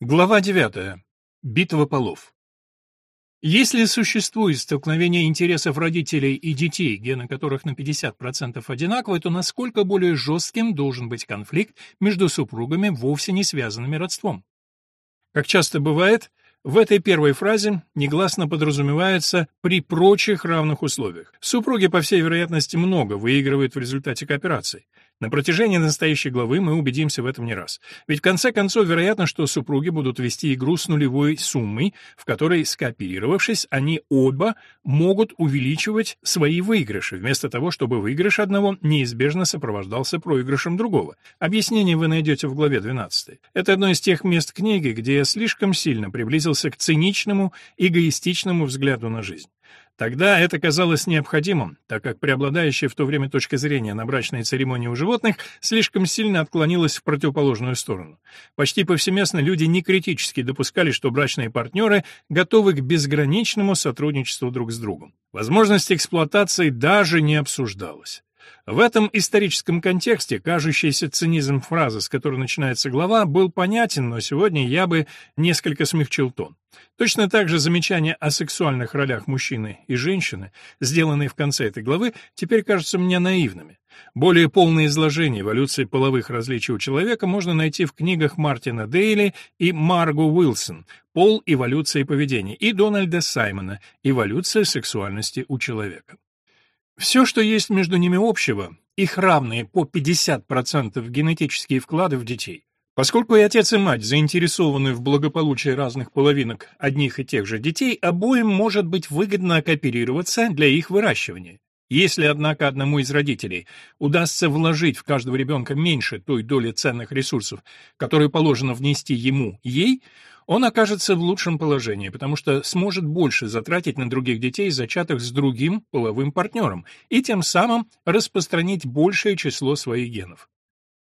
Глава 9. Битва полов. Если существует столкновение интересов родителей и детей, гены которых на 50% одинаковы, то насколько более жестким должен быть конфликт между супругами, вовсе не связанными родством? Как часто бывает, в этой первой фразе негласно подразумевается «при прочих равных условиях». Супруги, по всей вероятности, много выигрывают в результате кооперации. На протяжении настоящей главы мы убедимся в этом не раз. Ведь в конце концов вероятно, что супруги будут вести игру с нулевой суммой, в которой, скооперировавшись, они оба могут увеличивать свои выигрыши, вместо того, чтобы выигрыш одного неизбежно сопровождался проигрышем другого. Объяснение вы найдете в главе 12. Это одно из тех мест книги, где я слишком сильно приблизился к циничному, эгоистичному взгляду на жизнь. Тогда это казалось необходимым, так как преобладающая в то время точка зрения на брачные церемонии у животных слишком сильно отклонилась в противоположную сторону. Почти повсеместно люди некритически допускали, что брачные партнеры готовы к безграничному сотрудничеству друг с другом. Возможность эксплуатации даже не обсуждалась. В этом историческом контексте кажущийся цинизм фразы, с которой начинается глава, был понятен, но сегодня я бы несколько смягчил тон. Точно так же замечания о сексуальных ролях мужчины и женщины, сделанные в конце этой главы, теперь кажутся мне наивными. Более полное изложение эволюции половых различий у человека можно найти в книгах Мартина Дейли и Марго Уилсон «Пол, эволюция и поведение» и Дональда Саймона «Эволюция сексуальности у человека». Все, что есть между ними общего, их равные по 50% генетические вклады в детей. Поскольку и отец, и мать заинтересованы в благополучии разных половинок одних и тех же детей, обоим может быть выгодно кооперироваться для их выращивания. Если, однако, одному из родителей удастся вложить в каждого ребенка меньше той доли ценных ресурсов, которые положено внести ему, ей, он окажется в лучшем положении, потому что сможет больше затратить на других детей, зачатых с другим половым партнером, и тем самым распространить большее число своих генов.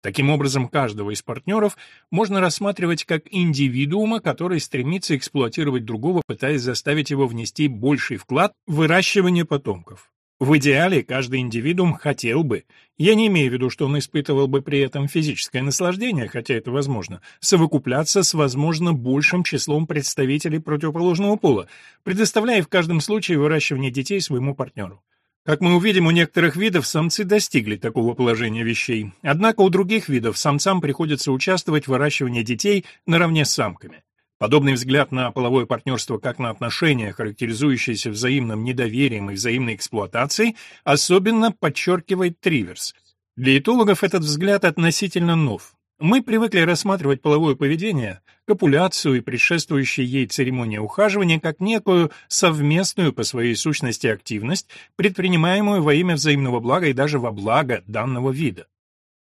Таким образом, каждого из партнеров можно рассматривать как индивидуума, который стремится эксплуатировать другого, пытаясь заставить его внести больший вклад в выращивание потомков. В идеале каждый индивидуум хотел бы, я не имею в виду, что он испытывал бы при этом физическое наслаждение, хотя это возможно, совокупляться с возможно большим числом представителей противоположного пола, предоставляя в каждом случае выращивание детей своему партнеру. Как мы увидим, у некоторых видов самцы достигли такого положения вещей, однако у других видов самцам приходится участвовать в выращивании детей наравне с самками. Подобный взгляд на половое партнерство как на отношения, характеризующиеся взаимным недоверием и взаимной эксплуатацией, особенно подчеркивает Триверс. Для этологов этот взгляд относительно нов. Мы привыкли рассматривать половое поведение, копуляцию и предшествующие ей церемонии ухаживания как некую совместную по своей сущности активность, предпринимаемую во имя взаимного блага и даже во благо данного вида.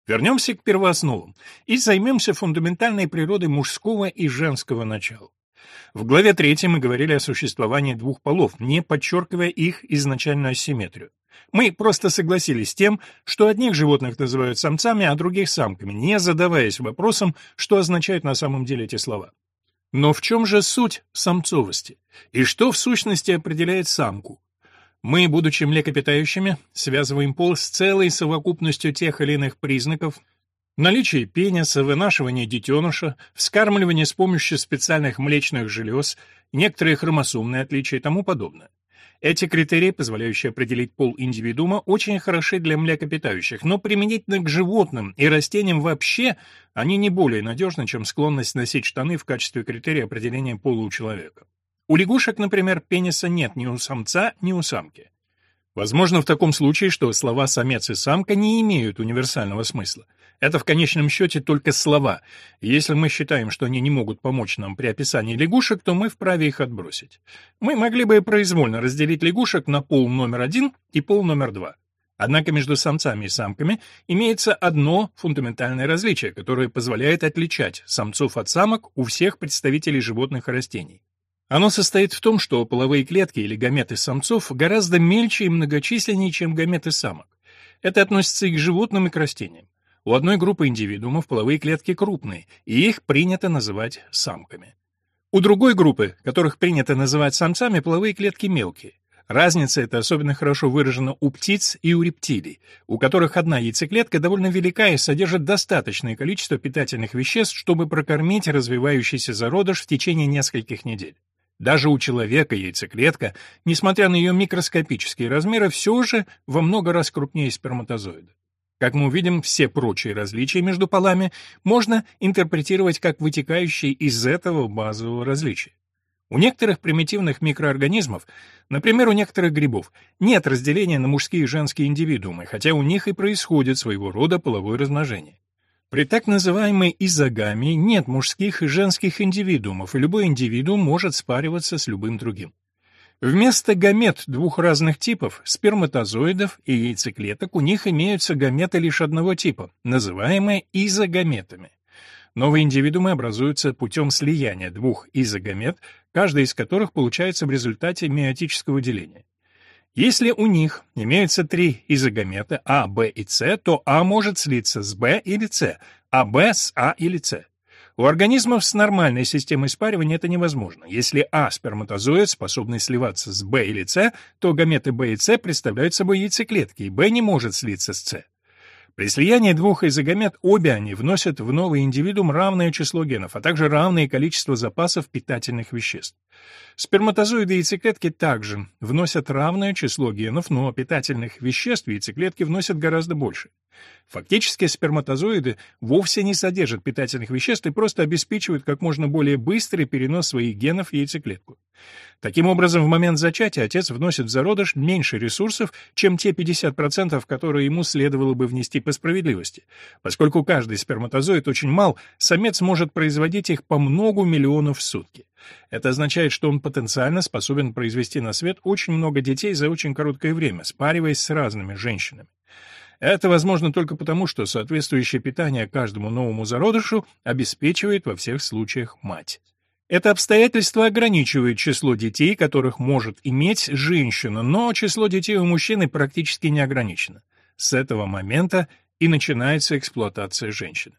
Вернемся к первоосновам и займемся фундаментальной природой мужского и женского начала. В главе 3 мы говорили о существовании двух полов, не подчеркивая их изначальную асимметрию. Мы просто согласились с тем, что одних животных называют самцами, а других самками, не задаваясь вопросом, что означают на самом деле эти слова. Но в чем же суть самцовости? И что в сущности определяет самку? Мы, будучи млекопитающими, связываем пол с целой совокупностью тех или иных признаков, наличие пениса, вынашивание детеныша, вскармливание с помощью специальных млечных желез, некоторые хромосомные отличия и тому подобное. Эти критерии, позволяющие определить пол индивидуума, очень хороши для млекопитающих, но применительно к животным и растениям вообще они не более надежны, чем склонность носить штаны в качестве критерия определения пола у человека. У лягушек, например, пениса нет ни у самца, ни у самки. Возможно в таком случае, что слова «самец» и «самка» не имеют универсального смысла. Это в конечном счете только слова. Если мы считаем, что они не могут помочь нам при описании лягушек, то мы вправе их отбросить. Мы могли бы произвольно разделить лягушек на пол номер один и пол номер два. Однако между самцами и самками имеется одно фундаментальное различие, которое позволяет отличать самцов от самок у всех представителей животных и растений. Оно состоит в том, что половые клетки или гаметы самцов гораздо мельче и многочисленнее, чем гаметы самок. Это относится и к животным, и к растениям. У одной группы индивидуумов половые клетки крупные, и их принято называть самками. У другой группы, которых принято называть самцами, половые клетки мелкие. Разница эта особенно хорошо выражена у птиц и у рептилий, у которых одна яйцеклетка довольно велика и содержит достаточное количество питательных веществ, чтобы прокормить развивающийся зародыш в течение нескольких недель. Даже у человека яйцеклетка, несмотря на ее микроскопические размеры, все же во много раз крупнее сперматозоида. Как мы увидим, все прочие различия между полами можно интерпретировать как вытекающие из этого базового различия. У некоторых примитивных микроорганизмов, например, у некоторых грибов, нет разделения на мужские и женские индивидуумы, хотя у них и происходит своего рода половое размножение. При так называемой изогамии нет мужских и женских индивидуумов, и любой индивидуум может спариваться с любым другим. Вместо гамет двух разных типов, сперматозоидов и яйцеклеток, у них имеются гаметы лишь одного типа, называемые изогаметами. Новые индивидуумы образуются путем слияния двух изогамет, каждый из которых получается в результате миотического деления. Если у них имеются три изогамета А, Б и С, то А может слиться с Б или С, а Б с А или С. У организмов с нормальной системой спаривания это невозможно. Если А сперматозоид, способный сливаться с Б или С, то гаметы Б и С представляют собой яйцеклетки, и Б не может слиться с С. При слиянии двух изогамет обе они вносят в новый индивидуум равное число генов, а также равное количество запасов питательных веществ. Сперматозоиды яйцеклетки также вносят равное число генов, но питательных веществ яйцеклетки вносят гораздо больше. Фактически сперматозоиды вовсе не содержат питательных веществ и просто обеспечивают как можно более быстрый перенос своих генов в яйцеклетку. Таким образом, в момент зачатия отец вносит в зародыш меньше ресурсов, чем те 50%, которые ему следовало бы внести по справедливости. Поскольку каждый сперматозоид очень мал, самец может производить их по многу миллионов в сутки. Это означает, что он потенциально способен произвести на свет очень много детей за очень короткое время, спариваясь с разными женщинами. Это возможно только потому, что соответствующее питание каждому новому зародышу обеспечивает во всех случаях мать. Это обстоятельство ограничивает число детей, которых может иметь женщина, но число детей у мужчины практически не ограничено. С этого момента и начинается эксплуатация женщины.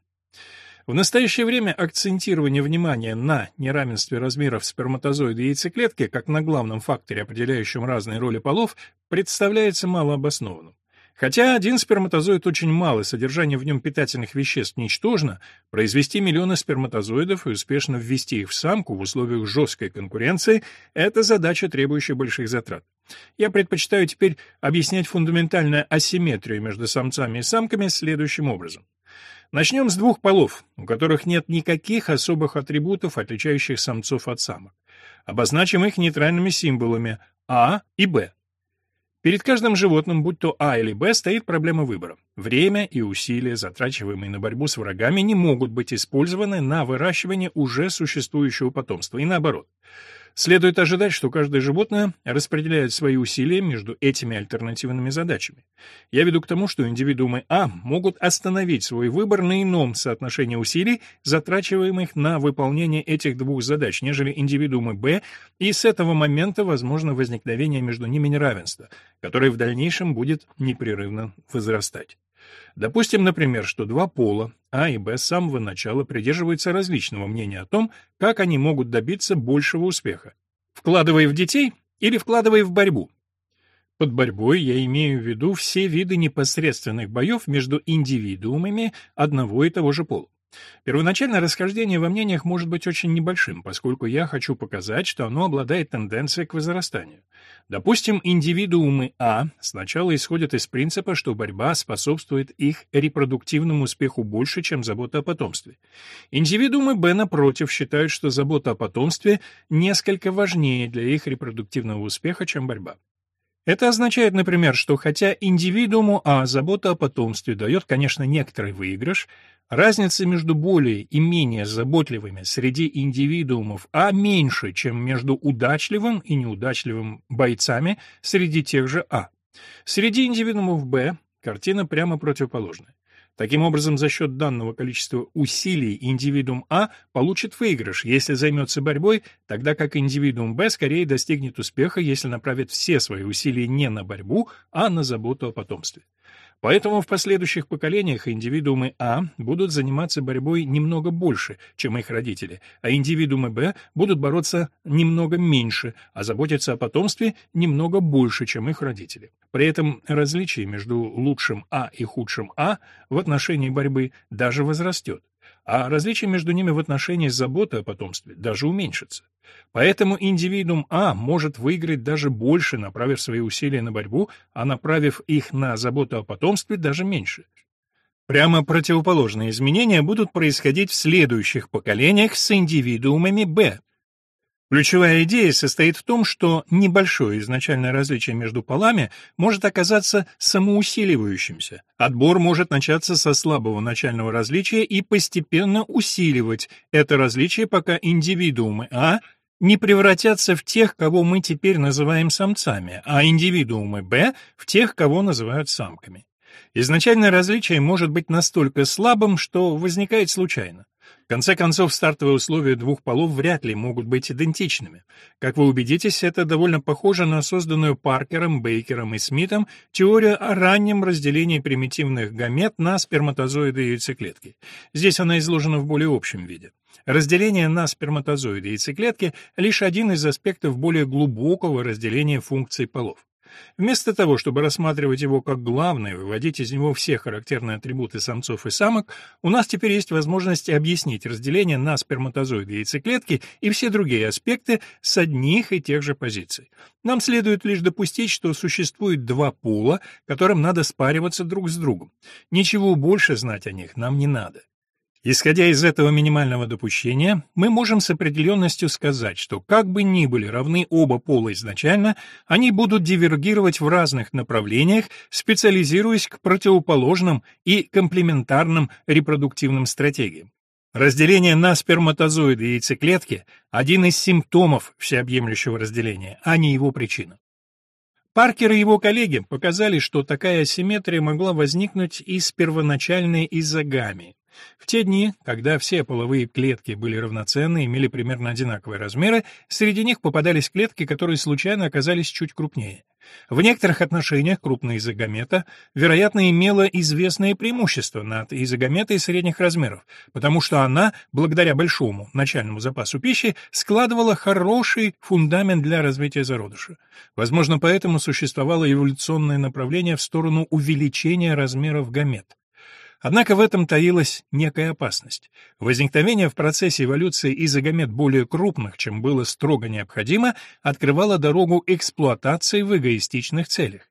В настоящее время акцентирование внимания на неравенстве размеров сперматозоида и яйцеклетки, как на главном факторе, определяющем разные роли полов, представляется малообоснованным. Хотя один сперматозоид очень мал, и содержание в нем питательных веществ ничтожно, произвести миллионы сперматозоидов и успешно ввести их в самку в условиях жесткой конкуренции – это задача, требующая больших затрат. Я предпочитаю теперь объяснять фундаментальную асимметрию между самцами и самками следующим образом. Начнем с двух полов, у которых нет никаких особых атрибутов, отличающих самцов от самок. Обозначим их нейтральными символами А и Б. Перед каждым животным, будь то А или Б, стоит проблема выбора. Время и усилия, затрачиваемые на борьбу с врагами, не могут быть использованы на выращивание уже существующего потомства, и наоборот. Следует ожидать, что каждое животное распределяет свои усилия между этими альтернативными задачами. Я веду к тому, что индивидуумы А могут остановить свой выбор на ином соотношении усилий, затрачиваемых на выполнение этих двух задач, нежели индивидуумы Б, и с этого момента возможно возникновение между ними неравенства, которое в дальнейшем будет непрерывно возрастать. Допустим, например, что два пола, А и Б, с самого начала придерживаются различного мнения о том, как они могут добиться большего успеха. Вкладывая в детей или вкладывая в борьбу? Под борьбой я имею в виду все виды непосредственных боев между индивидуумами одного и того же пола. Первоначально расхождение во мнениях может быть очень небольшим, поскольку я хочу показать, что оно обладает тенденцией к возрастанию. Допустим, индивидуумы А сначала исходят из принципа, что борьба способствует их репродуктивному успеху больше, чем забота о потомстве. Индивидуумы Б, напротив, считают, что забота о потомстве несколько важнее для их репродуктивного успеха, чем борьба. Это означает, например, что хотя индивидууму А забота о потомстве дает, конечно, некоторый выигрыш, разница между более и менее заботливыми среди индивидуумов А меньше, чем между удачливым и неудачливым бойцами среди тех же А. Среди индивидуумов Б картина прямо противоположная. Таким образом, за счет данного количества усилий индивидуум А получит выигрыш, если займется борьбой, тогда как индивидуум Б скорее достигнет успеха, если направит все свои усилия не на борьбу, а на заботу о потомстве. Поэтому в последующих поколениях индивидуумы А будут заниматься борьбой немного больше, чем их родители, а индивидуумы Б будут бороться немного меньше, а заботиться о потомстве немного больше, чем их родители. При этом различие между лучшим А и худшим А в отношении борьбы даже возрастет а различие между ними в отношении заботы о потомстве даже уменьшится. Поэтому индивидуум А может выиграть даже больше, направив свои усилия на борьбу, а направив их на заботу о потомстве даже меньше. Прямо противоположные изменения будут происходить в следующих поколениях с индивидуумами Б, Ключевая идея состоит в том, что небольшое изначальное различие между полами может оказаться самоусиливающимся. Отбор может начаться со слабого начального различия и постепенно усиливать это различие, пока индивидуумы А не превратятся в тех, кого мы теперь называем самцами, а индивидуумы Б в тех, кого называют самками. Изначальное различие может быть настолько слабым, что возникает случайно. В конце концов, стартовые условия двух полов вряд ли могут быть идентичными. Как вы убедитесь, это довольно похоже на созданную Паркером, Бейкером и Смитом теорию о раннем разделении примитивных гамет на сперматозоиды и яйцеклетки. Здесь она изложена в более общем виде. Разделение на сперматозоиды и яйцеклетки — лишь один из аспектов более глубокого разделения функций полов. Вместо того, чтобы рассматривать его как главное, выводить из него все характерные атрибуты самцов и самок, у нас теперь есть возможность объяснить разделение на сперматозоиды яйцеклетки и все другие аспекты с одних и тех же позиций. Нам следует лишь допустить, что существует два пола, которым надо спариваться друг с другом. Ничего больше знать о них нам не надо. Исходя из этого минимального допущения, мы можем с определенностью сказать, что как бы ни были равны оба пола изначально, они будут дивергировать в разных направлениях, специализируясь к противоположным и комплементарным репродуктивным стратегиям. Разделение на сперматозоиды и яйцеклетки – один из симптомов всеобъемлющего разделения, а не его причина. Паркер и его коллеги показали, что такая асимметрия могла возникнуть из первоначальной изогамии. В те дни, когда все половые клетки были равноценны и имели примерно одинаковые размеры, среди них попадались клетки, которые случайно оказались чуть крупнее. В некоторых отношениях крупная изогамета, вероятно, имела известное преимущество над изогаметой средних размеров, потому что она, благодаря большому начальному запасу пищи, складывала хороший фундамент для развития зародыша. Возможно, поэтому существовало эволюционное направление в сторону увеличения размеров гамет. Однако в этом таилась некая опасность. Возникновение в процессе эволюции изогамет более крупных, чем было строго необходимо, открывало дорогу эксплуатации в эгоистичных целях.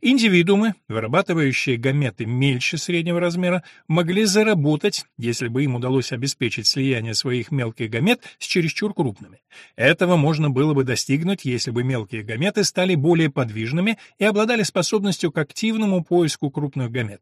Индивидуумы, вырабатывающие гаметы мельче среднего размера, могли заработать, если бы им удалось обеспечить слияние своих мелких гамет с чересчур крупными. Этого можно было бы достигнуть, если бы мелкие гаметы стали более подвижными и обладали способностью к активному поиску крупных гамет.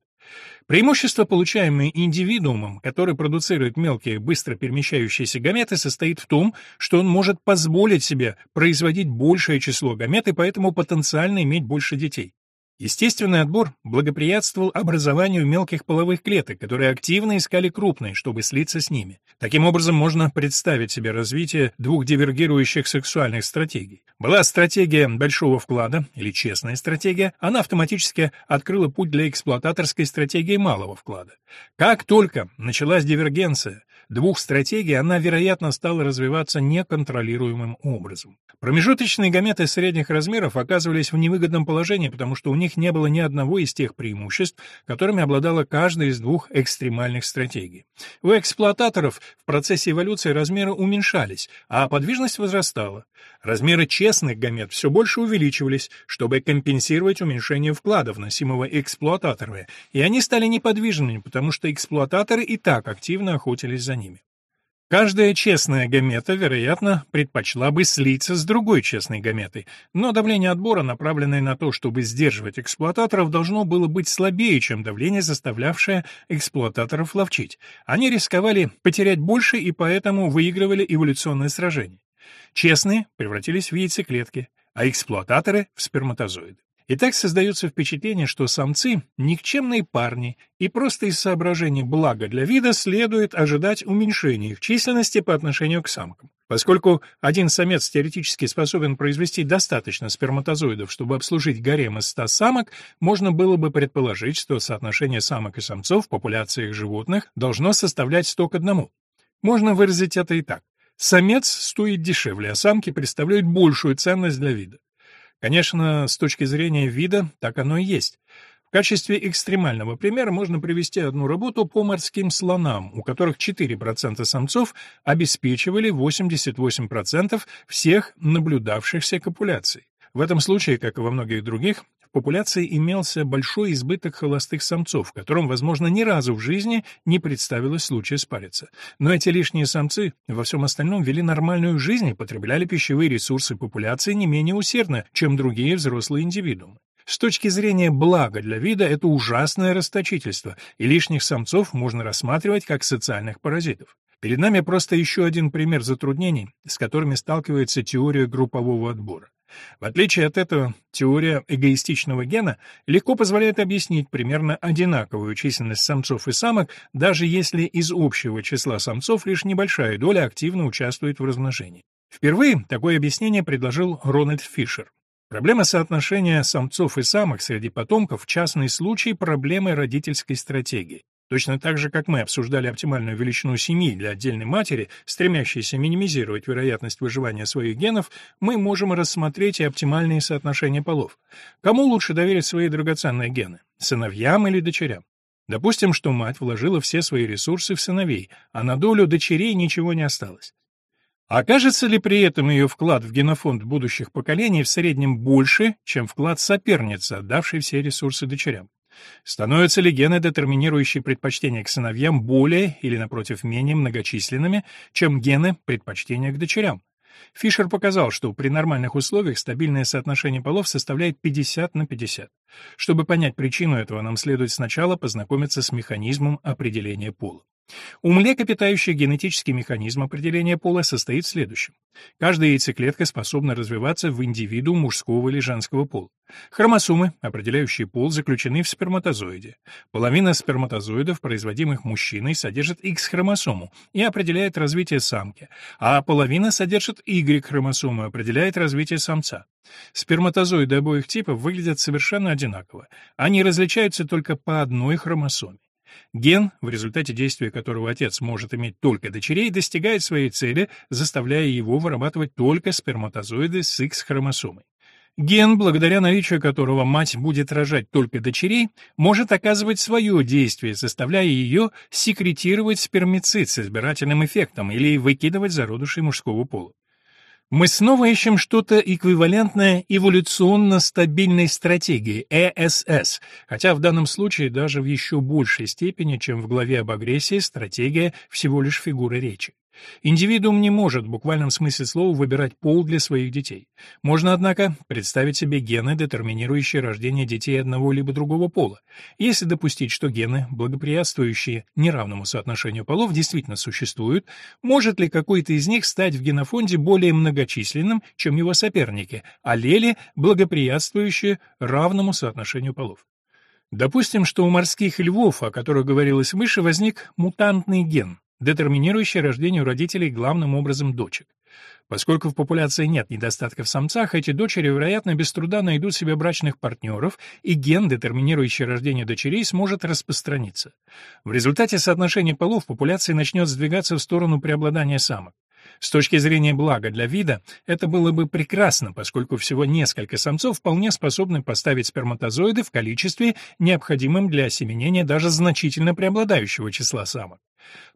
Преимущество, получаемое индивидуумом, который продуцирует мелкие, быстро перемещающиеся гаметы, состоит в том, что он может позволить себе производить большее число гамет и поэтому потенциально иметь больше детей. Естественный отбор благоприятствовал образованию мелких половых клеток, которые активно искали крупные, чтобы слиться с ними. Таким образом, можно представить себе развитие двух дивергирующих сексуальных стратегий. Была стратегия большого вклада, или честная стратегия, она автоматически открыла путь для эксплуататорской стратегии малого вклада. Как только началась дивергенция, двух стратегий, она, вероятно, стала развиваться неконтролируемым образом. Промежуточные гаметы средних размеров оказывались в невыгодном положении, потому что у них не было ни одного из тех преимуществ, которыми обладала каждая из двух экстремальных стратегий. У эксплуататоров в процессе эволюции размеры уменьшались, а подвижность возрастала. Размеры честных гамет все больше увеличивались, чтобы компенсировать уменьшение вкладов, носимого эксплуататорами, и они стали неподвижными, потому что эксплуататоры и так активно охотились за ними. Каждая честная гамета, вероятно, предпочла бы слиться с другой честной гаметой, но давление отбора, направленное на то, чтобы сдерживать эксплуататоров, должно было быть слабее, чем давление, заставлявшее эксплуататоров ловчить. Они рисковали потерять больше и поэтому выигрывали эволюционное сражение. Честные превратились в яйцеклетки, а эксплуататоры — в сперматозоиды. И так создается впечатление, что самцы — никчемные парни, и просто из соображений блага для вида следует ожидать уменьшения их численности по отношению к самкам. Поскольку один самец теоретически способен произвести достаточно сперматозоидов, чтобы обслужить гарем из 100 самок, можно было бы предположить, что соотношение самок и самцов в популяциях животных должно составлять 100 к 1. Можно выразить это и так. Самец стоит дешевле, а самки представляют большую ценность для вида. Конечно, с точки зрения вида так оно и есть. В качестве экстремального примера можно привести одну работу по морским слонам, у которых 4% самцов обеспечивали 88% всех наблюдавшихся копуляций. В этом случае, как и во многих других, популяции имелся большой избыток холостых самцов, которым, возможно, ни разу в жизни не представилось случая спариться. Но эти лишние самцы во всем остальном вели нормальную жизнь и потребляли пищевые ресурсы популяции не менее усердно, чем другие взрослые индивидуумы. С точки зрения блага для вида это ужасное расточительство, и лишних самцов можно рассматривать как социальных паразитов. Перед нами просто еще один пример затруднений, с которыми сталкивается теория группового отбора. В отличие от этого, теория эгоистичного гена легко позволяет объяснить примерно одинаковую численность самцов и самок, даже если из общего числа самцов лишь небольшая доля активно участвует в размножении. Впервые такое объяснение предложил Рональд Фишер. Проблема соотношения самцов и самок среди потомков – частный случай проблемы родительской стратегии. Точно так же, как мы обсуждали оптимальную величину семьи для отдельной матери, стремящейся минимизировать вероятность выживания своих генов, мы можем рассмотреть и оптимальные соотношения полов. Кому лучше доверить свои драгоценные гены? Сыновьям или дочерям? Допустим, что мать вложила все свои ресурсы в сыновей, а на долю дочерей ничего не осталось. Окажется ли при этом ее вклад в генофонд будущих поколений в среднем больше, чем вклад соперницы, отдавшей все ресурсы дочерям? Становятся ли гены, детерминирующие предпочтения к сыновьям, более или, напротив, менее многочисленными, чем гены предпочтения к дочерям? Фишер показал, что при нормальных условиях стабильное соотношение полов составляет 50 на 50. Чтобы понять причину этого, нам следует сначала познакомиться с механизмом определения пола. У млекопитающих генетический механизм определения пола состоит в следующем. Каждая яйцеклетка способна развиваться в индивиду мужского или женского пола. Хромосомы, определяющие пол, заключены в сперматозоиде. Половина сперматозоидов, производимых мужчиной, содержит X-хромосому и определяет развитие самки, а половина содержит Y-хромосому и определяет развитие самца. Сперматозоиды обоих типов выглядят совершенно одинаково. Они различаются только по одной хромосоме. Ген, в результате действия которого отец может иметь только дочерей, достигает своей цели, заставляя его вырабатывать только сперматозоиды с X-хромосомой. Ген, благодаря наличию которого мать будет рожать только дочерей, может оказывать свое действие, заставляя ее секретировать спермицид с избирательным эффектом или выкидывать зародышей мужского пола. Мы снова ищем что-то эквивалентное эволюционно стабильной стратегии, ЭСС, хотя в данном случае даже в еще большей степени, чем в главе об агрессии, стратегия всего лишь фигура речи. Индивидуум не может в буквальном смысле слова выбирать пол для своих детей. Можно, однако, представить себе гены, детерминирующие рождение детей одного либо другого пола. Если допустить, что гены, благоприятствующие неравному соотношению полов, действительно существуют, может ли какой-то из них стать в генофонде более многочисленным, чем его соперники, аллели, благоприятствующие равному соотношению полов? Допустим, что у морских львов, о которых говорилось выше, возник мутантный ген, детерминирующий рождение у родителей главным образом дочек. Поскольку в популяции нет недостатков в самцах, эти дочери, вероятно, без труда найдут себе брачных партнеров, и ген, детерминирующий рождение дочерей, сможет распространиться. В результате соотношение полов в популяции начнет сдвигаться в сторону преобладания самок. С точки зрения блага для вида, это было бы прекрасно, поскольку всего несколько самцов вполне способны поставить сперматозоиды в количестве, необходимом для осеменения даже значительно преобладающего числа самок.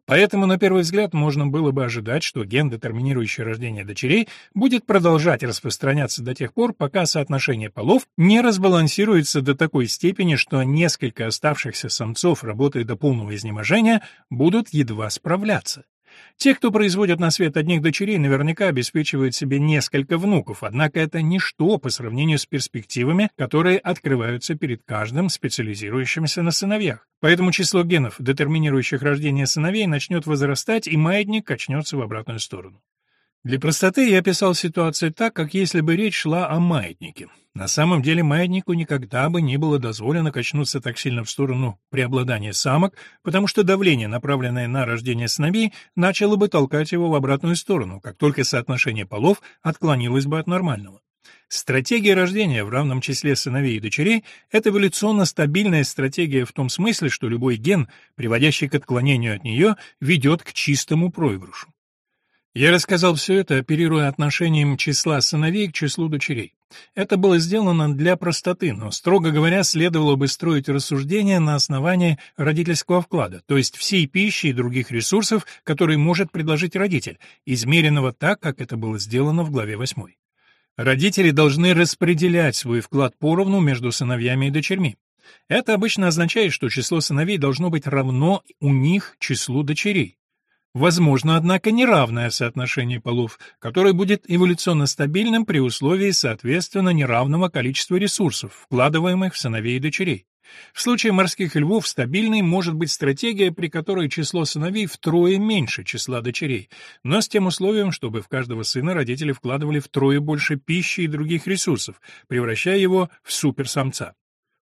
Поэтому, на первый взгляд, можно было бы ожидать, что ген, детерминирующий рождение дочерей, будет продолжать распространяться до тех пор, пока соотношение полов не разбалансируется до такой степени, что несколько оставшихся самцов, работая до полного изнеможения, будут едва справляться. Те, кто производят на свет одних дочерей, наверняка обеспечивают себе несколько внуков, однако это ничто по сравнению с перспективами, которые открываются перед каждым специализирующимся на сыновьях. Поэтому число генов, детерминирующих рождение сыновей, начнет возрастать, и маятник качнется в обратную сторону. Для простоты я описал ситуацию так, как если бы речь шла о маятнике. На самом деле маятнику никогда бы не было дозволено качнуться так сильно в сторону преобладания самок, потому что давление, направленное на рождение сыновей, начало бы толкать его в обратную сторону, как только соотношение полов отклонилось бы от нормального. Стратегия рождения в равном числе сыновей и дочерей – это эволюционно стабильная стратегия в том смысле, что любой ген, приводящий к отклонению от нее, ведет к чистому проигрышу. Я рассказал все это, оперируя отношением числа сыновей к числу дочерей. Это было сделано для простоты, но, строго говоря, следовало бы строить рассуждения на основании родительского вклада, то есть всей пищи и других ресурсов, которые может предложить родитель, измеренного так, как это было сделано в главе 8. Родители должны распределять свой вклад поровну между сыновьями и дочерьми. Это обычно означает, что число сыновей должно быть равно у них числу дочерей. Возможно, однако, неравное соотношение полов, которое будет эволюционно стабильным при условии, соответственно, неравного количества ресурсов, вкладываемых в сыновей и дочерей. В случае морских львов стабильной может быть стратегия, при которой число сыновей втрое меньше числа дочерей, но с тем условием, чтобы в каждого сына родители вкладывали втрое больше пищи и других ресурсов, превращая его в суперсамца.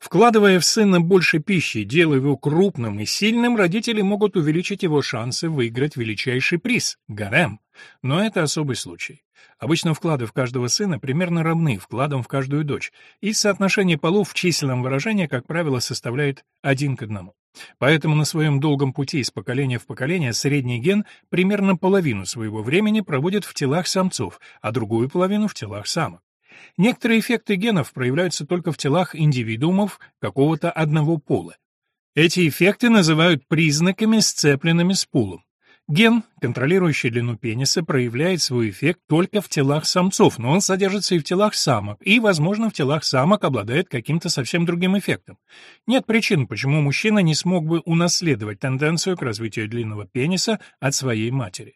Вкладывая в сына больше пищи, делая его крупным и сильным, родители могут увеличить его шансы выиграть величайший приз – гарем. Но это особый случай. Обычно вклады в каждого сына примерно равны вкладам в каждую дочь, и соотношение полов в численном выражении, как правило, составляет один к одному. Поэтому на своем долгом пути из поколения в поколение средний ген примерно половину своего времени проводит в телах самцов, а другую половину в телах самок. Некоторые эффекты генов проявляются только в телах индивидуумов какого-то одного пола. Эти эффекты называют признаками, сцепленными с пулом. Ген, контролирующий длину пениса, проявляет свой эффект только в телах самцов, но он содержится и в телах самок, и, возможно, в телах самок обладает каким-то совсем другим эффектом. Нет причин, почему мужчина не смог бы унаследовать тенденцию к развитию длинного пениса от своей матери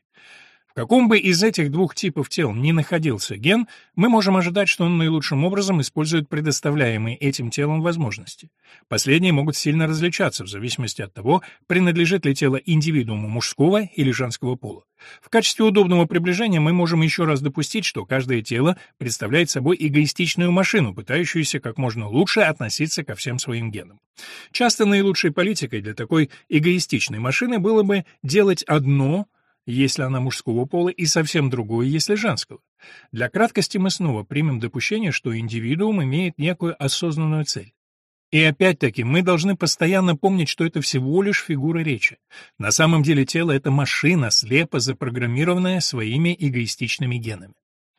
каком бы из этих двух типов тел ни находился ген, мы можем ожидать, что он наилучшим образом использует предоставляемые этим телом возможности. Последние могут сильно различаться в зависимости от того, принадлежит ли тело индивидууму мужского или женского пола. В качестве удобного приближения мы можем еще раз допустить, что каждое тело представляет собой эгоистичную машину, пытающуюся как можно лучше относиться ко всем своим генам. Часто наилучшей политикой для такой эгоистичной машины было бы делать одно – если она мужского пола, и совсем другое, если женского. Для краткости мы снова примем допущение, что индивидуум имеет некую осознанную цель. И опять-таки мы должны постоянно помнить, что это всего лишь фигура речи. На самом деле тело — это машина, слепо запрограммированная своими эгоистичными генами.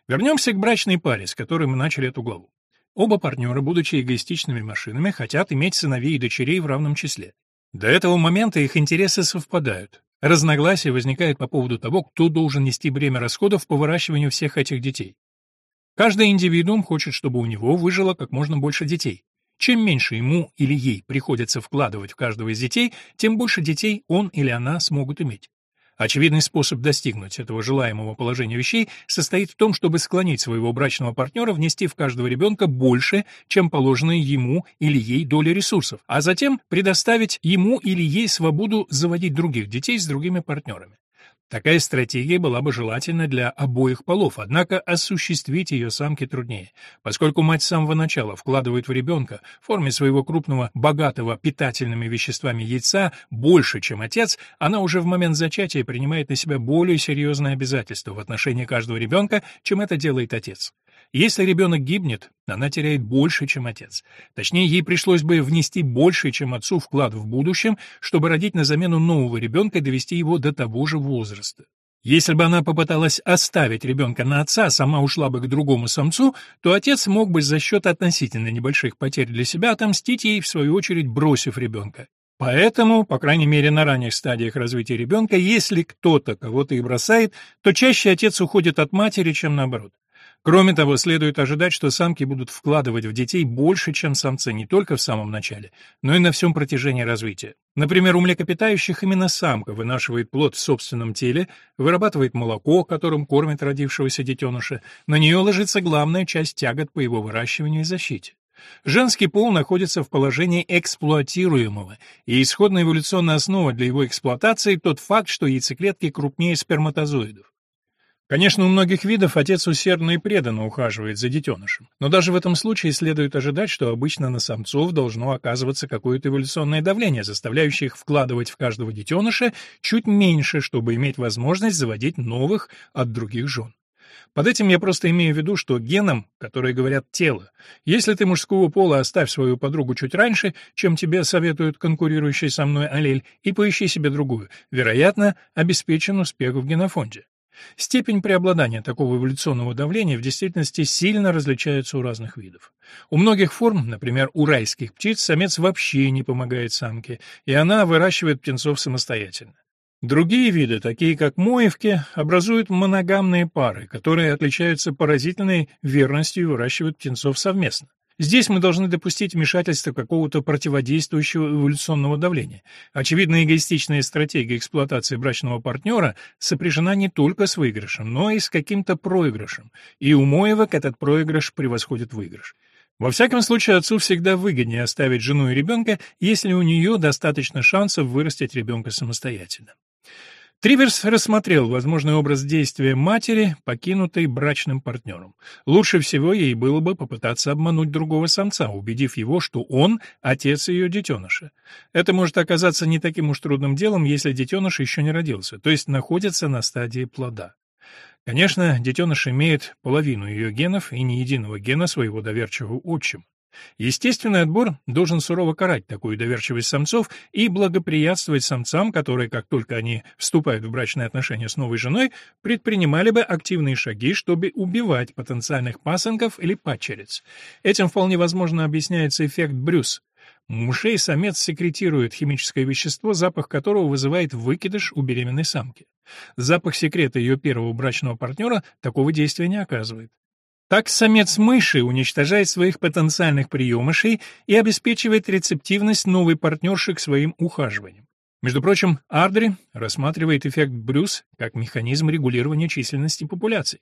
Вернемся к брачной паре, с которой мы начали эту главу. Оба партнера, будучи эгоистичными машинами, хотят иметь сыновей и дочерей в равном числе. До этого момента их интересы совпадают. Разногласия возникают по поводу того, кто должен нести бремя расходов по выращиванию всех этих детей. Каждый индивидуум хочет, чтобы у него выжило как можно больше детей. Чем меньше ему или ей приходится вкладывать в каждого из детей, тем больше детей он или она смогут иметь. Очевидный способ достигнуть этого желаемого положения вещей состоит в том, чтобы склонить своего брачного партнера внести в каждого ребенка больше, чем положенная ему или ей доля ресурсов, а затем предоставить ему или ей свободу заводить других детей с другими партнерами. Такая стратегия была бы желательна для обоих полов, однако осуществить ее самке труднее. Поскольку мать с самого начала вкладывает в ребенка в форме своего крупного, богатого питательными веществами яйца больше, чем отец, она уже в момент зачатия принимает на себя более серьезные обязательства в отношении каждого ребенка, чем это делает отец. Если ребенок гибнет, она теряет больше, чем отец. Точнее, ей пришлось бы внести больше, чем отцу вклад в будущем, чтобы родить на замену нового ребенка и довести его до того же возраста. Если бы она попыталась оставить ребенка на отца, сама ушла бы к другому самцу, то отец мог бы за счет относительно небольших потерь для себя отомстить ей, в свою очередь, бросив ребенка. Поэтому, по крайней мере на ранних стадиях развития ребенка, если кто-то кого-то и бросает, то чаще отец уходит от матери, чем наоборот. Кроме того, следует ожидать, что самки будут вкладывать в детей больше, чем самцы, не только в самом начале, но и на всем протяжении развития. Например, у млекопитающих именно самка вынашивает плод в собственном теле, вырабатывает молоко, которым кормит родившегося детеныша, на нее ложится главная часть тягот по его выращиванию и защите. Женский пол находится в положении эксплуатируемого, и исходная эволюционная основа для его эксплуатации – тот факт, что яйцеклетки крупнее сперматозоидов. Конечно, у многих видов отец усердно и преданно ухаживает за детенышем, но даже в этом случае следует ожидать, что обычно на самцов должно оказываться какое-то эволюционное давление, заставляющее их вкладывать в каждого детеныша чуть меньше, чтобы иметь возможность заводить новых от других жен. Под этим я просто имею в виду, что генам, которые говорят тело, если ты мужского пола, оставь свою подругу чуть раньше, чем тебе советуют конкурирующий со мной аллель, и поищи себе другую, вероятно, обеспечен успех в генофонде. Степень преобладания такого эволюционного давления в действительности сильно различается у разных видов. У многих форм, например, у райских птиц, самец вообще не помогает самке, и она выращивает птенцов самостоятельно. Другие виды, такие как моевки, образуют моногамные пары, которые отличаются поразительной верностью и выращивают птенцов совместно. Здесь мы должны допустить вмешательство какого-то противодействующего эволюционного давления. Очевидно, эгоистичная стратегия эксплуатации брачного партнера сопряжена не только с выигрышем, но и с каким-то проигрышем, и у Моевок этот проигрыш превосходит выигрыш. Во всяком случае, отцу всегда выгоднее оставить жену и ребенка, если у нее достаточно шансов вырастить ребенка самостоятельно. Триверс рассмотрел возможный образ действия матери, покинутой брачным партнером. Лучше всего ей было бы попытаться обмануть другого самца, убедив его, что он — отец ее детеныша. Это может оказаться не таким уж трудным делом, если детеныш еще не родился, то есть находится на стадии плода. Конечно, детеныш имеет половину ее генов и ни единого гена своего доверчивого отчима. Естественный отбор должен сурово карать такую доверчивость самцов и благоприятствовать самцам, которые, как только они вступают в брачные отношения с новой женой, предпринимали бы активные шаги, чтобы убивать потенциальных пасынков или падчериц. Этим вполне возможно объясняется эффект Брюс. У мышей самец секретирует химическое вещество, запах которого вызывает выкидыш у беременной самки. Запах секрета ее первого брачного партнера такого действия не оказывает. Так самец мыши уничтожает своих потенциальных приемышей и обеспечивает рецептивность новой партнерши к своим ухаживаниям. Между прочим, Ардри рассматривает эффект Брюс как механизм регулирования численности популяций.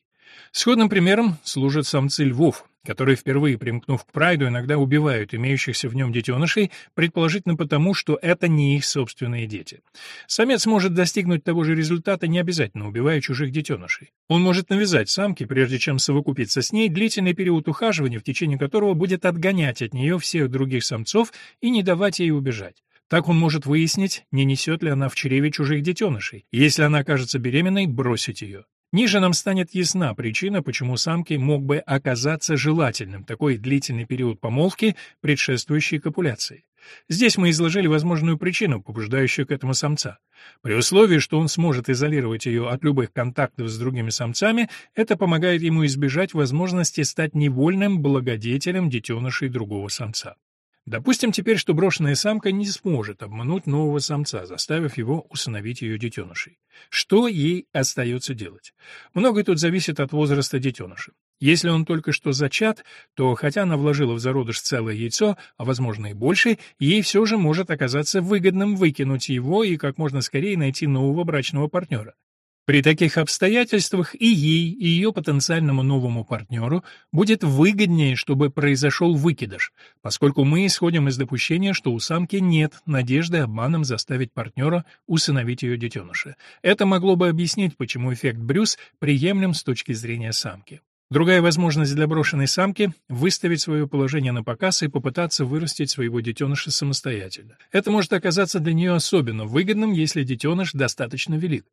Сходным примером служат самцы львов, которые, впервые примкнув к прайду, иногда убивают имеющихся в нем детенышей, предположительно потому, что это не их собственные дети. Самец может достигнуть того же результата, не обязательно убивая чужих детенышей. Он может навязать самке, прежде чем совокупиться с ней, длительный период ухаживания, в течение которого будет отгонять от нее всех других самцов и не давать ей убежать. Так он может выяснить, не несет ли она в чреве чужих детенышей, если она окажется беременной, бросить ее. Ниже нам станет ясна причина, почему самке мог бы оказаться желательным такой длительный период помолвки, предшествующий копуляции. Здесь мы изложили возможную причину, побуждающую к этому самца. При условии, что он сможет изолировать ее от любых контактов с другими самцами, это помогает ему избежать возможности стать невольным благодетелем детенышей другого самца. Допустим теперь, что брошенная самка не сможет обмануть нового самца, заставив его усыновить ее детенышей. Что ей остается делать? Многое тут зависит от возраста детеныша. Если он только что зачат, то, хотя она вложила в зародыш целое яйцо, а возможно и больше, ей все же может оказаться выгодным выкинуть его и как можно скорее найти нового брачного партнера. При таких обстоятельствах и ей, и ее потенциальному новому партнеру будет выгоднее, чтобы произошел выкидыш, поскольку мы исходим из допущения, что у самки нет надежды обманом заставить партнера усыновить ее детеныша. Это могло бы объяснить, почему эффект Брюс приемлем с точки зрения самки. Другая возможность для брошенной самки — выставить свое положение на показ и попытаться вырастить своего детеныша самостоятельно. Это может оказаться для нее особенно выгодным, если детеныш достаточно велик.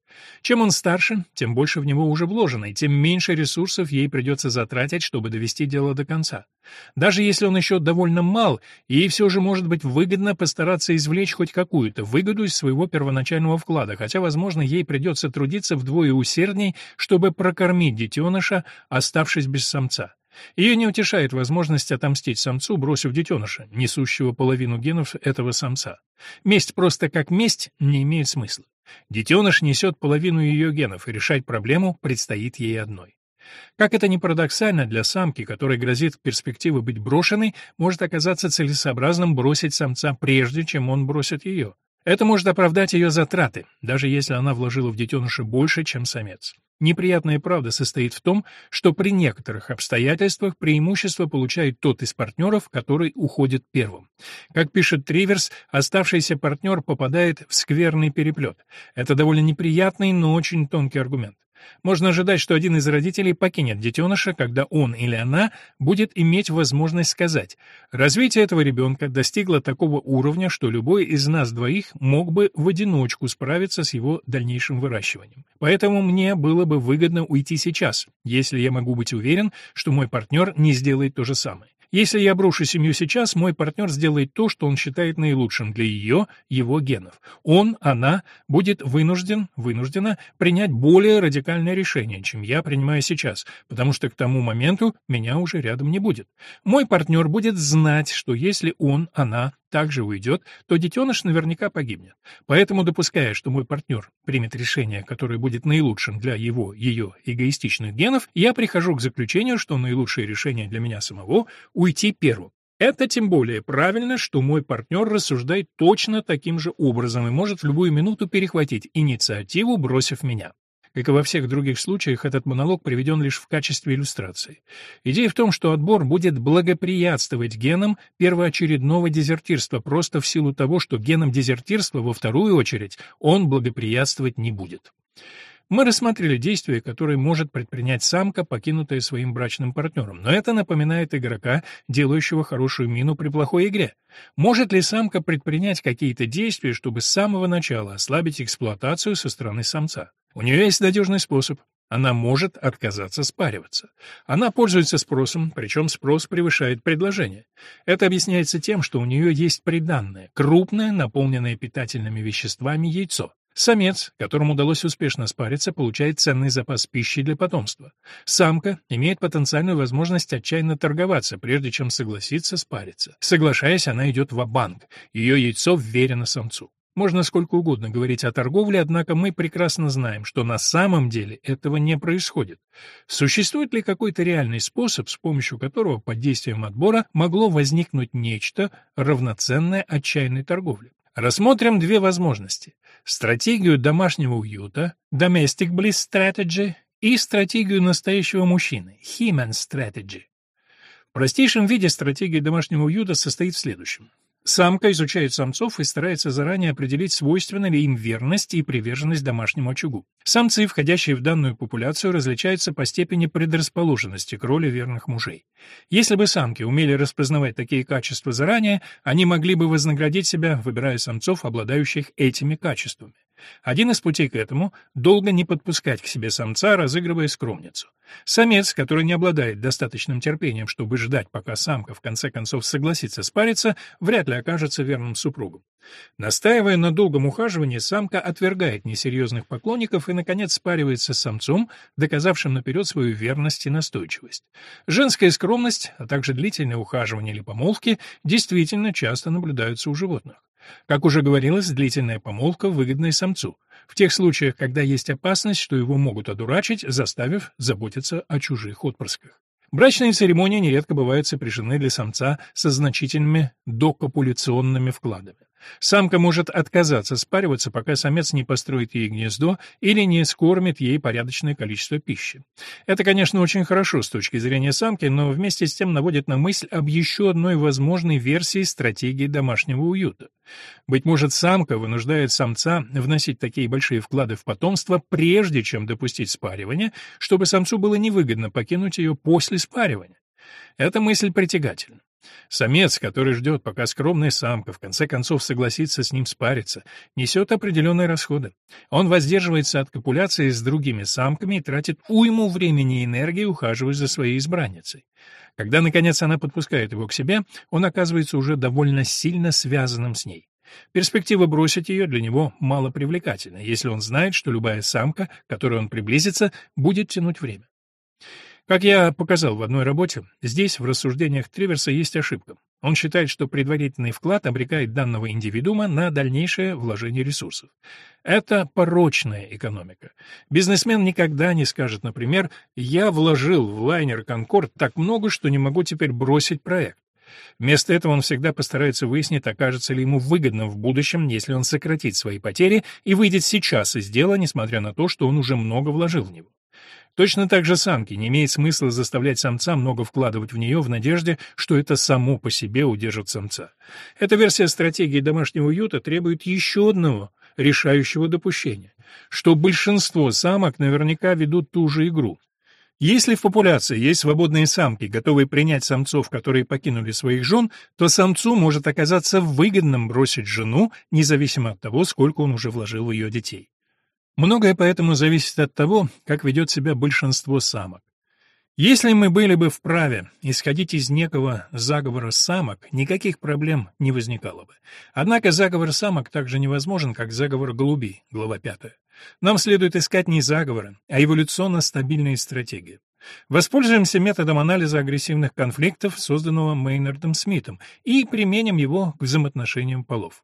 Чем он старше, тем больше в него уже вложено, и тем меньше ресурсов ей придется затратить, чтобы довести дело до конца. Даже если он еще довольно мал, ей все же может быть выгодно постараться извлечь хоть какую-то выгоду из своего первоначального вклада, хотя, возможно, ей придется трудиться вдвое усердней, чтобы прокормить детеныша, оставшись без самца. Ее не утешает возможность отомстить самцу, бросив детеныша, несущего половину генов этого самца. Месть просто как месть не имеет смысла. Детеныш несет половину ее генов, и решать проблему предстоит ей одной. Как это ни парадоксально, для самки, которой грозит перспектива быть брошенной, может оказаться целесообразным бросить самца прежде, чем он бросит ее. Это может оправдать ее затраты, даже если она вложила в детеныша больше, чем самец. Неприятная правда состоит в том, что при некоторых обстоятельствах преимущество получает тот из партнеров, который уходит первым. Как пишет Триверс, оставшийся партнер попадает в скверный переплет. Это довольно неприятный, но очень тонкий аргумент. Можно ожидать, что один из родителей покинет детеныша, когда он или она будет иметь возможность сказать «развитие этого ребенка достигло такого уровня, что любой из нас двоих мог бы в одиночку справиться с его дальнейшим выращиванием. Поэтому мне было бы выгодно уйти сейчас, если я могу быть уверен, что мой партнер не сделает то же самое. Если я брошу семью сейчас, мой партнер сделает то, что он считает наилучшим для ее, его генов. Он, она будет вынужден, вынуждена принять более радикальное решение, чем я принимаю сейчас, потому что к тому моменту меня уже рядом не будет. Мой партнер будет знать, что если он, она также уйдет, то детеныш наверняка погибнет. Поэтому, допуская, что мой партнер примет решение, которое будет наилучшим для его, ее эгоистичных генов, я прихожу к заключению, что наилучшее решение для меня самого — уйти первым. Это тем более правильно, что мой партнер рассуждает точно таким же образом и может в любую минуту перехватить инициативу, бросив меня. Как и во всех других случаях, этот монолог приведен лишь в качестве иллюстрации. Идея в том, что отбор будет благоприятствовать генам первоочередного дезертирства, просто в силу того, что генам дезертирства во вторую очередь он благоприятствовать не будет. Мы рассмотрели действия, которые может предпринять самка, покинутая своим брачным партнером, но это напоминает игрока, делающего хорошую мину при плохой игре. Может ли самка предпринять какие-то действия, чтобы с самого начала ослабить эксплуатацию со стороны самца? У нее есть надежный способ. Она может отказаться спариваться. Она пользуется спросом, причем спрос превышает предложение. Это объясняется тем, что у нее есть приданное, крупное, наполненное питательными веществами яйцо. Самец, которому удалось успешно спариться, получает ценный запас пищи для потомства. Самка имеет потенциальную возможность отчаянно торговаться, прежде чем согласиться спариться. Соглашаясь, она идет в банк ее яйцо вверено самцу. Можно сколько угодно говорить о торговле, однако мы прекрасно знаем, что на самом деле этого не происходит. Существует ли какой-то реальный способ, с помощью которого под действием отбора могло возникнуть нечто, равноценное отчаянной торговле? Рассмотрим две возможности. Стратегию домашнего уюта, Domestic Bliss Strategy, и стратегию настоящего мужчины, Human Strategy. В простейшем виде стратегия домашнего уюта состоит в следующем. Самка изучает самцов и старается заранее определить, свойственна ли им верность и приверженность домашнему очагу. Самцы, входящие в данную популяцию, различаются по степени предрасположенности к роли верных мужей. Если бы самки умели распознавать такие качества заранее, они могли бы вознаградить себя, выбирая самцов, обладающих этими качествами. Один из путей к этому — долго не подпускать к себе самца, разыгрывая скромницу. Самец, который не обладает достаточным терпением, чтобы ждать, пока самка в конце концов согласится спариться, вряд ли окажется верным супругом. Настаивая на долгом ухаживании, самка отвергает несерьезных поклонников и, наконец, спаривается с самцом, доказавшим наперед свою верность и настойчивость. Женская скромность, а также длительное ухаживание или помолвки действительно часто наблюдаются у животных. Как уже говорилось, длительная помолвка выгодна самцу. В тех случаях, когда есть опасность, что его могут одурачить, заставив заботиться о чужих отпрысках. Брачные церемонии нередко бывают сопряжены для самца со значительными докопуляционными вкладами. Самка может отказаться спариваться, пока самец не построит ей гнездо или не скормит ей порядочное количество пищи. Это, конечно, очень хорошо с точки зрения самки, но вместе с тем наводит на мысль об еще одной возможной версии стратегии домашнего уюта. Быть может, самка вынуждает самца вносить такие большие вклады в потомство, прежде чем допустить спаривание, чтобы самцу было невыгодно покинуть ее после спаривания. Эта мысль притягательна. Самец, который ждет, пока скромная самка в конце концов согласится с ним спариться, несет определенные расходы. Он воздерживается от копуляции с другими самками и тратит уйму времени и энергии, ухаживая за своей избранницей. Когда, наконец, она подпускает его к себе, он оказывается уже довольно сильно связанным с ней. Перспектива бросить ее для него мало привлекательна, если он знает, что любая самка, к которой он приблизится, будет тянуть время. Как я показал в одной работе, здесь в рассуждениях Триверса есть ошибка. Он считает, что предварительный вклад обрекает данного индивидуума на дальнейшее вложение ресурсов. Это порочная экономика. Бизнесмен никогда не скажет, например, «я вложил в лайнер «Конкорд» так много, что не могу теперь бросить проект». Вместо этого он всегда постарается выяснить, окажется ли ему выгодно в будущем, если он сократит свои потери и выйдет сейчас из дела, несмотря на то, что он уже много вложил в него. Точно так же самке не имеет смысла заставлять самца много вкладывать в нее в надежде, что это само по себе удержит самца. Эта версия стратегии домашнего уюта требует еще одного, решающего допущения, что большинство самок наверняка ведут ту же игру. Если в популяции есть свободные самки, готовые принять самцов, которые покинули своих жен, то самцу может оказаться выгодным бросить жену, независимо от того, сколько он уже вложил в ее детей. Многое поэтому зависит от того, как ведет себя большинство самок. Если мы были бы вправе исходить из некого заговора самок, никаких проблем не возникало бы. Однако заговор самок также невозможен, как заговор голубей, глава 5. Нам следует искать не заговоры, а эволюционно стабильные стратегии. Воспользуемся методом анализа агрессивных конфликтов, созданного Мейнардом Смитом, и применим его к взаимоотношениям полов.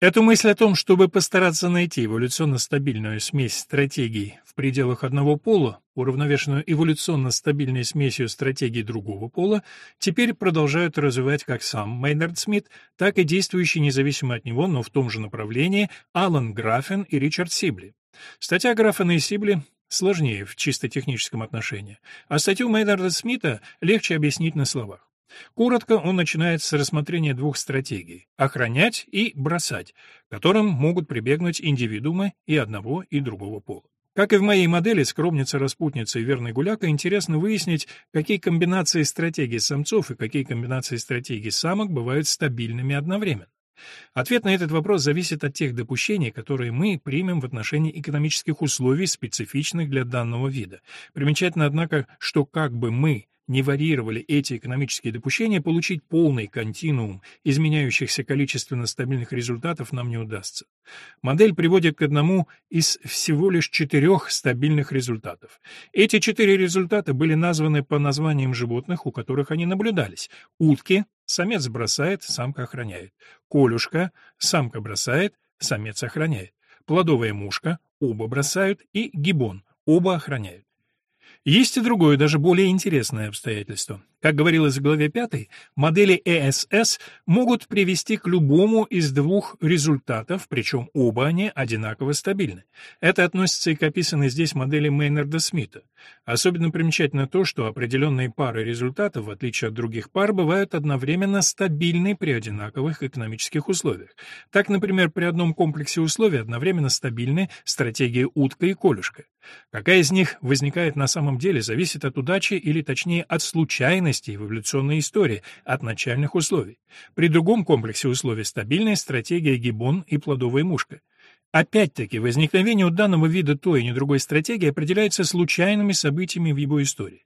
Эту мысль о том, чтобы постараться найти эволюционно стабильную смесь стратегий в пределах одного пола, уравновешенную эволюционно стабильной смесью стратегий другого пола, теперь продолжают развивать как сам Мейнард Смит, так и действующие независимо от него, но в том же направлении, Алан Графен и Ричард Сибли. Статья Графена и Сибли сложнее в чисто техническом отношении, а статью Мейнарда Смита легче объяснить на словах. Коротко он начинает с рассмотрения двух стратегий – охранять и бросать, которым могут прибегнуть индивидуумы и одного, и другого пола. Как и в моей модели «Скромница, распутница и верный гуляка», интересно выяснить, какие комбинации стратегий самцов и какие комбинации стратегий самок бывают стабильными одновременно. Ответ на этот вопрос зависит от тех допущений, которые мы примем в отношении экономических условий, специфичных для данного вида. Примечательно, однако, что как бы мы не варьировали эти экономические допущения, получить полный континуум изменяющихся количественно стабильных результатов нам не удастся. Модель приводит к одному из всего лишь четырех стабильных результатов. Эти четыре результата были названы по названиям животных, у которых они наблюдались. Утки – самец бросает, самка охраняет. Колюшка – самка бросает, самец охраняет. Плодовая мушка – оба бросают, и гибон – оба охраняют. Есть и другое, даже более интересное обстоятельство. Как говорилось в главе 5, модели ESS могут привести к любому из двух результатов, причем оба они одинаково стабильны. Это относится и к описанной здесь модели Мейнарда Смита. Особенно примечательно то, что определенные пары результатов, в отличие от других пар, бывают одновременно стабильны при одинаковых экономических условиях. Так, например, при одном комплексе условий одновременно стабильны стратегии утка и колюшка. Какая из них возникает на самом деле, зависит от удачи или, точнее, от случайности в эволюционной истории от начальных условий. При другом комплексе условий стабильная стратегия гибон и плодовая мушка. Опять-таки, возникновение у данного вида той и не другой стратегии определяется случайными событиями в его истории.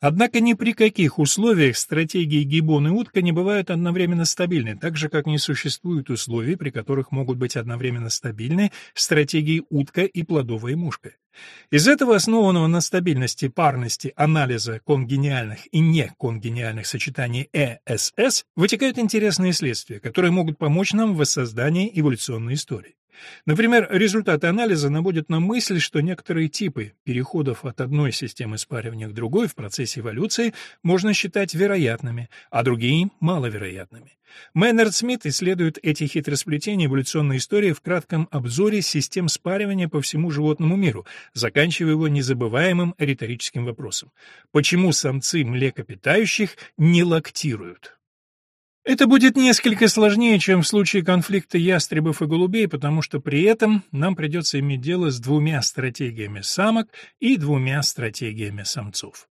Однако ни при каких условиях стратегии гибон и утка не бывают одновременно стабильны, так же, как не существует условий, при которых могут быть одновременно стабильны стратегии утка и плодовая мушка. Из этого основанного на стабильности парности анализа конгениальных и неконгениальных сочетаний ЭСС вытекают интересные следствия, которые могут помочь нам в воссоздании эволюционной истории. Например, результаты анализа наводят на мысль, что некоторые типы переходов от одной системы спаривания к другой в процессе эволюции можно считать вероятными, а другие — маловероятными. Мэннерд Смит исследует эти хитросплетения эволюционной истории в кратком обзоре систем спаривания по всему животному миру, заканчивая его незабываемым риторическим вопросом. Почему самцы млекопитающих не лактируют? Это будет несколько сложнее, чем в случае конфликта ястребов и голубей, потому что при этом нам придется иметь дело с двумя стратегиями самок и двумя стратегиями самцов.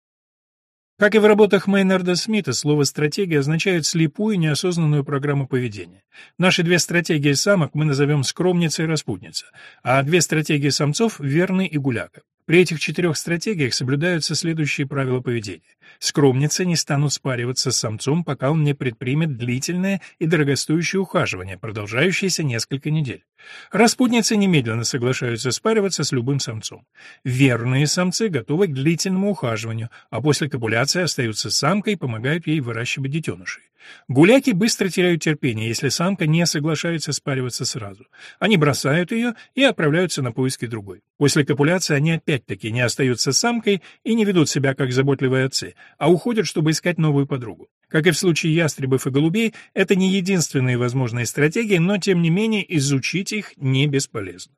Как и в работах Мейнарда Смита, слово «стратегия» означает слепую неосознанную программу поведения. Наши две стратегии самок мы назовем «скромница» и «распутница», а две стратегии самцов — «верный» и «гуляка». При этих четырех стратегиях соблюдаются следующие правила поведения. Скромницы не станут спариваться с самцом, пока он не предпримет длительное и дорогостоящее ухаживание, продолжающееся несколько недель. Распутницы немедленно соглашаются спариваться с любым самцом. Верные самцы готовы к длительному ухаживанию, а после копуляции остаются с самкой и помогают ей выращивать детенышей. Гуляки быстро теряют терпение, если самка не соглашается спариваться сразу. Они бросают ее и отправляются на поиски другой. После копуляции они опять-таки не остаются самкой и не ведут себя как заботливые отцы, а уходят, чтобы искать новую подругу. Как и в случае ястребов и голубей, это не единственные возможные стратегии, но тем не менее изучить их не бесполезно.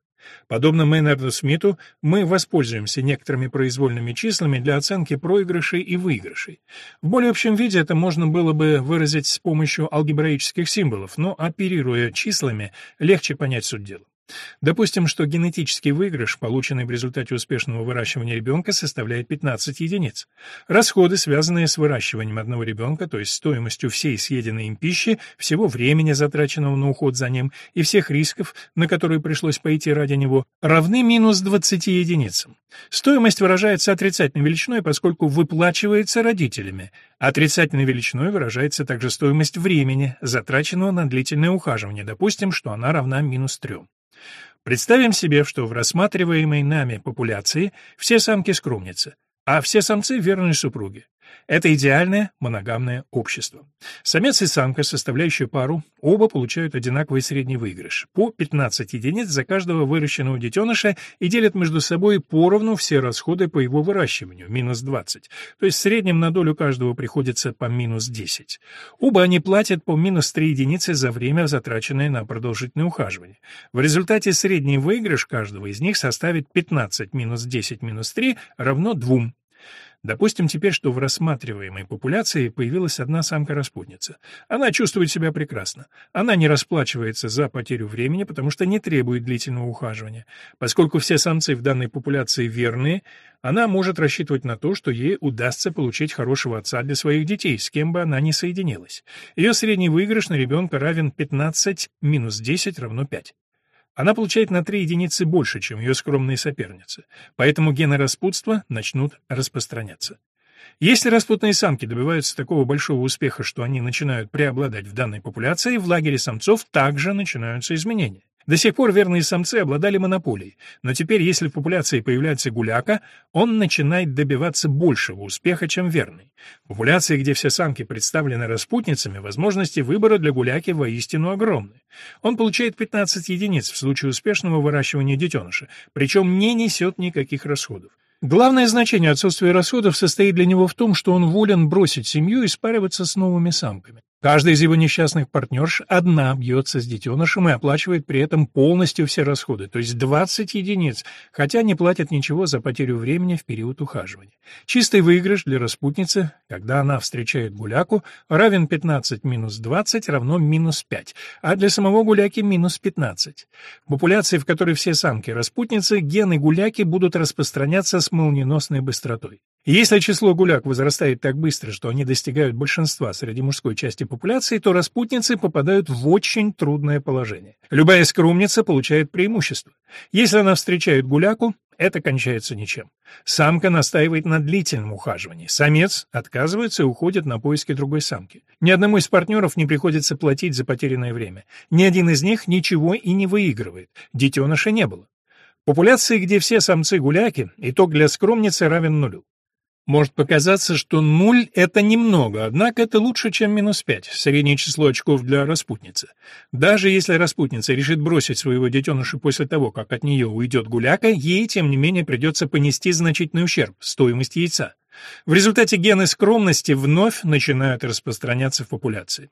Подобно Мейнарду Смиту, мы воспользуемся некоторыми произвольными числами для оценки проигрышей и выигрышей. В более общем виде это можно было бы выразить с помощью алгебраических символов, но оперируя числами, легче понять суть дела. Допустим, что генетический выигрыш, полученный в результате успешного выращивания ребенка, составляет 15 единиц. Расходы, связанные с выращиванием одного ребенка, то есть стоимостью всей съеденной им пищи, всего времени, затраченного на уход за ним, и всех рисков, на которые пришлось пойти ради него, равны минус 20 единицам. Стоимость выражается отрицательной величиной, поскольку выплачивается родителями. Отрицательной величиной выражается также стоимость времени, затраченного на длительное ухаживание. Допустим, что она равна минус 3. Представим себе, что в рассматриваемой нами популяции все самки скромницы, а все самцы верные супруги. Это идеальное моногамное общество. Самец и самка, составляющие пару, оба получают одинаковый средний выигрыш, по 15 единиц за каждого выращенного детеныша и делят между собой поровну все расходы по его выращиванию, минус 20, то есть в среднем на долю каждого приходится по минус 10. Оба они платят по минус 3 единицы за время, затраченное на продолжительное ухаживание. В результате средний выигрыш каждого из них составит 15 минус 10 минус 3 равно 2. Допустим теперь, что в рассматриваемой популяции появилась одна самка-распутница. Она чувствует себя прекрасно. Она не расплачивается за потерю времени, потому что не требует длительного ухаживания. Поскольку все самцы в данной популяции верные, она может рассчитывать на то, что ей удастся получить хорошего отца для своих детей, с кем бы она ни соединилась. Ее средний выигрыш на ребенка равен 15 минус 10 равно 5. Она получает на 3 единицы больше, чем ее скромные соперницы, поэтому гены распутства начнут распространяться. Если распутные самки добиваются такого большого успеха, что они начинают преобладать в данной популяции, в лагере самцов также начинаются изменения. До сих пор верные самцы обладали монополией, но теперь, если в популяции появляется гуляка, он начинает добиваться большего успеха, чем верный. В популяции, где все самки представлены распутницами, возможности выбора для гуляки воистину огромны. Он получает 15 единиц в случае успешного выращивания детеныша, причем не несет никаких расходов. Главное значение отсутствия расходов состоит для него в том, что он волен бросить семью и спариваться с новыми самками. Каждая из его несчастных партнерш одна бьется с детенышем и оплачивает при этом полностью все расходы, то есть 20 единиц, хотя не платит ничего за потерю времени в период ухаживания. Чистый выигрыш для распутницы, когда она встречает гуляку, равен 15 минус 20 равно минус 5, а для самого гуляки минус 15. В популяции, в которой все самки распутницы, гены гуляки будут распространяться с молниеносной быстротой. Если число гуляк возрастает так быстро, что они достигают большинства среди мужской части популяции, то распутницы попадают в очень трудное положение. Любая скромница получает преимущество. Если она встречает гуляку, это кончается ничем. Самка настаивает на длительном ухаживании. Самец отказывается и уходит на поиски другой самки. Ни одному из партнеров не приходится платить за потерянное время. Ни один из них ничего и не выигрывает. Детеныша не было. Популяции, где все самцы гуляки, итог для скромницы равен нулю. Может показаться, что нуль — это немного, однако это лучше, чем минус пять, среднее число очков для распутницы. Даже если распутница решит бросить своего детеныша после того, как от нее уйдет гуляка, ей, тем не менее, придется понести значительный ущерб — стоимость яйца. В результате гены скромности вновь начинают распространяться в популяции.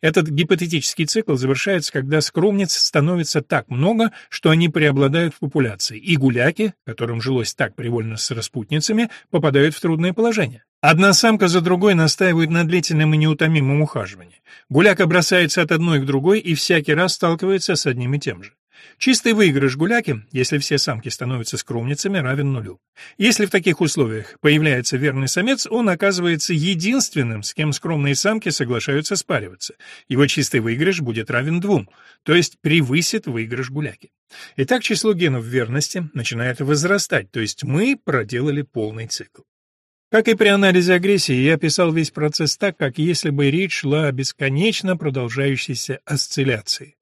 Этот гипотетический цикл завершается, когда скромниц становится так много, что они преобладают в популяции, и гуляки, которым жилось так привольно с распутницами, попадают в трудное положение. Одна самка за другой настаивает на длительном и неутомимом ухаживании. Гуляка бросается от одной к другой и всякий раз сталкивается с одним и тем же. Чистый выигрыш гуляки, если все самки становятся скромницами, равен нулю. Если в таких условиях появляется верный самец, он оказывается единственным, с кем скромные самки соглашаются спариваться. Его чистый выигрыш будет равен двум, то есть превысит выигрыш гуляки. Итак, число генов верности начинает возрастать, то есть мы проделали полный цикл. Как и при анализе агрессии, я описал весь процесс так, как если бы речь шла о бесконечно продолжающейся осцилляции.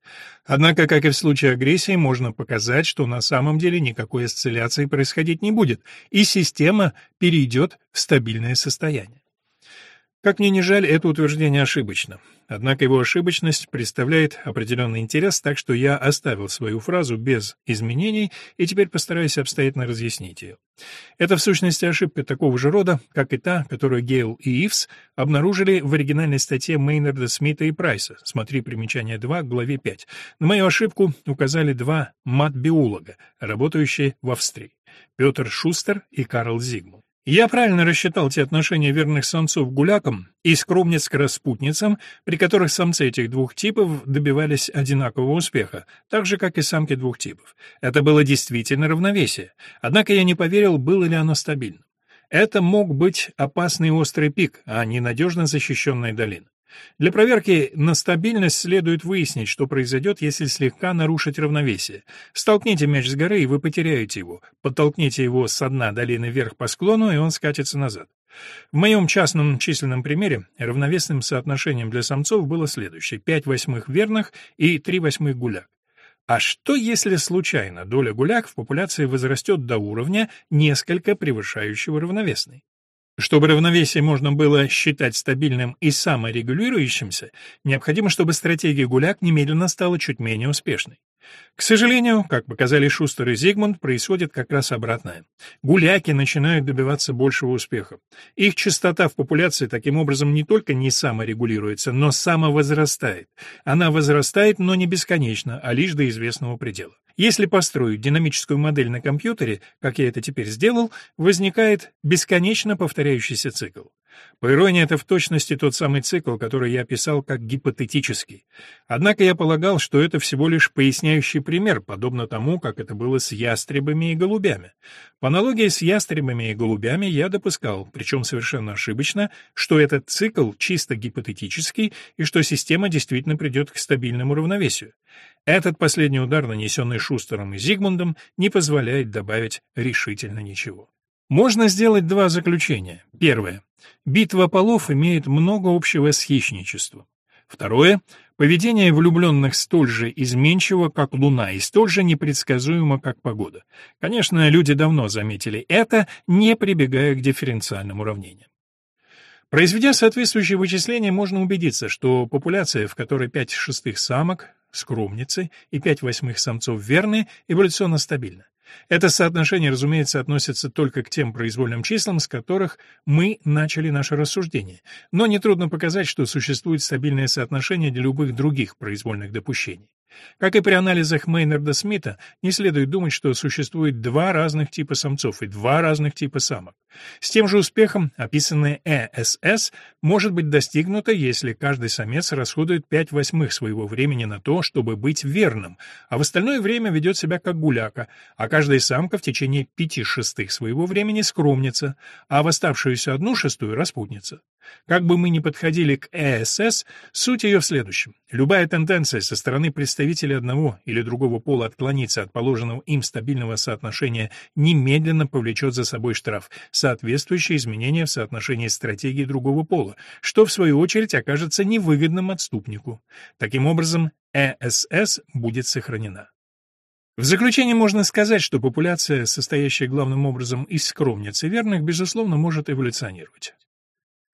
Однако, как и в случае агрессии, можно показать, что на самом деле никакой осцилляции происходить не будет, и система перейдет в стабильное состояние. Как мне не жаль, это утверждение ошибочно. Однако его ошибочность представляет определенный интерес, так что я оставил свою фразу без изменений и теперь постараюсь обстоятельно разъяснить ее. Это в сущности ошибка такого же рода, как и та, которую Гейл и Ивс обнаружили в оригинальной статье Мейнарда Смита и Прайса. Смотри примечание 2 к главе 5. На мою ошибку указали два мат-биолога, работающие в Австрии. Петр Шустер и Карл Зигмунд. Я правильно рассчитал те отношения верных самцов к гулякам и скромниц к распутницам, при которых самцы этих двух типов добивались одинакового успеха, так же, как и самки двух типов. Это было действительно равновесие. Однако я не поверил, было ли оно стабильным. Это мог быть опасный острый пик, а не надежно защищенная долина. Для проверки на стабильность следует выяснить, что произойдет, если слегка нарушить равновесие. Столкните мяч с горы, и вы потеряете его. Подтолкните его с дна долины вверх по склону, и он скатится назад. В моем частном численном примере равновесным соотношением для самцов было следующее: 5 восьмых верных и 3 восьмых гуляк. А что, если случайно доля гуляк в популяции возрастет до уровня, несколько превышающего равновесный? Чтобы равновесие можно было считать стабильным и саморегулирующимся, необходимо, чтобы стратегия Гуляк немедленно стала чуть менее успешной. К сожалению, как показали Шустер и Зигмунд, происходит как раз обратное. Гуляки начинают добиваться большего успеха. Их частота в популяции таким образом не только не саморегулируется, но самовозрастает. Она возрастает, но не бесконечно, а лишь до известного предела. Если построить динамическую модель на компьютере, как я это теперь сделал, возникает бесконечно повторяющийся цикл. По иронии, это в точности тот самый цикл, который я описал как гипотетический. Однако я полагал, что это всего лишь поясняющий пример, подобно тому, как это было с ястребами и голубями. По аналогии с ястребами и голубями я допускал, причем совершенно ошибочно, что этот цикл чисто гипотетический и что система действительно придет к стабильному равновесию. Этот последний удар, нанесенный Шустером и Зигмундом, не позволяет добавить решительно ничего. Можно сделать два заключения. Первое. Битва полов имеет много общего с хищничеством. Второе. Поведение влюбленных столь же изменчиво, как луна, и столь же непредсказуемо, как погода. Конечно, люди давно заметили это, не прибегая к дифференциальным уравнениям. Произведя соответствующие вычисления, можно убедиться, что популяция, в которой 5 шестых самок, скромницы и 5 восьмых самцов верны, эволюционно стабильна. Это соотношение, разумеется, относится только к тем произвольным числам, с которых мы начали наше рассуждение. Но нетрудно показать, что существует стабильное соотношение для любых других произвольных допущений. Как и при анализах Мейнарда Смита, не следует думать, что существует два разных типа самцов и два разных типа самок. С тем же успехом описанное ЭСС может быть достигнуто, если каждый самец расходует 5 восьмых своего времени на то, чтобы быть верным, а в остальное время ведет себя как гуляка, а каждая самка в течение 5 шестых своего времени скромница, а в оставшуюся одну шестую распутница. Как бы мы ни подходили к ЭСС, суть ее в следующем. Любая тенденция со стороны представителей одного или другого пола отклониться от положенного им стабильного соотношения немедленно повлечет за собой штраф, соответствующий изменения в соотношении стратегии другого пола, что в свою очередь окажется невыгодным отступнику. Таким образом, ЭСС будет сохранена. В заключение можно сказать, что популяция, состоящая главным образом из скромниц и верных, безусловно, может эволюционировать.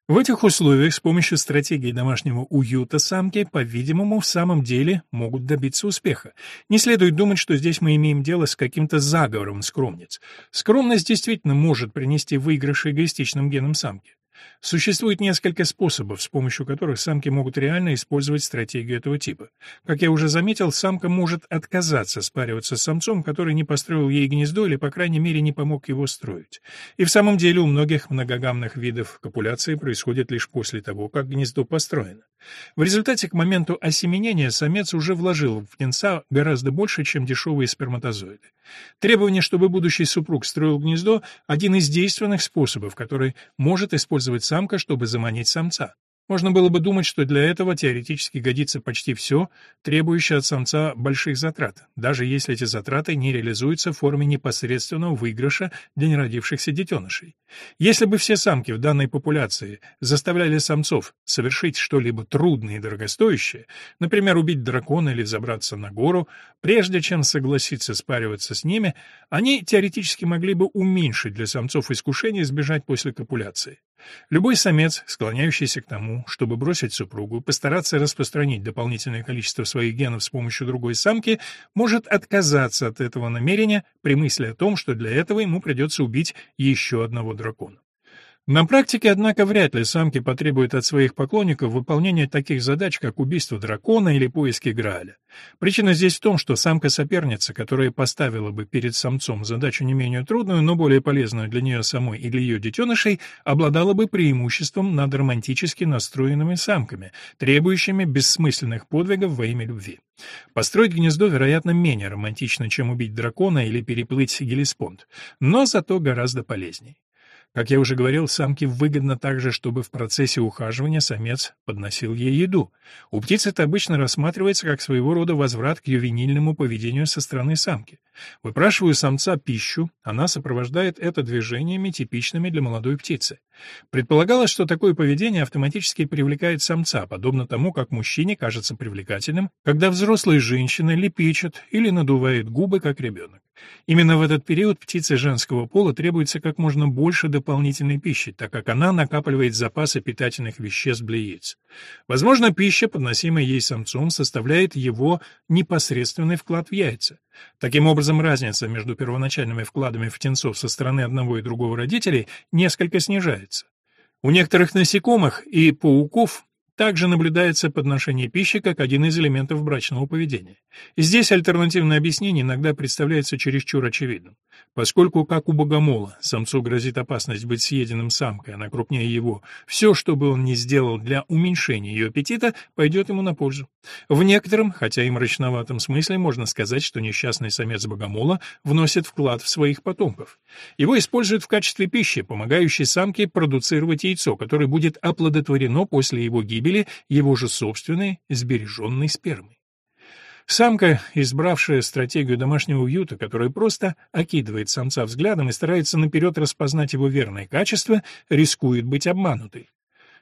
В этих условиях с помощью стратегии домашнего уюта самки, по-видимому, в самом деле могут добиться успеха. Не следует думать, что здесь мы имеем дело с каким-то заговором скромниц. Скромность действительно может принести выигрыш эгоистичным генам самки. Существует несколько способов, с помощью которых самки могут реально использовать стратегию этого типа. Как я уже заметил, самка может отказаться спариваться с самцом, который не построил ей гнездо или, по крайней мере, не помог его строить. И в самом деле у многих многогамных видов копуляции происходит лишь после того, как гнездо построено. В результате к моменту осеменения самец уже вложил в птенца гораздо больше, чем дешевые сперматозоиды. Требование, чтобы будущий супруг строил гнездо – один из действенных способов, который может использовать самка, чтобы заманить самца. Можно было бы думать, что для этого теоретически годится почти все, требующее от самца больших затрат, даже если эти затраты не реализуются в форме непосредственного выигрыша для неродившихся детенышей. Если бы все самки в данной популяции заставляли самцов совершить что-либо трудное и дорогостоящее, например, убить дракона или взобраться на гору, прежде чем согласиться спариваться с ними, они теоретически могли бы уменьшить для самцов искушение сбежать после копуляции. Любой самец, склоняющийся к тому, чтобы бросить супругу, постараться распространить дополнительное количество своих генов с помощью другой самки, может отказаться от этого намерения при мысли о том, что для этого ему придется убить еще одного дракона. На практике, однако, вряд ли самки потребуют от своих поклонников выполнения таких задач, как убийство дракона или поиски Грааля. Причина здесь в том, что самка-соперница, которая поставила бы перед самцом задачу не менее трудную, но более полезную для нее самой и для ее детенышей, обладала бы преимуществом над романтически настроенными самками, требующими бессмысленных подвигов во имя любви. Построить гнездо, вероятно, менее романтично, чем убить дракона или переплыть Гелеспонд, но зато гораздо полезней. Как я уже говорил, самке выгодно также, чтобы в процессе ухаживания самец подносил ей еду. У птиц это обычно рассматривается как своего рода возврат к ювенильному поведению со стороны самки. Выпрашивая самца пищу, она сопровождает это движениями, типичными для молодой птицы. Предполагалось, что такое поведение автоматически привлекает самца, подобно тому, как мужчине кажется привлекательным, когда взрослая женщина лепечет или надувает губы, как ребенок. Именно в этот период птице женского пола требуется как можно больше дополнительной пищи, так как она накапливает запасы питательных веществ для яиц. Возможно, пища, подносимая ей самцом, составляет его непосредственный вклад в яйца. Таким образом, разница между первоначальными вкладами в птенцов со стороны одного и другого родителей несколько снижается. У некоторых насекомых и пауков также наблюдается подношение пищи как один из элементов брачного поведения. Здесь альтернативное объяснение иногда представляется чересчур очевидным. Поскольку, как у богомола, самцу грозит опасность быть съеденным самкой, она крупнее его, все, что бы он ни сделал для уменьшения ее аппетита, пойдет ему на пользу. В некотором, хотя и мрачноватом смысле, можно сказать, что несчастный самец богомола вносит вклад в своих потомков. Его используют в качестве пищи, помогающей самке продуцировать яйцо, которое будет оплодотворено после его гибели его же собственной сбереженной спермы. Самка, избравшая стратегию домашнего уюта, которая просто окидывает самца взглядом и старается наперед распознать его верные качества, рискует быть обманутой.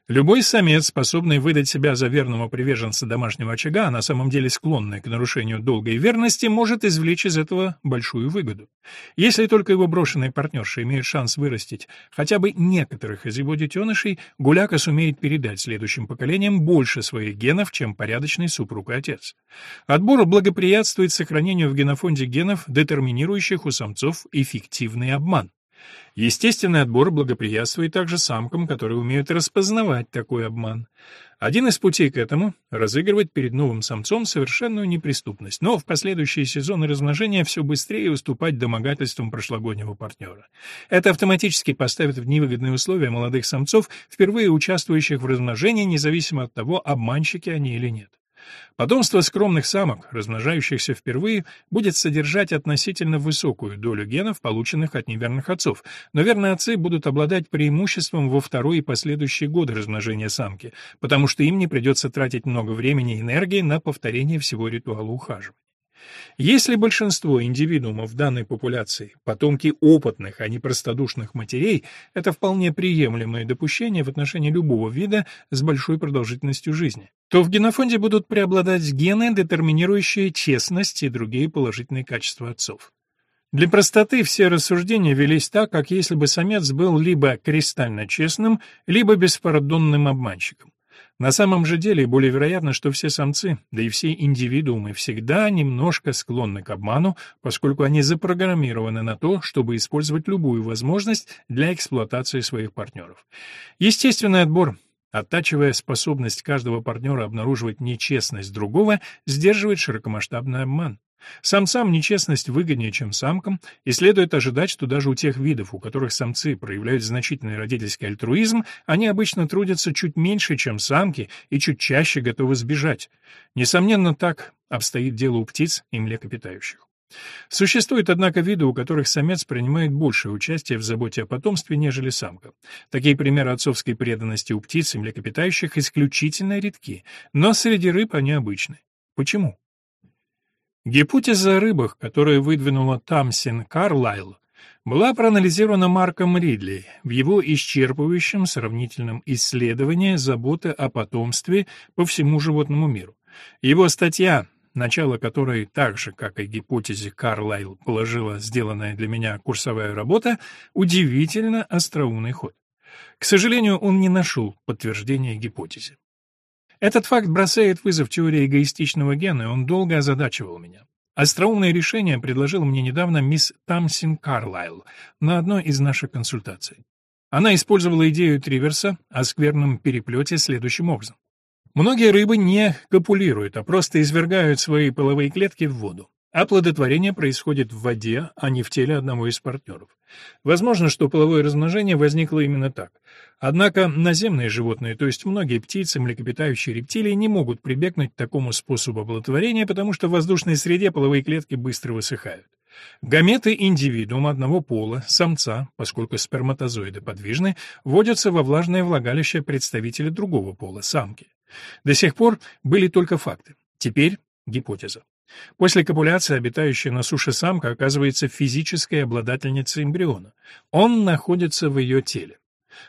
Любой самец, способный выдать себя за верного приверженца домашнего очага, а на самом деле склонный к нарушению долгой верности, может извлечь из этого большую выгоду. Если только его брошенные партнерши имеют шанс вырастить хотя бы некоторых из его детенышей, гуляка сумеет передать следующим поколениям больше своих генов, чем порядочный супруг и отец. Отбор благоприятствует сохранению в генофонде генов, детерминирующих у самцов эффективный обман. Естественный отбор благоприятствует также самкам, которые умеют распознавать такой обман. Один из путей к этому — разыгрывать перед новым самцом совершенную неприступность, но в последующие сезоны размножения все быстрее уступать домогательствам прошлогоднего партнера. Это автоматически поставит в невыгодные условия молодых самцов, впервые участвующих в размножении, независимо от того, обманщики они или нет. Потомство скромных самок, размножающихся впервые, будет содержать относительно высокую долю генов, полученных от неверных отцов, но верные отцы будут обладать преимуществом во второй и последующие годы размножения самки, потому что им не придется тратить много времени и энергии на повторение всего ритуала ухаживания. Если большинство индивидуумов данной популяции – потомки опытных, а не простодушных матерей, это вполне приемлемое допущение в отношении любого вида с большой продолжительностью жизни, то в генофонде будут преобладать гены, детерминирующие честность и другие положительные качества отцов. Для простоты все рассуждения велись так, как если бы самец был либо кристально честным, либо беспардонным обманщиком. На самом же деле более вероятно, что все самцы, да и все индивидуумы всегда немножко склонны к обману, поскольку они запрограммированы на то, чтобы использовать любую возможность для эксплуатации своих партнеров. Естественный отбор Оттачивая способность каждого партнера обнаруживать нечестность другого, сдерживает широкомасштабный обман. Самцам нечестность выгоднее, чем самкам, и следует ожидать, что даже у тех видов, у которых самцы проявляют значительный родительский альтруизм, они обычно трудятся чуть меньше, чем самки, и чуть чаще готовы сбежать. Несомненно, так обстоит дело у птиц и млекопитающих. Существуют, однако, виды, у которых самец принимает большее участие в заботе о потомстве, нежели самка. Такие примеры отцовской преданности у птиц и млекопитающих исключительно редки, но среди рыб они обычны. Почему? Гипотеза о рыбах, которую выдвинула Тамсин Карлайл, была проанализирована Марком Ридли в его исчерпывающем сравнительном исследовании заботы о потомстве по всему животному миру. Его статья, начало которой, так же, как и гипотезе Карлайл, положила сделанная для меня курсовая работа, удивительно остроумный ход. К сожалению, он не нашел подтверждения гипотезе. Этот факт бросает вызов теории эгоистичного гена, и он долго озадачивал меня. Остроумное решение предложил мне недавно мисс Тамсин Карлайл на одной из наших консультаций. Она использовала идею Триверса о скверном переплете следующим образом. Многие рыбы не копулируют, а просто извергают свои половые клетки в воду. Оплодотворение происходит в воде, а не в теле одного из партнеров. Возможно, что половое размножение возникло именно так. Однако наземные животные, то есть многие птицы, млекопитающие рептилии, не могут прибегнуть к такому способу оплодотворения, потому что в воздушной среде половые клетки быстро высыхают. Гаметы индивидуума одного пола, самца, поскольку сперматозоиды подвижны, вводятся во влажное влагалище представителя другого пола, самки. До сих пор были только факты. Теперь гипотеза. После копуляции обитающая на суше самка оказывается физической обладательницей эмбриона. Он находится в ее теле.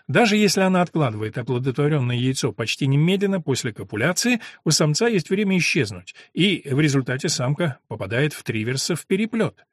Даже если она откладывает оплодотворенное яйцо почти немедленно после копуляции, у самца есть время исчезнуть, и в результате самка попадает в триверса в переплет.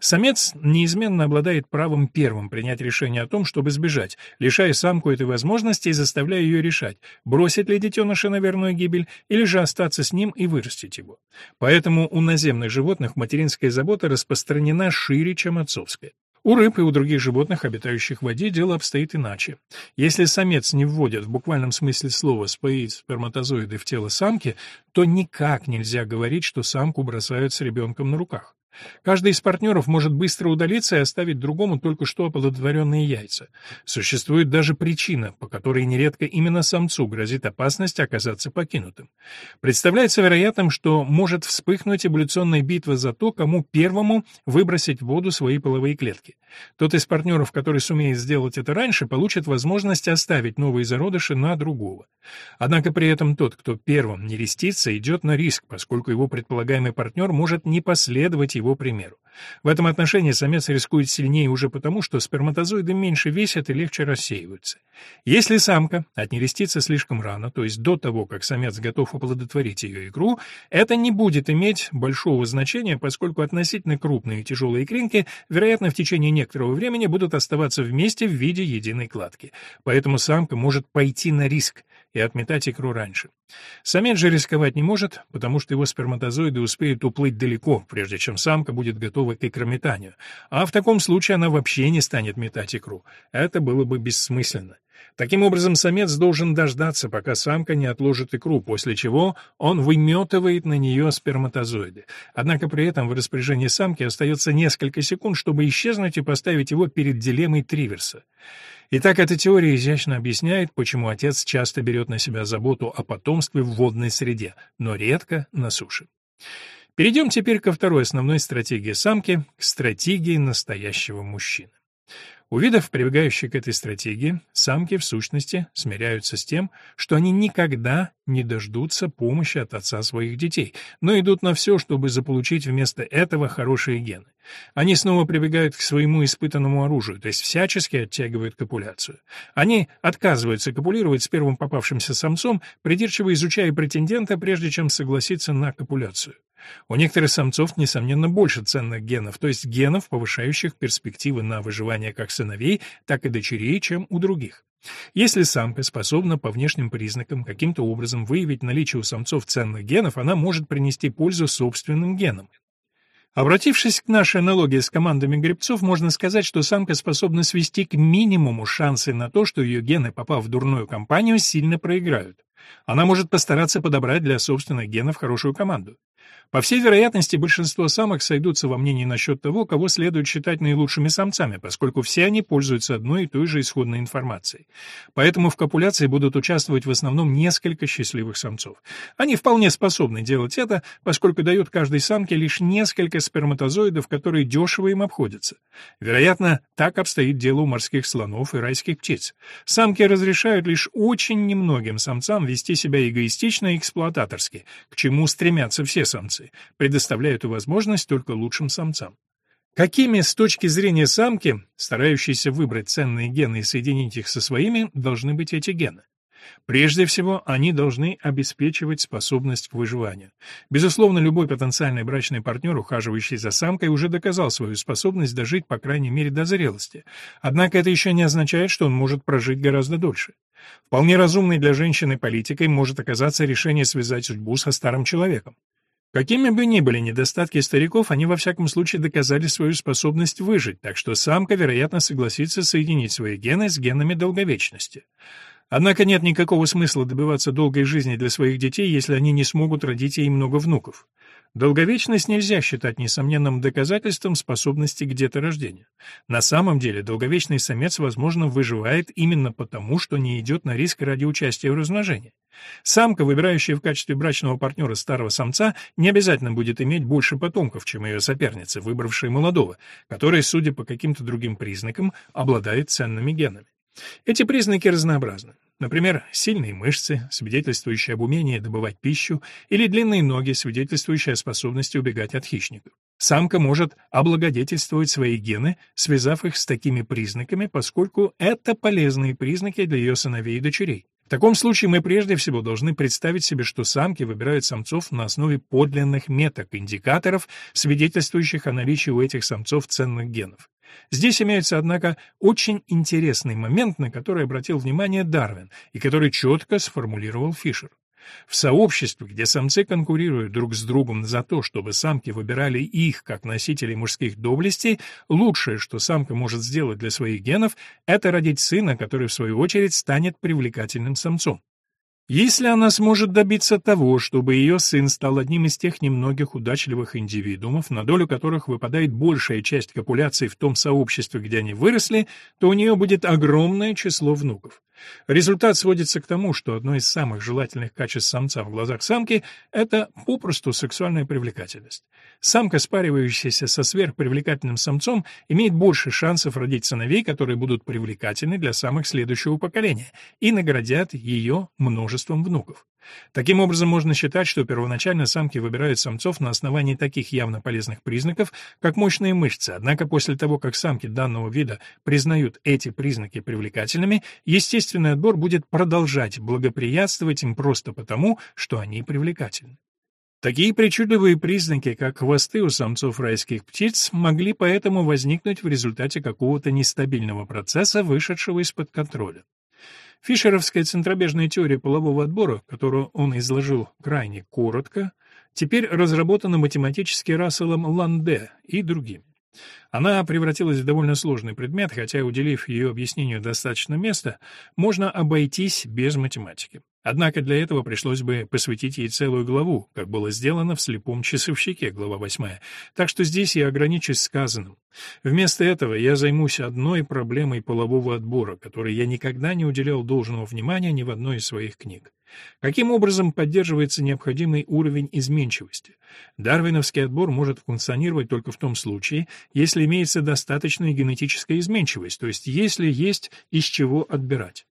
Самец неизменно обладает правом первым принять решение о том, чтобы сбежать, лишая самку этой возможности и заставляя ее решать, бросить ли детеныша на верную гибель или же остаться с ним и вырастить его. Поэтому у наземных животных материнская забота распространена шире, чем отцовская. У рыб и у других животных, обитающих в воде, дело обстоит иначе. Если самец не вводит в буквальном смысле слова свои сперматозоиды в тело самки, то никак нельзя говорить, что самку бросают с ребенком на руках. Каждый из партнеров может быстро удалиться и оставить другому только что оплодотворенные яйца. Существует даже причина, по которой нередко именно самцу грозит опасность оказаться покинутым. Представляется вероятным, что может вспыхнуть эволюционная битва за то, кому первому выбросить в воду свои половые клетки. Тот из партнеров, который сумеет сделать это раньше, получит возможность оставить новые зародыши на другого. Однако при этом тот, кто первым не рестится, идет на риск, поскольку его предполагаемый партнер может не последовать его примеру. В этом отношении самец рискует сильнее уже потому, что сперматозоиды меньше весят и легче рассеиваются. Если самка отнерестится слишком рано, то есть до того, как самец готов оплодотворить ее икру, это не будет иметь большого значения, поскольку относительно крупные и тяжелые икринки, вероятно, в течение некоторого времени будут оставаться вместе в виде единой кладки. Поэтому самка может пойти на риск и отметать икру раньше. Самец же рисковать не может, потому что его сперматозоиды успеют уплыть далеко, прежде чем самка будет готова к икрометанию, а в таком случае она вообще не станет метать икру. Это было бы бессмысленно. Таким образом, самец должен дождаться, пока самка не отложит икру, после чего он выметывает на нее сперматозоиды. Однако при этом в распоряжении самки остается несколько секунд, чтобы исчезнуть и поставить его перед дилеммой Триверса. Итак, эта теория изящно объясняет, почему отец часто берет на себя заботу о потомстве в водной среде, но редко на суше. Перейдем теперь ко второй основной стратегии самки, к стратегии настоящего мужчины. У видов, прибегающих к этой стратегии, самки, в сущности, смиряются с тем, что они никогда не дождутся помощи от отца своих детей, но идут на все, чтобы заполучить вместо этого хорошие гены. Они снова прибегают к своему испытанному оружию, то есть всячески оттягивают копуляцию. Они отказываются копулировать с первым попавшимся самцом, придирчиво изучая претендента, прежде чем согласиться на копуляцию. У некоторых самцов, несомненно, больше ценных генов, то есть генов, повышающих перспективы на выживание как сыновей, так и дочерей, чем у других. Если самка способна по внешним признакам каким-то образом выявить наличие у самцов ценных генов, она может принести пользу собственным генам. Обратившись к нашей аналогии с командами грибцов, можно сказать, что самка способна свести к минимуму шансы на то, что ее гены, попав в дурную компанию, сильно проиграют. Она может постараться подобрать для собственных генов хорошую команду. По всей вероятности, большинство самок сойдутся во мнении насчет того, кого следует считать наилучшими самцами, поскольку все они пользуются одной и той же исходной информацией. Поэтому в копуляции будут участвовать в основном несколько счастливых самцов. Они вполне способны делать это, поскольку дают каждой самке лишь несколько сперматозоидов, которые дешево им обходятся. Вероятно, так обстоит дело у морских слонов и райских птиц. Самки разрешают лишь очень немногим самцам вести себя эгоистично и эксплуататорски, к чему стремятся все самцы, предоставляя эту возможность только лучшим самцам. Какими с точки зрения самки, старающейся выбрать ценные гены и соединить их со своими, должны быть эти гены? Прежде всего, они должны обеспечивать способность к выживанию. Безусловно, любой потенциальный брачный партнер, ухаживающий за самкой, уже доказал свою способность дожить, по крайней мере, до зрелости. Однако это еще не означает, что он может прожить гораздо дольше. Вполне разумной для женщины политикой может оказаться решение связать судьбу со старым человеком. Какими бы ни были недостатки стариков, они во всяком случае доказали свою способность выжить, так что самка, вероятно, согласится соединить свои гены с генами долговечности. Однако нет никакого смысла добиваться долгой жизни для своих детей, если они не смогут родить ей много внуков. Долговечность нельзя считать несомненным доказательством способности к деторождению. На самом деле долговечный самец, возможно, выживает именно потому, что не идет на риск ради участия в размножении. Самка, выбирающая в качестве брачного партнера старого самца, не обязательно будет иметь больше потомков, чем ее соперница, выбравшая молодого, который, судя по каким-то другим признакам, обладает ценными генами. Эти признаки разнообразны. Например, сильные мышцы, свидетельствующие об умении добывать пищу, или длинные ноги, свидетельствующие о способности убегать от хищников. Самка может облагодетельствовать свои гены, связав их с такими признаками, поскольку это полезные признаки для ее сыновей и дочерей. В таком случае мы прежде всего должны представить себе, что самки выбирают самцов на основе подлинных меток, индикаторов, свидетельствующих о наличии у этих самцов ценных генов. Здесь имеется, однако, очень интересный момент, на который обратил внимание Дарвин и который четко сформулировал Фишер. В сообществе, где самцы конкурируют друг с другом за то, чтобы самки выбирали их как носителей мужских доблестей, лучшее, что самка может сделать для своих генов, это родить сына, который, в свою очередь, станет привлекательным самцом. Если она сможет добиться того, чтобы ее сын стал одним из тех немногих удачливых индивидуумов, на долю которых выпадает большая часть копуляций в том сообществе, где они выросли, то у нее будет огромное число внуков. Результат сводится к тому, что одно из самых желательных качеств самца в глазах самки – это попросту сексуальная привлекательность. Самка, спаривающаяся со сверхпривлекательным самцом, имеет больше шансов родить сыновей, которые будут привлекательны для самых следующего поколения и наградят ее множеством внуков. Таким образом, можно считать, что первоначально самки выбирают самцов на основании таких явно полезных признаков, как мощные мышцы, однако после того, как самки данного вида признают эти признаки привлекательными, естественный отбор будет продолжать благоприятствовать им просто потому, что они привлекательны. Такие причудливые признаки, как хвосты у самцов райских птиц, могли поэтому возникнуть в результате какого-то нестабильного процесса, вышедшего из-под контроля. Фишеровская центробежная теория полового отбора, которую он изложил крайне коротко, теперь разработана математически Расселом Ланде и другими. Она превратилась в довольно сложный предмет, хотя, уделив ее объяснению достаточно места, можно обойтись без математики. Однако для этого пришлось бы посвятить ей целую главу, как было сделано в «Слепом часовщике», глава 8. Так что здесь я ограничусь сказанным. Вместо этого я займусь одной проблемой полового отбора, которой я никогда не уделял должного внимания ни в одной из своих книг. Каким образом поддерживается необходимый уровень изменчивости? Дарвиновский отбор может функционировать только в том случае, если имеется достаточная генетическая изменчивость, то есть если есть из чего отбирать.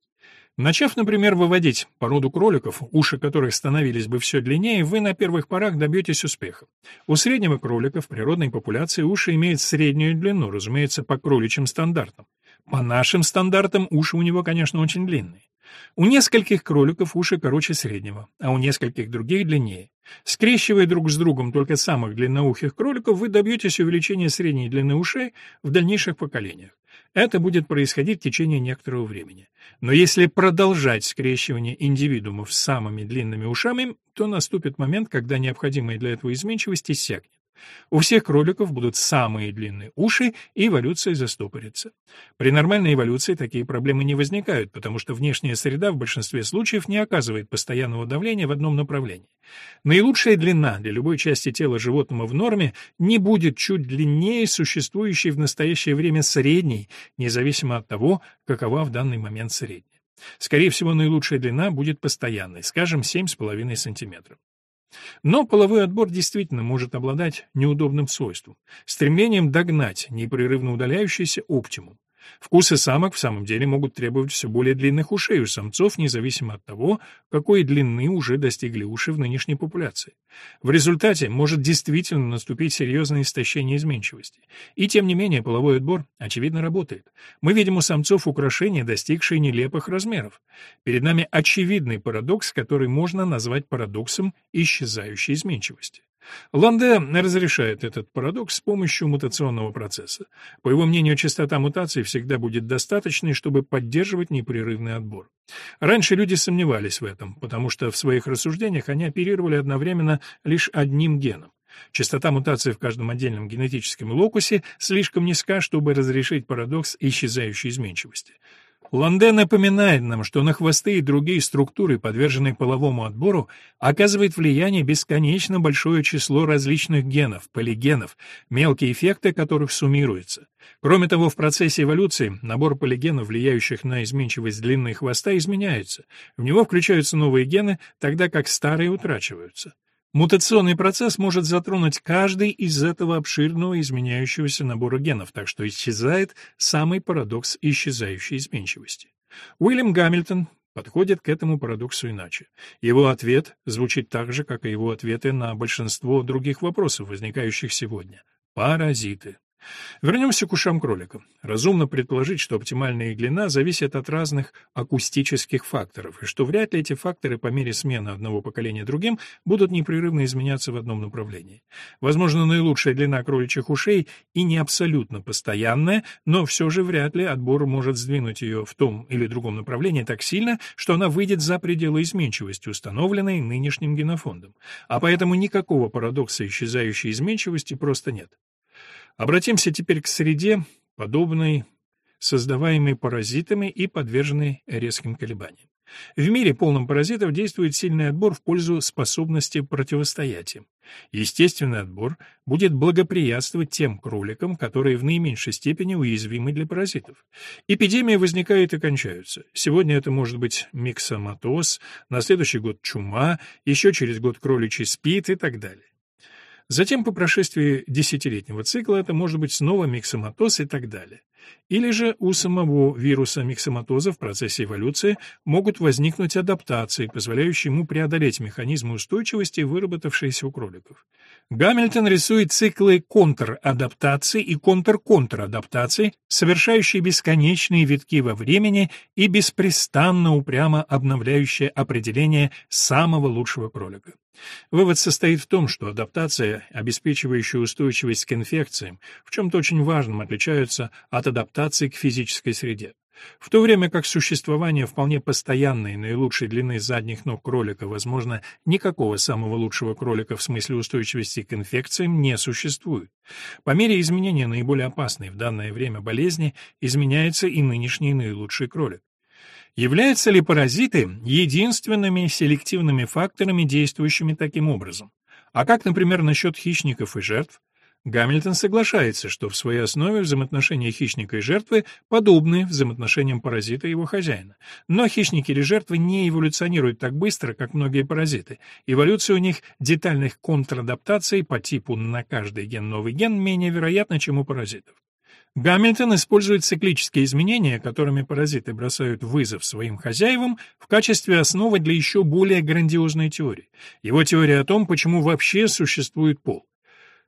Начав, например, выводить породу кроликов, уши которых становились бы все длиннее, вы на первых порах добьетесь успеха. У среднего кролика в природной популяции уши имеют среднюю длину, разумеется, по кроличьим стандартам. По нашим стандартам уши у него, конечно, очень длинные. У нескольких кроликов уши короче среднего, а у нескольких других длиннее. Скрещивая друг с другом только самых длинноухих кроликов, вы добьетесь увеличения средней длины ушей в дальнейших поколениях. Это будет происходить в течение некоторого времени. Но если продолжать скрещивание индивидуумов с самыми длинными ушами, то наступит момент, когда необходимая для этого изменчивость иссякнет. У всех кроликов будут самые длинные уши, и эволюция застопорится. При нормальной эволюции такие проблемы не возникают, потому что внешняя среда в большинстве случаев не оказывает постоянного давления в одном направлении. Наилучшая длина для любой части тела животного в норме не будет чуть длиннее существующей в настоящее время средней, независимо от того, какова в данный момент средняя. Скорее всего, наилучшая длина будет постоянной, скажем, 7,5 см. Но половой отбор действительно может обладать неудобным свойством – стремлением догнать непрерывно удаляющийся оптимум. Вкусы самок в самом деле могут требовать все более длинных ушей у самцов, независимо от того, какой длины уже достигли уши в нынешней популяции. В результате может действительно наступить серьезное истощение изменчивости. И тем не менее половой отбор, очевидно, работает. Мы видим у самцов украшения, достигшие нелепых размеров. Перед нами очевидный парадокс, который можно назвать парадоксом исчезающей изменчивости. Ланде разрешает этот парадокс с помощью мутационного процесса. По его мнению, частота мутаций всегда будет достаточной, чтобы поддерживать непрерывный отбор. Раньше люди сомневались в этом, потому что в своих рассуждениях они оперировали одновременно лишь одним геном. Частота мутаций в каждом отдельном генетическом локусе слишком низка, чтобы разрешить парадокс исчезающей изменчивости. Ланде напоминает нам, что на хвосты и другие структуры, подверженные половому отбору, оказывает влияние бесконечно большое число различных генов, полигенов, мелкие эффекты которых суммируются. Кроме того, в процессе эволюции набор полигенов, влияющих на изменчивость длины хвоста, изменяется. В него включаются новые гены, тогда как старые утрачиваются. Мутационный процесс может затронуть каждый из этого обширного изменяющегося набора генов, так что исчезает самый парадокс исчезающей изменчивости. Уильям Гамильтон подходит к этому парадоксу иначе. Его ответ звучит так же, как и его ответы на большинство других вопросов, возникающих сегодня. Паразиты. Вернемся к ушам кролика. Разумно предположить, что оптимальная длина зависит от разных акустических факторов, и что вряд ли эти факторы по мере смены одного поколения другим будут непрерывно изменяться в одном направлении. Возможно, наилучшая длина кроличьих ушей и не абсолютно постоянная, но все же вряд ли отбор может сдвинуть ее в том или другом направлении так сильно, что она выйдет за пределы изменчивости, установленной нынешним генофондом. А поэтому никакого парадокса исчезающей изменчивости просто нет. Обратимся теперь к среде, подобной создаваемой паразитами и подверженной резким колебаниям. В мире, полном паразитов, действует сильный отбор в пользу способности противостоять им. Естественный отбор будет благоприятствовать тем кроликам, которые в наименьшей степени уязвимы для паразитов. Эпидемии возникают и кончаются. Сегодня это может быть миксоматоз, на следующий год чума, еще через год кроличий спит и так далее. Затем, по прошествии десятилетнего цикла, это может быть снова миксоматоз и так далее. Или же у самого вируса миксоматоза в процессе эволюции могут возникнуть адаптации, позволяющие ему преодолеть механизмы устойчивости, выработавшиеся у кроликов. Гамильтон рисует циклы контрадаптации и контр-контрадаптации, совершающие бесконечные витки во времени и беспрестанно упрямо обновляющие определение самого лучшего кролика. Вывод состоит в том, что адаптация, обеспечивающая устойчивость к инфекциям, в чем-то очень важном отличаются от адаптации к физической среде. В то время как существование вполне постоянной наилучшей длины задних ног кролика, возможно, никакого самого лучшего кролика в смысле устойчивости к инфекциям не существует. По мере изменения наиболее опасной в данное время болезни изменяется и нынешний наилучший кролик. Являются ли паразиты единственными селективными факторами, действующими таким образом? А как, например, насчет хищников и жертв? Гамильтон соглашается, что в своей основе взаимоотношения хищника и жертвы подобны взаимоотношениям паразита и его хозяина. Но хищники или жертвы не эволюционируют так быстро, как многие паразиты. Эволюция у них детальных контрадаптаций по типу на каждый ген новый ген менее вероятна, чем у паразитов. Гамильтон использует циклические изменения, которыми паразиты бросают вызов своим хозяевам, в качестве основы для еще более грандиозной теории. Его теория о том, почему вообще существует пол.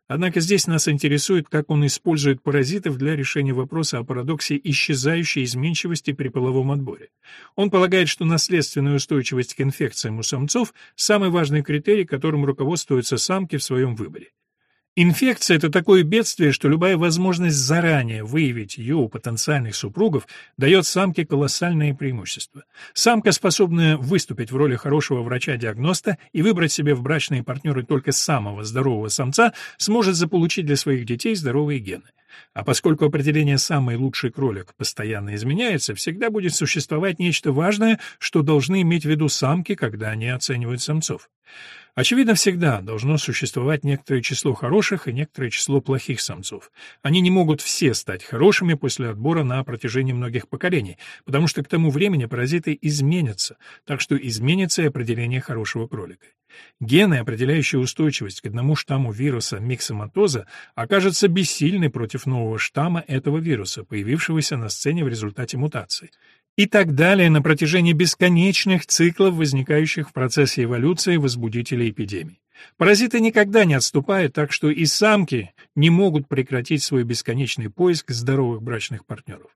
Однако здесь нас интересует, как он использует паразитов для решения вопроса о парадоксе исчезающей изменчивости при половом отборе. Он полагает, что наследственная устойчивость к инфекциям у самцов – самый важный критерий, которым руководствуются самки в своем выборе. Инфекция – это такое бедствие, что любая возможность заранее выявить ее у потенциальных супругов дает самке колоссальное преимущество. Самка, способная выступить в роли хорошего врача-диагноста и выбрать себе в брачные партнеры только самого здорового самца, сможет заполучить для своих детей здоровые гены. А поскольку определение «самый лучший кролик» постоянно изменяется, всегда будет существовать нечто важное, что должны иметь в виду самки, когда они оценивают самцов. Очевидно, всегда должно существовать некоторое число хороших и некоторое число плохих самцов. Они не могут все стать хорошими после отбора на протяжении многих поколений, потому что к тому времени паразиты изменятся, так что изменится и определение хорошего кролика. Гены, определяющие устойчивость к одному штамму вируса миксоматоза, окажутся бессильны против нового штамма этого вируса, появившегося на сцене в результате мутации и так далее на протяжении бесконечных циклов, возникающих в процессе эволюции возбудителей эпидемий. Паразиты никогда не отступают, так что и самки не могут прекратить свой бесконечный поиск здоровых брачных партнеров.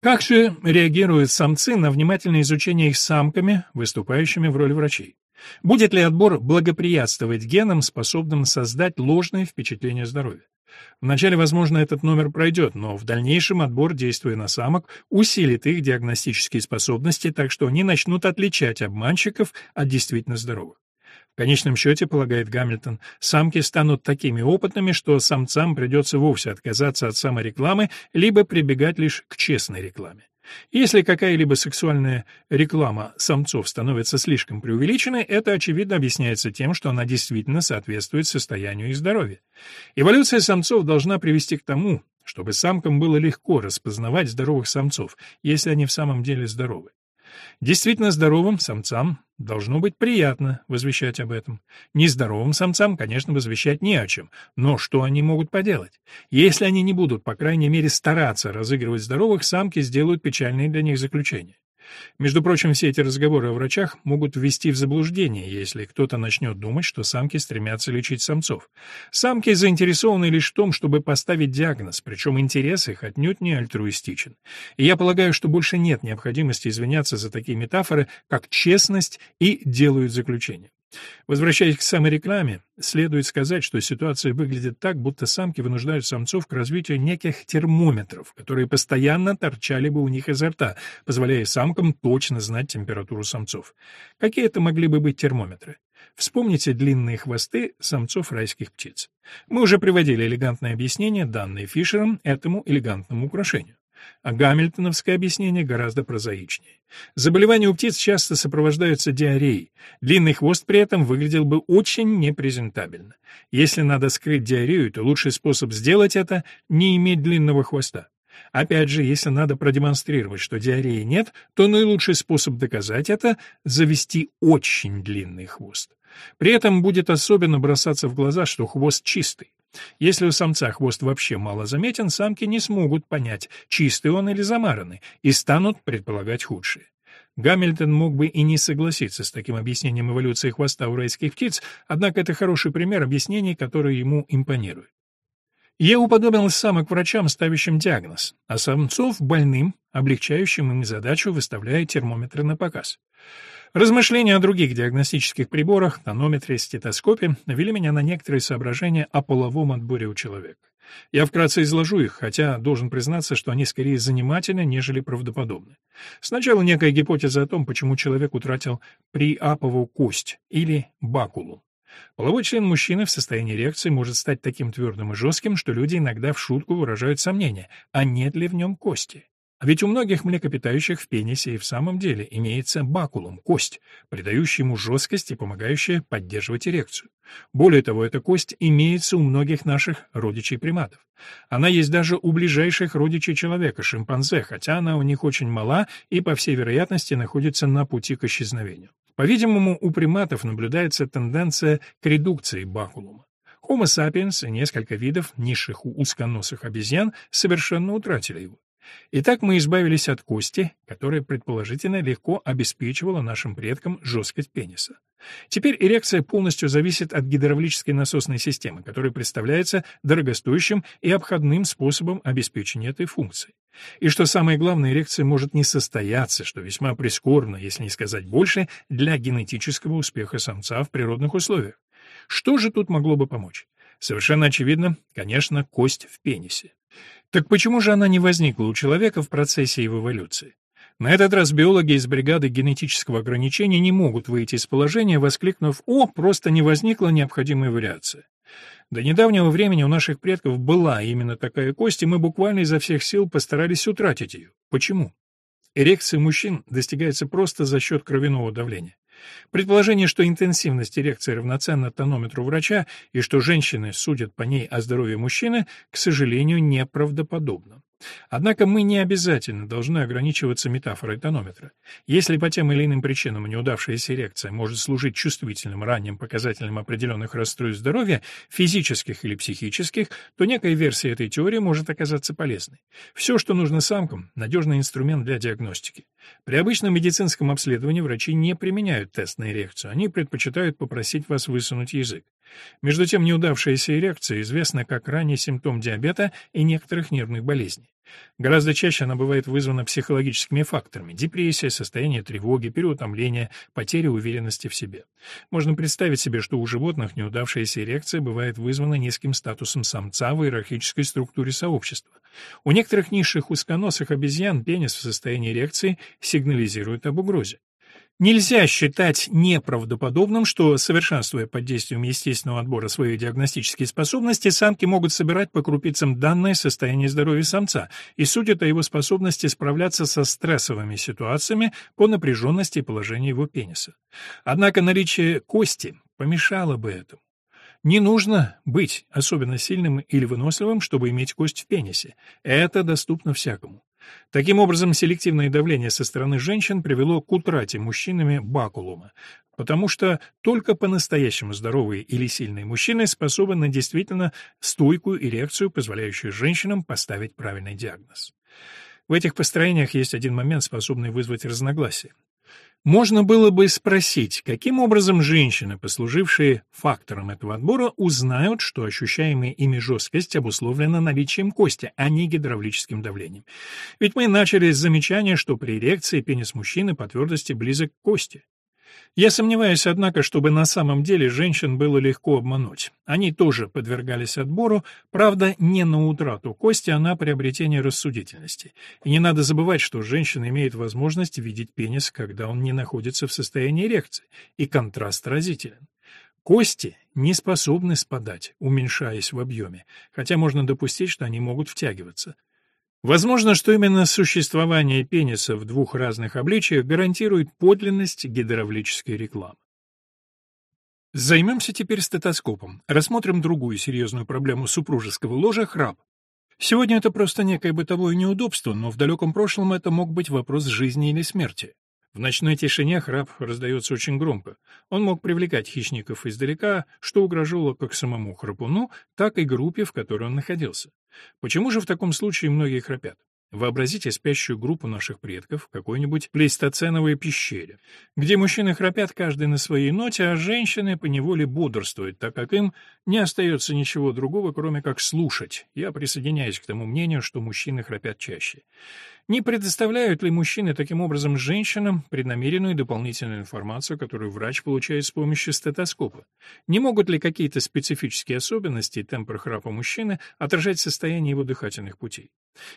Как же реагируют самцы на внимательное изучение их самками, выступающими в роли врачей? Будет ли отбор благоприятствовать генам, способным создать ложное впечатление здоровья? Вначале, возможно, этот номер пройдет, но в дальнейшем отбор, действуя на самок, усилит их диагностические способности, так что они начнут отличать обманщиков от действительно здоровых. В конечном счете, полагает Гамильтон, самки станут такими опытными, что самцам придется вовсе отказаться от саморекламы, либо прибегать лишь к честной рекламе. Если какая-либо сексуальная реклама самцов становится слишком преувеличенной, это очевидно объясняется тем, что она действительно соответствует состоянию их здоровья. Эволюция самцов должна привести к тому, чтобы самкам было легко распознавать здоровых самцов, если они в самом деле здоровы. Действительно здоровым самцам должно быть приятно возвещать об этом. Нездоровым самцам, конечно, возвещать не о чем, но что они могут поделать? Если они не будут, по крайней мере, стараться разыгрывать здоровых, самки сделают печальные для них заключения. Между прочим, все эти разговоры о врачах могут ввести в заблуждение, если кто-то начнет думать, что самки стремятся лечить самцов. Самки заинтересованы лишь в том, чтобы поставить диагноз, причем интерес их отнюдь не альтруистичен. И я полагаю, что больше нет необходимости извиняться за такие метафоры, как честность и делают заключение. Возвращаясь к самой рекламе, следует сказать, что ситуация выглядит так, будто самки вынуждают самцов к развитию неких термометров, которые постоянно торчали бы у них изо рта, позволяя самкам точно знать температуру самцов. Какие это могли бы быть термометры? Вспомните длинные хвосты самцов райских птиц. Мы уже приводили элегантное объяснение, данное Фишером, этому элегантному украшению. А гамильтоновское объяснение гораздо прозаичнее. Заболевания у птиц часто сопровождаются диареей. Длинный хвост при этом выглядел бы очень непрезентабельно. Если надо скрыть диарею, то лучший способ сделать это — не иметь длинного хвоста. Опять же, если надо продемонстрировать, что диареи нет, то наилучший способ доказать это — завести очень длинный хвост. При этом будет особенно бросаться в глаза, что хвост чистый. Если у самца хвост вообще мало заметен, самки не смогут понять, чистый он или замаранный, и станут предполагать худшее. Гамильтон мог бы и не согласиться с таким объяснением эволюции хвоста у райских птиц, однако это хороший пример объяснений, которые ему импонируют. Я уподобил самок врачам, ставящим диагноз, а самцов — больным, облегчающим им задачу, выставляя термометры на показ. Размышления о других диагностических приборах, тонометре, стетоскопе навели меня на некоторые соображения о половом отборе у человека. Я вкратце изложу их, хотя должен признаться, что они скорее занимательны, нежели правдоподобны. Сначала некая гипотеза о том, почему человек утратил приаповую кость или бакулу. Половой член мужчины в состоянии эрекции может стать таким твердым и жестким, что люди иногда в шутку выражают сомнение, а нет ли в нем кости. А ведь у многих млекопитающих в пенисе и в самом деле имеется бакулум, кость, придающая ему жесткость и помогающая поддерживать эрекцию. Более того, эта кость имеется у многих наших родичей-приматов. Она есть даже у ближайших родичей человека, шимпанзе, хотя она у них очень мала и, по всей вероятности, находится на пути к исчезновению. По-видимому, у приматов наблюдается тенденция к редукции бакулума. Homo sapiens и несколько видов низших узконосых обезьян совершенно утратили его. Итак, мы избавились от кости, которая, предположительно, легко обеспечивала нашим предкам жесткость пениса. Теперь эрекция полностью зависит от гидравлической насосной системы, которая представляется дорогостоящим и обходным способом обеспечения этой функции. И что самое главное, эрекция может не состояться, что весьма прискорбно, если не сказать больше, для генетического успеха самца в природных условиях. Что же тут могло бы помочь? Совершенно очевидно, конечно, кость в пенисе. Так почему же она не возникла у человека в процессе его эволюции? На этот раз биологи из бригады генетического ограничения не могут выйти из положения, воскликнув «О, просто не возникла необходимая вариация». До недавнего времени у наших предков была именно такая кость, и мы буквально изо всех сил постарались утратить ее. Почему? Эрекция мужчин достигается просто за счет кровяного давления. Предположение, что интенсивность эрекции равноценна тонометру врача и что женщины судят по ней о здоровье мужчины, к сожалению, неправдоподобно. Однако мы не обязательно должны ограничиваться метафорой тонометра. Если по тем или иным причинам неудавшаяся эрекция может служить чувствительным ранним показателем определенных расстройств здоровья, физических или психических, то некая версия этой теории может оказаться полезной. Все, что нужно самкам – надежный инструмент для диагностики. При обычном медицинском обследовании врачи не применяют тест на эрекцию, они предпочитают попросить вас высунуть язык. Между тем, неудавшаяся эрекция известна как ранний симптом диабета и некоторых нервных болезней. Гораздо чаще она бывает вызвана психологическими факторами – депрессия, состояние тревоги, переутомление, потеря уверенности в себе. Можно представить себе, что у животных неудавшаяся эрекция бывает вызвана низким статусом самца в иерархической структуре сообщества. У некоторых низших узконосых обезьян пенис в состоянии эрекции сигнализирует об угрозе. Нельзя считать неправдоподобным, что, совершенствуя под действием естественного отбора свои диагностические способности, самки могут собирать по крупицам данное состояние здоровья самца и судят о его способности справляться со стрессовыми ситуациями по напряженности и положению его пениса. Однако наличие кости помешало бы этому. Не нужно быть особенно сильным или выносливым, чтобы иметь кость в пенисе. Это доступно всякому. Таким образом, селективное давление со стороны женщин привело к утрате мужчинами бакулума, потому что только по-настоящему здоровые или сильные мужчины способны на действительно стойкую эрекцию, позволяющую женщинам поставить правильный диагноз. В этих построениях есть один момент, способный вызвать разногласия. Можно было бы спросить, каким образом женщины, послужившие фактором этого отбора, узнают, что ощущаемая ими жесткость обусловлена наличием кости, а не гидравлическим давлением. Ведь мы начали с замечания, что при эрекции пенис мужчины по твердости близок к кости. Я сомневаюсь, однако, чтобы на самом деле женщин было легко обмануть. Они тоже подвергались отбору, правда, не на утрату кости, а на приобретение рассудительности. И не надо забывать, что женщина имеет возможность видеть пенис, когда он не находится в состоянии эрекции, и контраст разителен. Кости не способны спадать, уменьшаясь в объеме, хотя можно допустить, что они могут втягиваться. Возможно, что именно существование пениса в двух разных обличиях гарантирует подлинность гидравлической рекламы. Займемся теперь стетоскопом. Рассмотрим другую серьезную проблему супружеского ложа – храп. Сегодня это просто некое бытовое неудобство, но в далеком прошлом это мог быть вопрос жизни или смерти. В ночной тишине храп раздается очень громко. Он мог привлекать хищников издалека, что угрожало как самому храпуну, так и группе, в которой он находился. Почему же в таком случае многие храпят? Вообразите спящую группу наших предков в какой-нибудь плейстоценовой пещере, где мужчины храпят каждый на своей ноте, а женщины поневоле бодрствуют, так как им не остается ничего другого, кроме как слушать. Я присоединяюсь к тому мнению, что мужчины храпят чаще. Не предоставляют ли мужчины таким образом женщинам преднамеренную дополнительную информацию, которую врач получает с помощью стетоскопа? Не могут ли какие-то специфические особенности темпа храпа мужчины отражать состояние его дыхательных путей?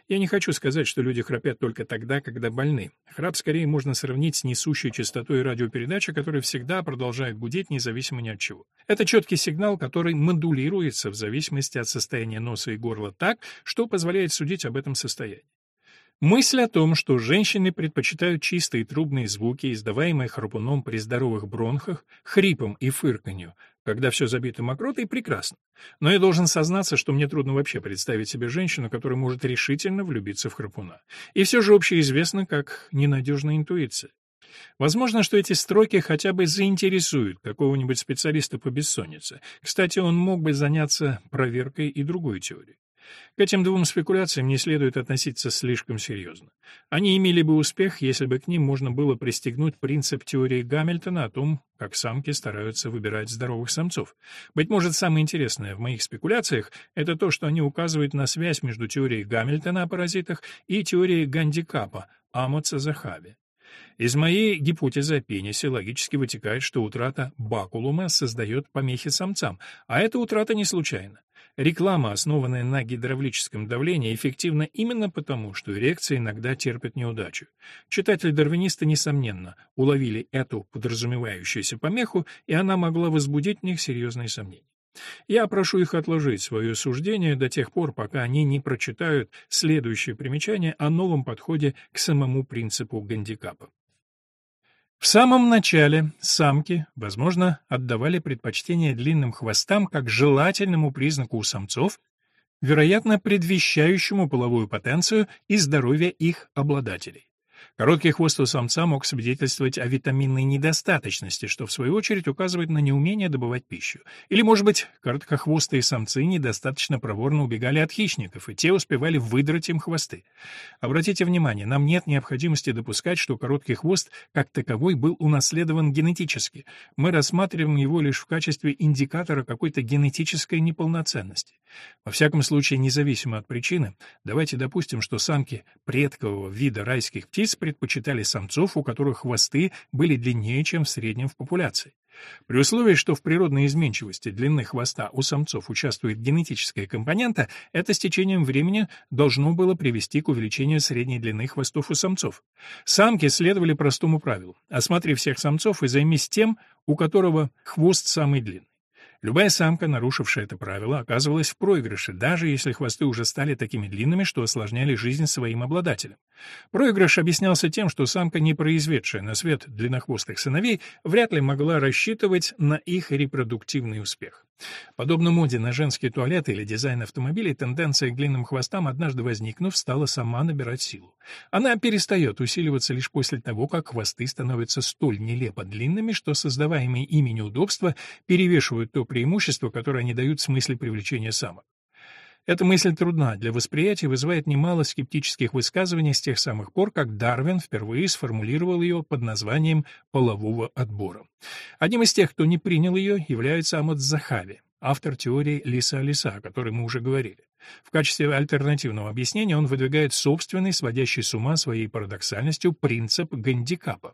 Я не хочу сказать, что люди храпят только тогда, когда больны. Храп скорее можно сравнить с несущей частотой радиопередачи, которая всегда продолжает гудеть независимо ни от чего. Это четкий сигнал, который модулируется в зависимости от состояния носа и горла так, что позволяет судить об этом состоянии. Мысль о том, что женщины предпочитают чистые трубные звуки, издаваемые храпуном при здоровых бронхах, хрипом и фырканью, когда все забито мокротой, прекрасно. Но я должен сознаться, что мне трудно вообще представить себе женщину, которая может решительно влюбиться в храпуна. И все же общеизвестно как ненадежная интуиция. Возможно, что эти строки хотя бы заинтересуют какого-нибудь специалиста по бессоннице. Кстати, он мог бы заняться проверкой и другой теории. К этим двум спекуляциям не следует относиться слишком серьезно. Они имели бы успех, если бы к ним можно было пристегнуть принцип теории Гамильтона о том, как самки стараются выбирать здоровых самцов. Быть может, самое интересное в моих спекуляциях — это то, что они указывают на связь между теорией Гамильтона о паразитах и теорией Гандикапа о Моцазахабе. Из моей гипотезы о пенисе логически вытекает, что утрата бакулума создает помехи самцам, а эта утрата не случайна. Реклама, основанная на гидравлическом давлении, эффективна именно потому, что эрекция иногда терпит неудачу. Читатели-дарвинисты, несомненно, уловили эту подразумевающуюся помеху, и она могла возбудить в них серьезные сомнения. Я прошу их отложить свое суждение до тех пор, пока они не прочитают следующее примечание о новом подходе к самому принципу гандикапа. В самом начале самки, возможно, отдавали предпочтение длинным хвостам как желательному признаку у самцов, вероятно, предвещающему половую потенцию и здоровье их обладателей. Короткий хвост у самца мог свидетельствовать о витаминной недостаточности, что в свою очередь указывает на неумение добывать пищу. Или, может быть, короткохвостые самцы недостаточно проворно убегали от хищников, и те успевали выдрать им хвосты. Обратите внимание, нам нет необходимости допускать, что короткий хвост как таковой был унаследован генетически. Мы рассматриваем его лишь в качестве индикатора какой-то генетической неполноценности. Во всяком случае, независимо от причины, давайте допустим, что самки предкового вида райских птиц предпочитали самцов, у которых хвосты были длиннее, чем в среднем в популяции. При условии, что в природной изменчивости длины хвоста у самцов участвует генетическая компонента, это с течением времени должно было привести к увеличению средней длины хвостов у самцов. Самки следовали простому правилу: осмотри всех самцов и займись тем, у которого хвост самый длинный. Любая самка, нарушившая это правило, оказывалась в проигрыше, даже если хвосты уже стали такими длинными, что осложняли жизнь своим обладателям. Проигрыш объяснялся тем, что самка, не произведшая на свет длиннохвостых сыновей, вряд ли могла рассчитывать на их репродуктивный успех. Подобно моде на женские туалеты или дизайн автомобилей, тенденция к длинным хвостам, однажды возникнув, стала сама набирать силу. Она перестает усиливаться лишь после того, как хвосты становятся столь нелепо длинными, что создаваемые ими неудобства перевешивают то преимущество, которое они дают в смысле привлечения самок. Эта мысль трудна для восприятия и вызывает немало скептических высказываний с тех самых пор, как Дарвин впервые сформулировал ее под названием «полового отбора». Одним из тех, кто не принял ее, является Амат Захави, автор теории лиса-лиса, о которой мы уже говорили. В качестве альтернативного объяснения он выдвигает собственный, сводящий с ума своей парадоксальностью, принцип гандикапа.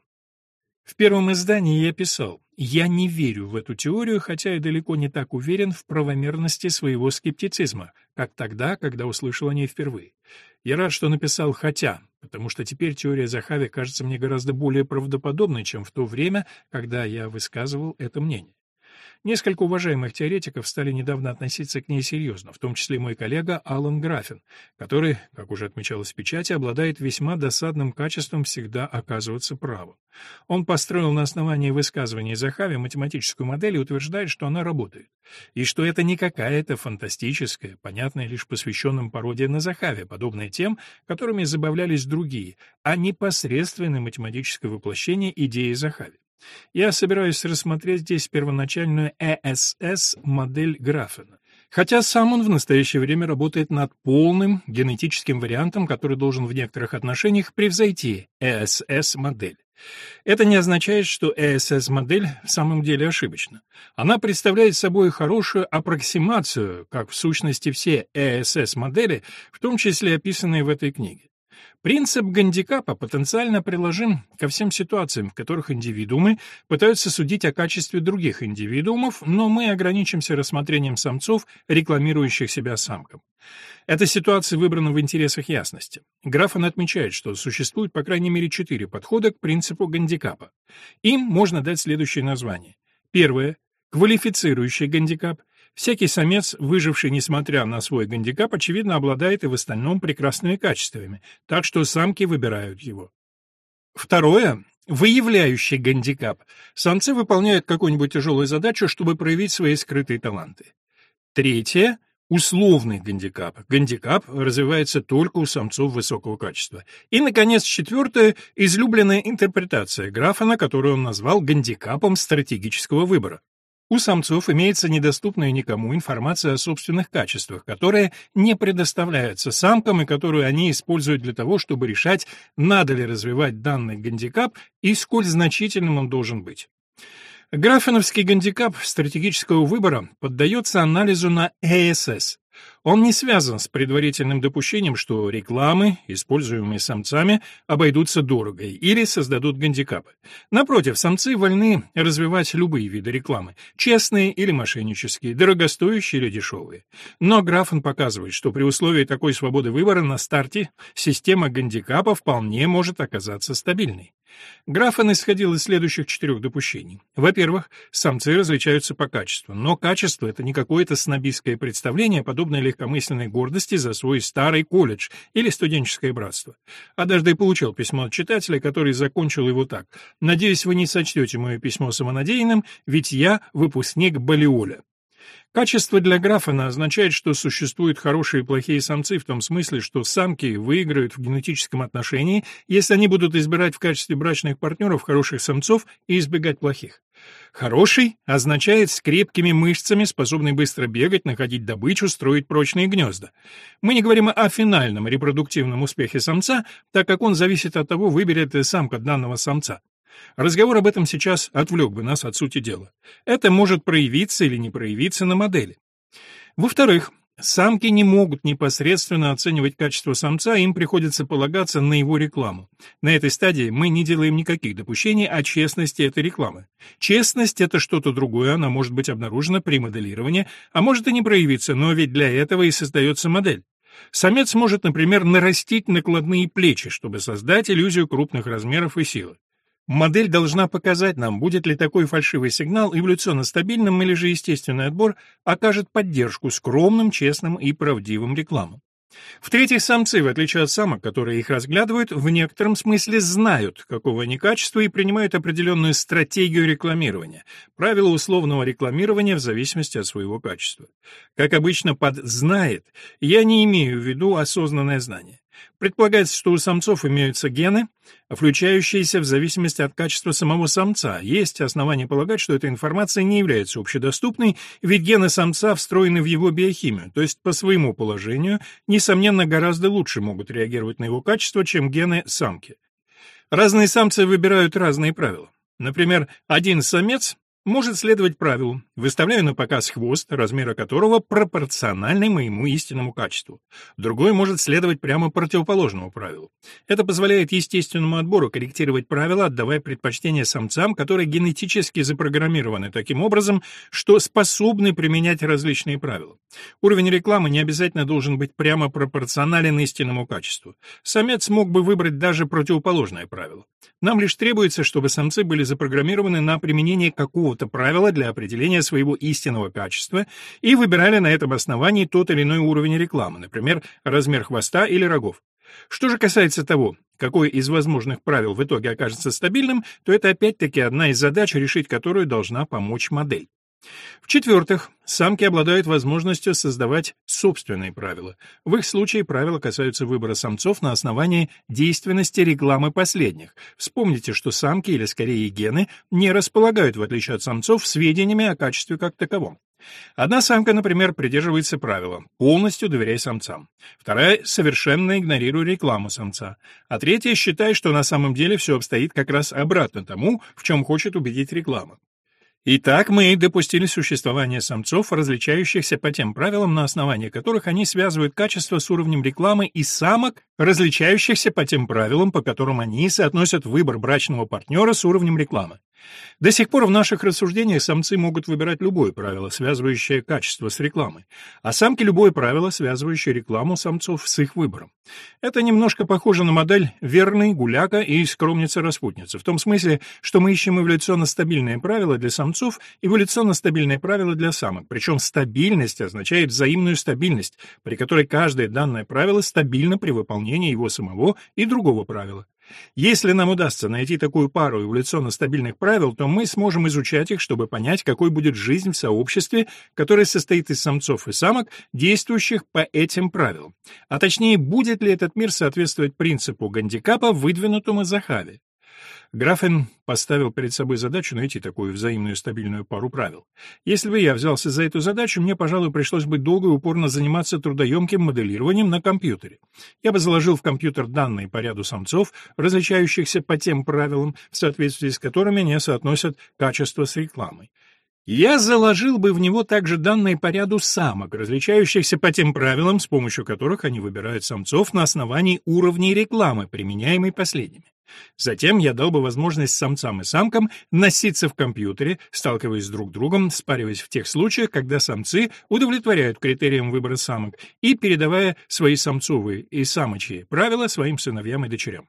В первом издании я писал, я не верю в эту теорию, хотя и далеко не так уверен в правомерности своего скептицизма, как тогда, когда услышал о ней впервые. Я рад, что написал «хотя», потому что теперь теория Захави кажется мне гораздо более правдоподобной, чем в то время, когда я высказывал это мнение. Несколько уважаемых теоретиков стали недавно относиться к ней серьезно, в том числе мой коллега Алан Графин, который, как уже отмечалось в печати, обладает весьма досадным качеством всегда оказываться правым. Он построил на основании высказываний Захави математическую модель и утверждает, что она работает, и что это не какая-то фантастическая, понятная лишь посвященным пародия на Захаве, подобная тем, которыми забавлялись другие, а непосредственное математическое воплощение идеи Захави. Я собираюсь рассмотреть здесь первоначальную ЭСС-модель Графена. Хотя сам он в настоящее время работает над полным генетическим вариантом, который должен в некоторых отношениях превзойти ЭСС-модель. Это не означает, что ЭСС-модель в самом деле ошибочна. Она представляет собой хорошую аппроксимацию, как в сущности все ЭСС-модели, в том числе описанные в этой книге. Принцип гандикапа потенциально приложим ко всем ситуациям, в которых индивидуумы пытаются судить о качестве других индивидуумов, но мы ограничимся рассмотрением самцов, рекламирующих себя самкам. Эта ситуация выбрана в интересах ясности. Графон отмечает, что существует по крайней мере четыре подхода к принципу гандикапа. Им можно дать следующее название. Первое – квалифицирующий гандикап, Всякий самец, выживший несмотря на свой гандикап, очевидно, обладает и в остальном прекрасными качествами, так что самки выбирают его. Второе выявляющий гандикап. Самцы выполняют какую-нибудь тяжелую задачу, чтобы проявить свои скрытые таланты. Третье условный гандикап. Гандикап развивается только у самцов высокого качества. И, наконец, четвертое – излюбленная интерпретация Графана, которую он назвал гандикапом стратегического выбора. У самцов имеется недоступная никому информация о собственных качествах, которая не предоставляется самкам и которую они используют для того, чтобы решать, надо ли развивать данный гандикап и сколь значительным он должен быть. Графеновский гандикап стратегического выбора поддается анализу на ЭСС, он не связан с предварительным допущением, что рекламы, используемые самцами, обойдутся дорого или создадут гандикапы. Напротив, самцы вольны развивать любые виды рекламы, честные или мошеннические, дорогостоящие или дешевые. Но Графен показывает, что при условии такой свободы выбора на старте система гандикапа вполне может оказаться стабильной. Графен исходил из следующих четырех допущений. Во-первых, самцы различаются по качеству, но качество — это не какое-то снобистское представление, подобное легкомысленной гордости за свой старый колледж или студенческое братство. Однажды я получил письмо от читателя, который закончил его так. «Надеюсь, вы не сочтете мое письмо самонадеянным, ведь я выпускник Балиоля». Качество для Графена означает, что существуют хорошие и плохие самцы в том смысле, что самки выиграют в генетическом отношении, если они будут избирать в качестве брачных партнеров хороших самцов и избегать плохих. Хороший означает с крепкими мышцами, способный быстро бегать, находить добычу, строить прочные гнезда. Мы не говорим о финальном репродуктивном успехе самца, так как он зависит от того, выберет ли самка данного самца. Разговор об этом сейчас отвлек бы нас от сути дела. Это может проявиться или не проявиться на модели. Во-вторых, самки не могут непосредственно оценивать качество самца, им приходится полагаться на его рекламу. На этой стадии мы не делаем никаких допущений о честности этой рекламы. Честность — это что-то другое, она может быть обнаружена при моделировании, а может и не проявиться, но ведь для этого и создается модель. Самец может, например, нарастить накладные плечи, чтобы создать иллюзию крупных размеров и силы. Модель должна показать нам, будет ли такой фальшивый сигнал эволюционно стабильным или же естественный отбор окажет поддержку скромным, честным и правдивым рекламам. В-третьих, самцы, в отличие от самок, которые их разглядывают, в некотором смысле знают, какого они качества, и принимают определенную стратегию рекламирования, правила условного рекламирования в зависимости от своего качества. Как обычно под «знает» я не имею в виду осознанное знание. Предполагается, что у самцов имеются гены, включающиеся в зависимости от качества самого самца. Есть основания полагать, что эта информация не является общедоступной, ведь гены самца встроены в его биохимию, то есть по своему положению, несомненно, гораздо лучше могут реагировать на его качество, чем гены самки. Разные самцы выбирают разные правила. Например, один самец может следовать правилу «выставляю на показ хвост, размера которого пропорциональный моему истинному качеству». Другой может следовать прямо противоположному правилу. Это позволяет естественному отбору корректировать правила, отдавая предпочтение самцам, которые генетически запрограммированы таким образом, что способны применять различные правила. Уровень рекламы не обязательно должен быть прямо пропорционален истинному качеству. Самец мог бы выбрать даже противоположное правило. Нам лишь требуется, чтобы самцы были запрограммированы на применение какого-то правила для определения своего истинного качества и выбирали на этом основании тот или иной уровень рекламы, например, размер хвоста или рогов. Что же касается того, какое из возможных правил в итоге окажется стабильным, то это опять-таки одна из задач, решить которую должна помочь модель. В-четвертых, самки обладают возможностью создавать собственные правила. В их случае правила касаются выбора самцов на основании действенности рекламы последних. Вспомните, что самки, или скорее гены, не располагают, в отличие от самцов, сведениями о качестве как таковом. Одна самка, например, придерживается правила «полностью доверяй самцам». Вторая совершенно игнорирует рекламу самца. А третья считает, что на самом деле все обстоит как раз обратно тому, в чем хочет убедить реклама. Итак, мы допустили существование самцов, различающихся по тем правилам, на основании которых они связывают качество с уровнем рекламы, и самок, различающихся по тем правилам, по которым они соотносят выбор брачного партнера с уровнем рекламы. До сих пор в наших рассуждениях самцы могут выбирать любое правило, связывающее качество с рекламой, а самки — любое правило, связывающее рекламу самцов с их выбором. Это немножко похоже на модель «верный», «гуляка» и «скромница-распутница», в том смысле, что мы ищем эволюционно стабильные правила для самцов, эволюционно стабильные правила для самок, причем стабильность означает взаимную стабильность, при которой каждое данное правило стабильно при выполнении его самого и другого правила. Если нам удастся найти такую пару эволюционно стабильных правил, то мы сможем изучать их, чтобы понять, какой будет жизнь в сообществе, которое состоит из самцов и самок, действующих по этим правилам. А точнее, будет ли этот мир соответствовать принципу гандикапа, выдвинутому Захави. Графен поставил перед собой задачу найти такую взаимную стабильную пару правил. Если бы я взялся за эту задачу, мне, пожалуй, пришлось бы долго и упорно заниматься трудоемким моделированием на компьютере. Я бы заложил в компьютер данные по ряду самцов, различающихся по тем правилам, в соответствии с которыми не соотносят качество с рекламой. Я заложил бы в него также данные по ряду самок, различающихся по тем правилам, с помощью которых они выбирают самцов на основании уровней рекламы, применяемой последними. Затем я дал бы возможность самцам и самкам носиться в компьютере, сталкиваясь друг с другом, спариваясь в тех случаях, когда самцы удовлетворяют критериям выбора самок и передавая свои самцовые и самочьи правила своим сыновьям и дочерям.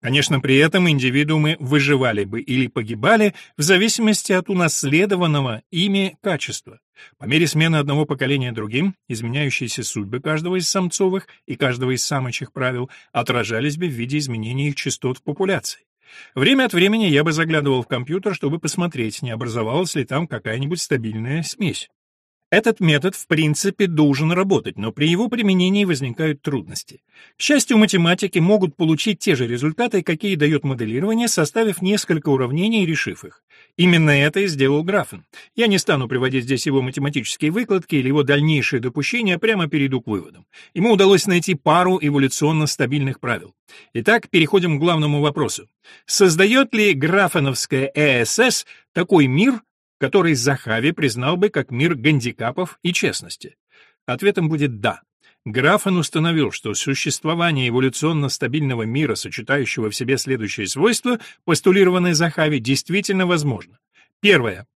Конечно, при этом индивидуумы выживали бы или погибали в зависимости от унаследованного ими качества. По мере смены одного поколения другим, изменяющиеся судьбы каждого из самцовых и каждого из самочьих правил отражались бы в виде изменения их частот в популяции. Время от времени я бы заглядывал в компьютер, чтобы посмотреть, не образовалась ли там какая-нибудь стабильная смесь. Этот метод, в принципе, должен работать, но при его применении возникают трудности. К счастью, математики могут получить те же результаты, какие дает моделирование, составив несколько уравнений и решив их. Именно это и сделал Графен. Я не стану приводить здесь его математические выкладки или его дальнейшие допущения, прямо перейду к выводам. Ему удалось найти пару эволюционно стабильных правил. Итак, переходим к главному вопросу. Создает ли графеновская ЭСС такой мир, который Захави признал бы как мир гандикапов и честности? Ответом будет «да». Графен установил, что существование эволюционно стабильного мира, сочетающего в себе следующие свойства, постулированные Захави, действительно возможно. Первое.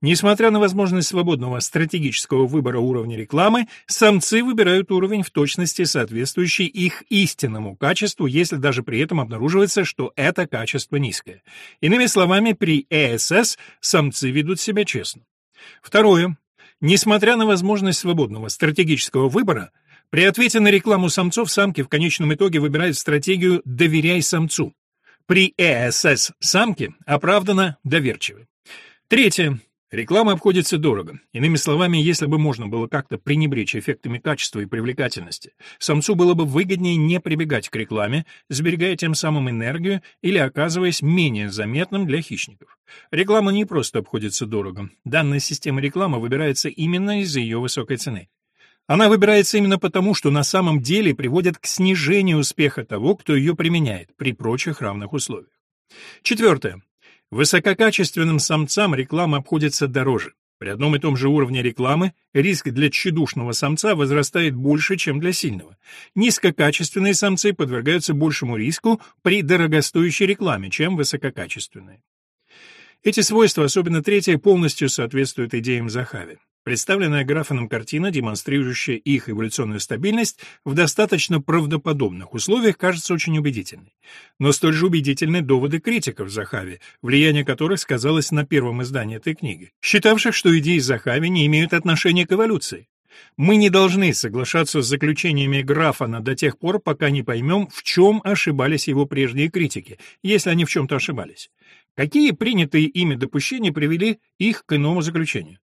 Несмотря на возможность свободного стратегического выбора уровня рекламы, самцы выбирают уровень в точности соответствующий их истинному качеству, если даже при этом обнаруживается, что это качество низкое. Иными словами, при ЭСС самцы ведут себя честно. Второе. Несмотря на возможность свободного стратегического выбора, при ответе на рекламу самцов самки в конечном итоге выбирают стратегию «доверяй самцу». При ЭСС самки оправданно доверчивы. Третье. Реклама обходится дорого. Иными словами, если бы можно было как-то пренебречь эффектами качества и привлекательности, самцу было бы выгоднее не прибегать к рекламе, сберегая тем самым энергию или оказываясь менее заметным для хищников. Реклама не просто обходится дорого. Данная система рекламы выбирается именно из-за ее высокой цены. Она выбирается именно потому, что на самом деле приводит к снижению успеха того, кто ее применяет, при прочих равных условиях. Четвертое. Высококачественным самцам реклама обходится дороже. При одном и том же уровне рекламы риск для тщедушного самца возрастает больше, чем для сильного. Низкокачественные самцы подвергаются большему риску при дорогостоящей рекламе, чем высококачественные. Эти свойства, особенно третье, полностью соответствуют идеям Захави. Представленная Графеном картина, демонстрирующая их эволюционную стабильность, в достаточно правдоподобных условиях кажется очень убедительной. Но столь же убедительны доводы критиков Захави, влияние которых сказалось на первом издании этой книги, считавших, что идеи Захави не имеют отношения к эволюции. Мы не должны соглашаться с заключениями Графана до тех пор, пока не поймем, в чем ошибались его прежние критики, если они в чем-то ошибались. Какие принятые ими допущения привели их к иному заключению?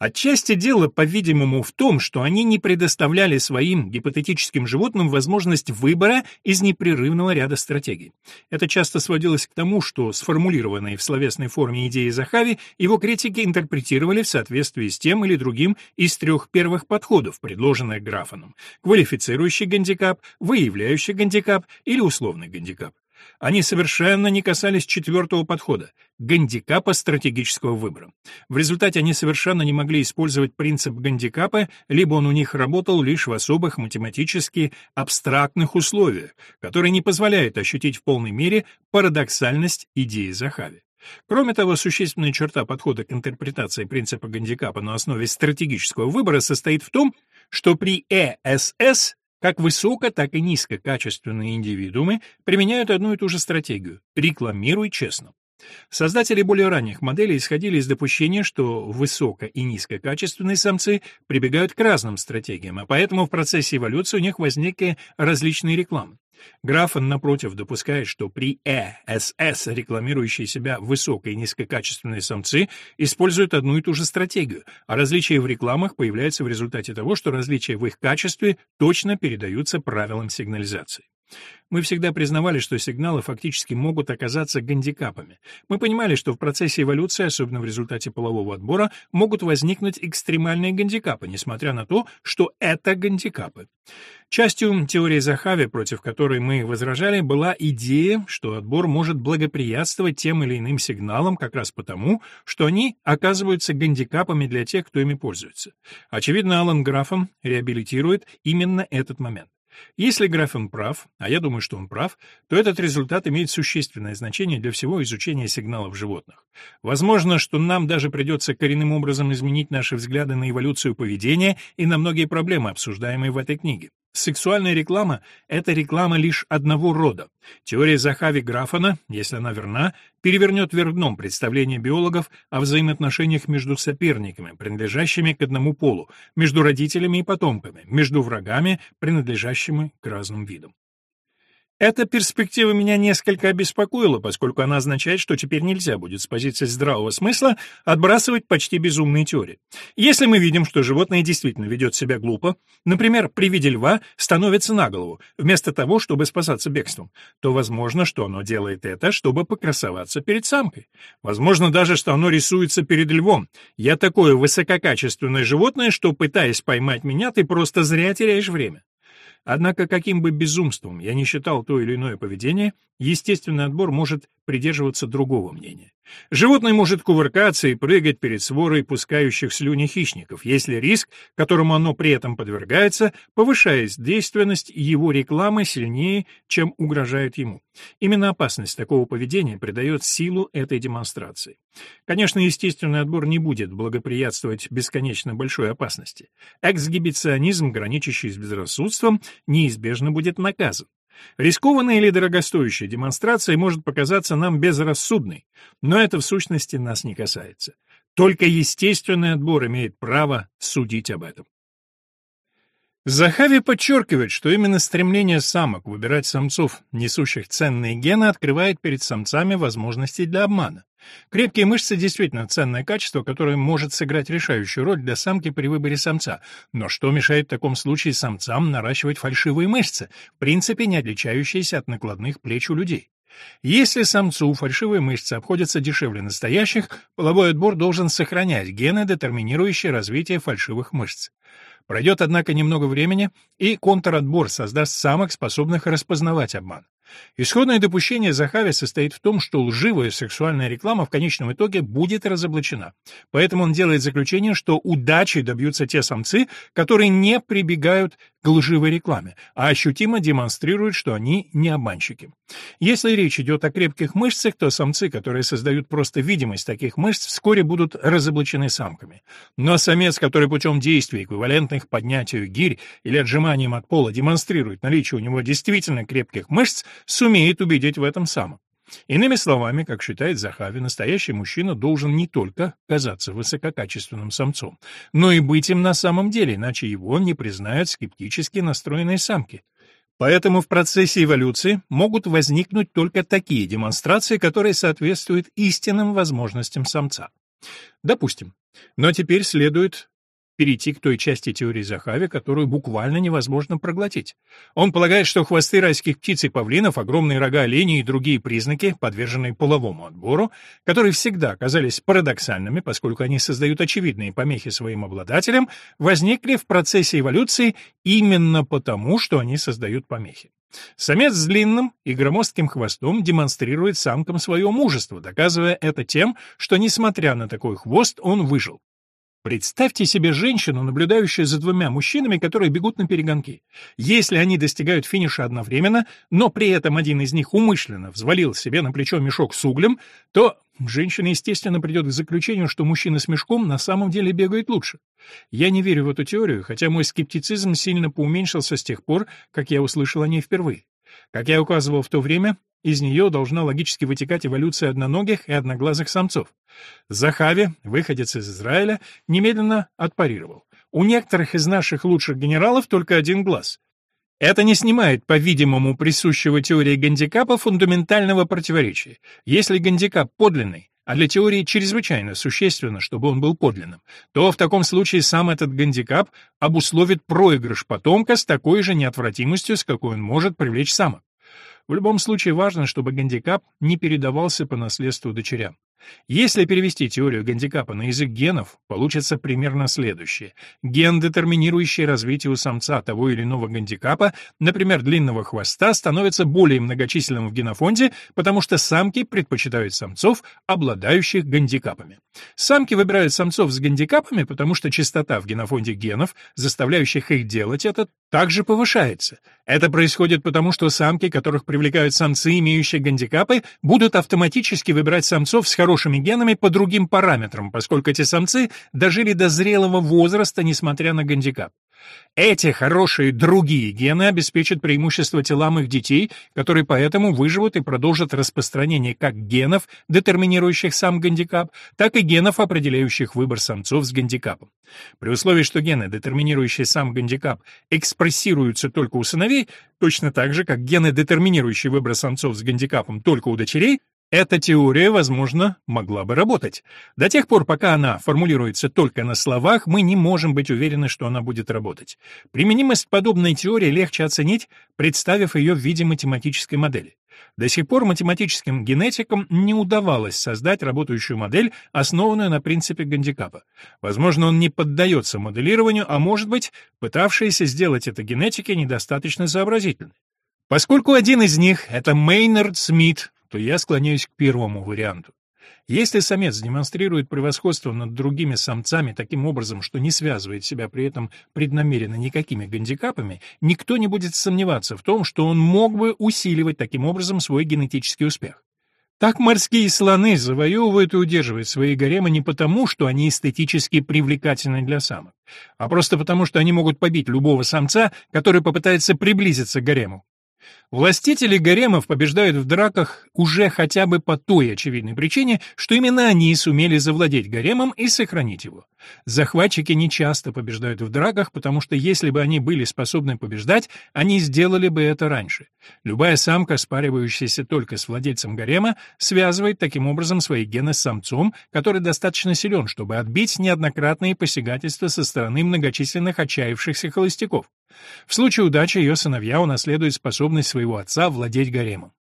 Отчасти дело, по-видимому, в том, что они не предоставляли своим гипотетическим животным возможность выбора из непрерывного ряда стратегий. Это часто сводилось к тому, что сформулированные в словесной форме идеи Захави его критики интерпретировали в соответствии с тем или другим из трех первых подходов, предложенных Графаном: квалифицирующий гандикап, выявляющий гандикап или условный гандикап. Они совершенно не касались четвертого подхода — гандикапа стратегического выбора. В результате они совершенно не могли использовать принцип гандикапа, либо он у них работал лишь в особых математически абстрактных условиях, которые не позволяют ощутить в полной мере парадоксальность идеи Захави. Кроме того, существенная черта подхода к интерпретации принципа гандикапа на основе стратегического выбора состоит в том, что при ЭСС как высоко, так и низкокачественные индивидуумы применяют одну и ту же стратегию – рекламируй честно. Создатели более ранних моделей исходили из допущения, что высоко- и низкокачественные самцы прибегают к разным стратегиям, а поэтому в процессе эволюции у них возникли различные рекламы. Графен, напротив, допускает, что при ЭСС рекламирующие себя высоко- и низкокачественные самцы используют одну и ту же стратегию, а различия в рекламах появляются в результате того, что различия в их качестве точно передаются правилам сигнализации. Мы всегда признавали, что сигналы фактически могут оказаться гандикапами. Мы понимали, что в процессе эволюции, особенно в результате полового отбора, могут возникнуть экстремальные гандикапы, несмотря на то, что это гандикапы. Частью теории Захави, против которой мы возражали, была идея, что отбор может благоприятствовать тем или иным сигналам как раз потому, что они оказываются гандикапами для тех, кто ими пользуется. Очевидно, Алан Графом реабилитирует именно этот момент. Если Графен прав, а я думаю, что он прав, то этот результат имеет существенное значение для всего изучения сигналов животных. Возможно, что нам даже придется коренным образом изменить наши взгляды на эволюцию поведения и на многие проблемы, обсуждаемые в этой книге. Сексуальная реклама — это реклама лишь одного рода. Теория Захави Графана, если она верна, перевернет вверх дном представление биологов о взаимоотношениях между соперниками, принадлежащими к одному полу, между родителями и потомками, между врагами, принадлежащими к разным видам. Эта перспектива меня несколько обеспокоила, поскольку она означает, что теперь нельзя будет с позиции здравого смысла отбрасывать почти безумные теории. Если мы видим, что животное действительно ведет себя глупо, например, при виде льва становится на голову, вместо того, чтобы спасаться бегством, то возможно, что оно делает это, чтобы покрасоваться перед самкой. Возможно даже, что оно рисуется перед львом. Я такое высококачественное животное, что, пытаясь поймать меня, ты просто зря теряешь время. Однако, каким бы безумством я не считал то или иное поведение, естественный отбор может придерживаться другого мнения. Животное может кувыркаться и прыгать перед сворой пускающих слюни хищников, если риск, которому оно при этом подвергается, повышает действенность его рекламы сильнее, чем угрожает ему. Именно опасность такого поведения придает силу этой демонстрации. Конечно, естественный отбор не будет благоприятствовать бесконечно большой опасности. Эксгибиционизм, граничащий с безрассудством, неизбежно будет наказан. Рискованная или дорогостоящая демонстрация может показаться нам безрассудной, но это в сущности нас не касается. Только естественный отбор имеет право судить об этом. Захави подчеркивает, что именно стремление самок выбирать самцов, несущих ценные гены, открывает перед самцами возможности для обмана. Крепкие мышцы действительно ценное качество, которое может сыграть решающую роль для самки при выборе самца. Но что мешает в таком случае самцам наращивать фальшивые мышцы, в принципе не отличающиеся от накладных плеч у людей? Если самцу фальшивые мышцы обходятся дешевле настоящих, половой отбор должен сохранять гены, детерминирующие развитие фальшивых мышц. Пройдет, однако, немного времени, и контратбор создаст самок, способных распознавать обман. Исходное допущение Захави состоит в том, что лживая сексуальная реклама в конечном итоге будет разоблачена. Поэтому он делает заключение, что удачи добьются те самцы, которые не прибегают к лживой рекламе, а ощутимо демонстрируют, что они не обманщики. Если речь идет о крепких мышцах, то самцы, которые создают просто видимость таких мышц, вскоре будут разоблачены самками. Но самец, который путем действий, эквивалентных поднятию гирь или отжиманием от пола, демонстрирует наличие у него действительно крепких мышц, сумеет убедить в этом самом. Иными словами, как считает Захави, настоящий мужчина должен не только казаться высококачественным самцом, но и быть им на самом деле, иначе его не признают скептически настроенные самки. Поэтому в процессе эволюции могут возникнуть только такие демонстрации, которые соответствуют истинным возможностям самца. Допустим. Но теперь следует перейти к той части теории Захави, которую буквально невозможно проглотить. Он полагает, что хвосты райских птиц и павлинов, огромные рога оленей и другие признаки, подверженные половому отбору, которые всегда казались парадоксальными, поскольку они создают очевидные помехи своим обладателям, возникли в процессе эволюции именно потому, что они создают помехи. Самец с длинным и громоздким хвостом демонстрирует самкам свое мужество, доказывая это тем, что, несмотря на такой хвост, он выжил. Представьте себе женщину, наблюдающую за двумя мужчинами, которые бегут на перегонки. Если они достигают финиша одновременно, но при этом один из них умышленно взвалил себе на плечо мешок с углем, то женщина, естественно, придет к заключению, что мужчина с мешком на самом деле бегает лучше. Я не верю в эту теорию, хотя мой скептицизм сильно поуменьшился с тех пор, как я услышал о ней впервые. Как я указывал в то время, из нее должна логически вытекать эволюция одноногих и одноглазых самцов. Захави, выходец из Израиля, немедленно отпарировал. У некоторых из наших лучших генералов только один глаз. Это не снимает, по-видимому, присущего теории гандикапа фундаментального противоречия. Если гандикап подлинный, а для теории чрезвычайно существенно, чтобы он был подлинным, то в таком случае сам этот гандикап обусловит проигрыш потомка с такой же неотвратимостью, с какой он может привлечь самок. В любом случае важно, чтобы гандикап не передавался по наследству дочерям. Если перевести теорию гандикапа на язык генов, получится примерно следующее. Ген, детерминирующий развитие у самца того или иного гандикапа, например, длинного хвоста, становится более многочисленным в генофонде, потому что самки предпочитают самцов, обладающих гандикапами. Самки выбирают самцов с гандикапами, потому что частота в генофонде генов, заставляющих их делать это, также повышается. Это происходит потому, что самки, которых привлекают самцы, имеющие гандикапы, будут автоматически выбирать самцов с хорошими генами по другим параметрам, поскольку эти самцы дожили до зрелого возраста, несмотря на гандикап. Эти хорошие другие гены обеспечат преимущество телам их детей, которые поэтому выживут и продолжат распространение как генов, детерминирующих сам гандикап, так и генов, определяющих выбор самцов с гандикапом. При условии, что гены, детерминирующие сам гандикап, экспрессируются только у сыновей, точно так же, как гены, детерминирующие выбор самцов с гандикапом только у дочерей, эта теория, возможно, могла бы работать. До тех пор, пока она формулируется только на словах, мы не можем быть уверены, что она будет работать. Применимость подобной теории легче оценить, представив ее в виде математической модели. До сих пор математическим генетикам не удавалось создать работающую модель, основанную на принципе гандикапа. Возможно, он не поддается моделированию, а может быть, пытавшиеся сделать это генетики недостаточно сообразительны. Поскольку один из них — это Мейнард Смит, то я склоняюсь к первому варианту. Если самец демонстрирует превосходство над другими самцами таким образом, что не связывает себя при этом преднамеренно никакими гандикапами, никто не будет сомневаться в том, что он мог бы усиливать таким образом свой генетический успех. Так морские слоны завоевывают и удерживают свои гаремы не потому, что они эстетически привлекательны для самок, а просто потому, что они могут побить любого самца, который попытается приблизиться к гарему. Властители гаремов побеждают в драках уже хотя бы по той очевидной причине, что именно они сумели завладеть гаремом и сохранить его. Захватчики не часто побеждают в драках, потому что если бы они были способны побеждать, они сделали бы это раньше. Любая самка, спаривающаяся только с владельцем гарема, связывает таким образом свои гены с самцом, который достаточно силен, чтобы отбить неоднократные посягательства со стороны многочисленных отчаявшихся холостяков. В случае удачи ее сыновья унаследуют способность своего отца владеть гаремом.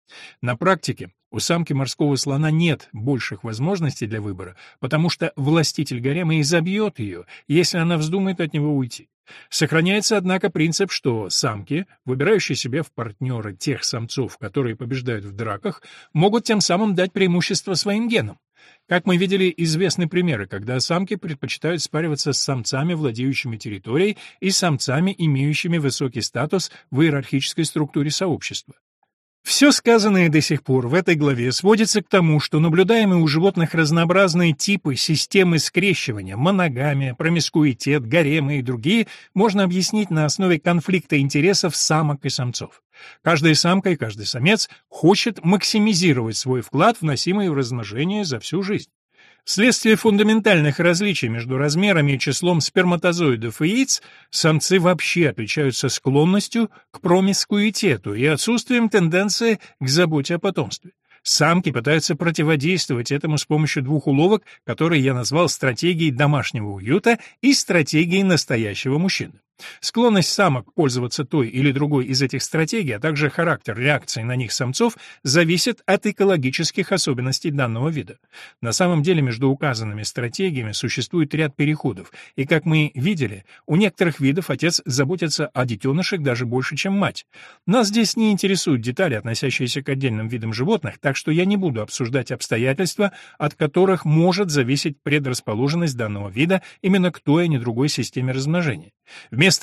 На практике у самки морского слона нет больших возможностей для выбора, потому что властитель гарема изобьет ее, если она вздумает от него уйти. Сохраняется, однако, принцип, что самки, выбирающие себе в партнеры тех самцов, которые побеждают в драках, могут тем самым дать преимущество своим генам. Как мы видели, известны примеры, когда самки предпочитают спариваться с самцами, владеющими территорией, и самцами, имеющими высокий статус в иерархической структуре сообщества. Все сказанное до сих пор в этой главе сводится к тому, что наблюдаемые у животных разнообразные типы системы скрещивания, моногамия, промискуитет, гаремы и другие можно объяснить на основе конфликта интересов самок и самцов. Каждая самка и каждый самец хочет максимизировать свой вклад, вносимый в размножение за всю жизнь. Вследствие фундаментальных различий между размерами и числом сперматозоидов и яиц, самцы вообще отличаются склонностью к промискуитету и отсутствием тенденции к заботе о потомстве. Самки пытаются противодействовать этому с помощью двух уловок, которые я назвал стратегией домашнего уюта и стратегией настоящего мужчины. Склонность самок пользоваться той или другой из этих стратегий, а также характер реакции на них самцов зависит от экологических особенностей данного вида. На самом деле между указанными стратегиями существует ряд переходов, и, как мы видели, у некоторых видов отец заботится о детенышах даже больше, чем мать. Нас здесь не интересуют детали, относящиеся к отдельным видам животных, так что я не буду обсуждать обстоятельства, от которых может зависеть предрасположенность данного вида именно к той, а не другой системе размножения.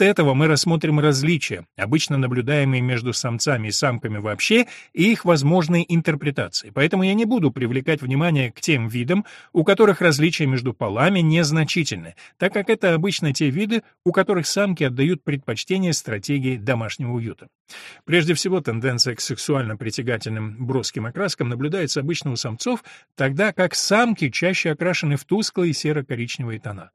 Этого мы рассмотрим различия, обычно наблюдаемые между самцами и самками вообще, и их возможные интерпретации. Поэтому я не буду привлекать внимание к тем видам, у которых различия между полами незначительны, так как это обычно те виды, у которых самки отдают предпочтение стратегии домашнего уюта. Прежде всего, тенденция к сексуально притягательным броским окраскам наблюдается обычно у самцов, тогда как самки чаще окрашены в тусклые серо-коричневые тона.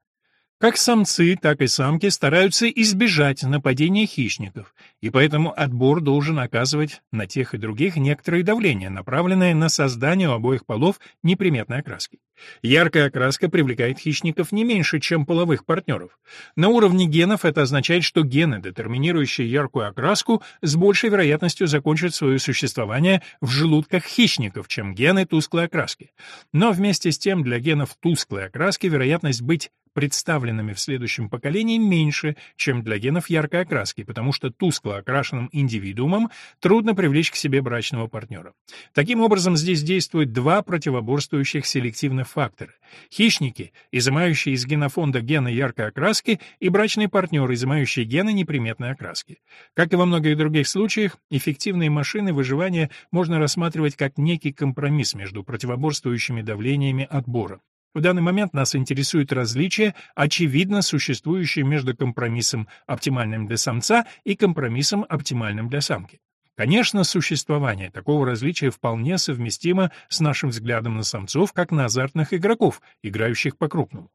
Как самцы, так и самки стараются избежать нападения хищников, и поэтому отбор должен оказывать на тех и других некоторое давление, направленное на создание у обоих полов неприметной окраски. Яркая окраска привлекает хищников не меньше, чем половых партнеров. На уровне генов это означает, что гены, детерминирующие яркую окраску, с большей вероятностью закончат свое существование в желудках хищников, чем гены тусклой окраски. Но вместе с тем для генов тусклой окраски вероятность быть представленными в следующем поколении меньше, чем для генов яркой окраски, потому что тускло окрашенным индивидуумам трудно привлечь к себе брачного партнера. Таким образом, здесь действуют два противоборствующих селективных фактора. Хищники, изымающие из генофонда гены яркой окраски, и брачные партнеры, изымающие гены неприметной окраски. Как и во многих других случаях, эффективные машины выживания можно рассматривать как некий компромисс между противоборствующими давлениями отбора. В данный момент нас интересует различие, очевидно существующее между компромиссом, оптимальным для самца, и компромиссом, оптимальным для самки. Конечно, существование такого различия вполне совместимо с нашим взглядом на самцов как на азартных игроков, играющих по-крупному.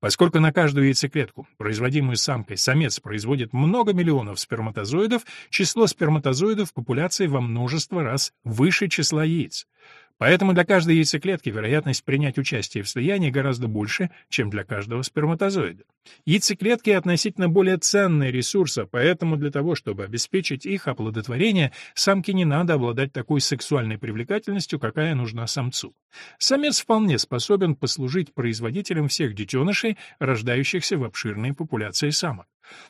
Поскольку на каждую яйцеклетку, производимую самкой, самец производит много миллионов сперматозоидов, число сперматозоидов в популяции во множество раз выше числа яиц. Поэтому для каждой яйцеклетки вероятность принять участие в слиянии гораздо больше, чем для каждого сперматозоида. Яйцеклетки относительно более ценные ресурсы, поэтому для того, чтобы обеспечить их оплодотворение, самке не надо обладать такой сексуальной привлекательностью, какая нужна самцу. Самец вполне способен послужить производителем всех детенышей, рождающихся в обширной популяции самок.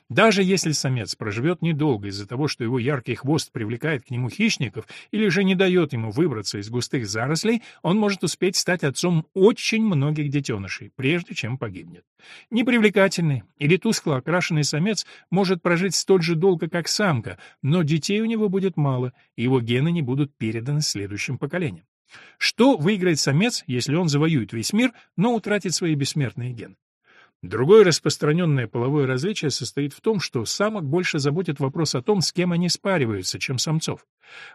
Даже если самец проживет недолго из-за того, что его яркий хвост привлекает к нему хищников или же не дает ему выбраться из густых зарослей, он может успеть стать отцом очень многих детенышей, прежде чем погибнет. Непривлекательный или тускло окрашенный самец может прожить столь же долго, как самка, но детей у него будет мало, и его гены не будут переданы следующим поколениям. Что выиграет самец, если он завоюет весь мир, но утратит свои бессмертные гены? Другое распространенное половое различие состоит в том, что самок больше заботит вопрос о том, с кем они спариваются, чем самцов.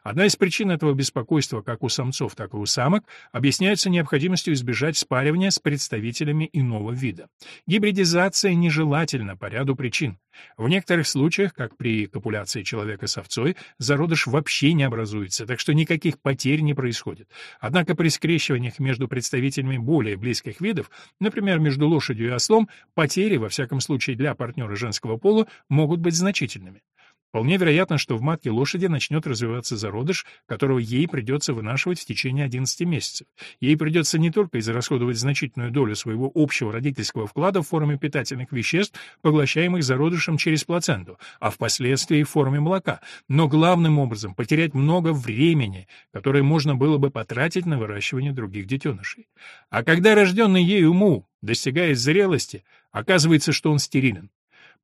Одна из причин этого беспокойства как у самцов, так и у самок объясняется необходимостью избежать спаривания с представителями иного вида. Гибридизация нежелательна по ряду причин. В некоторых случаях, как при копуляции человека с овцой, зародыш вообще не образуется, так что никаких потерь не происходит. Однако при скрещиваниях между представителями более близких видов, например, между лошадью и ослом, потери, во всяком случае для партнера женского пола, могут быть значительными. Вполне вероятно, что в матке лошади начнет развиваться зародыш, которого ей придется вынашивать в течение 11 месяцев. Ей придется не только израсходовать значительную долю своего общего родительского вклада в форме питательных веществ, поглощаемых зародышем через плаценту, а впоследствии в форме молока, но главным образом потерять много времени, которое можно было бы потратить на выращивание других детенышей. А когда рожденный ею му достигает зрелости, оказывается, что он стерилен.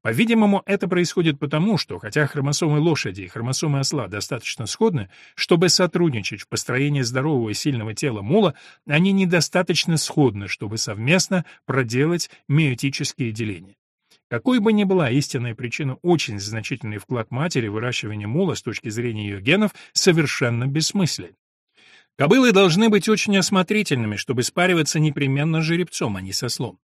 По-видимому, это происходит потому, что хотя хромосомы лошади и хромосомы осла достаточно сходны, чтобы сотрудничать в построении здорового и сильного тела мула, они недостаточно сходны, чтобы совместно проделать миотические деления. Какой бы ни была истинная причина, очень значительный вклад матери в выращивание мула с точки зрения ее генов совершенно бессмыслен. Кобылы должны быть очень осмотрительными, чтобы спариваться непременно с жеребцом, а не со слом.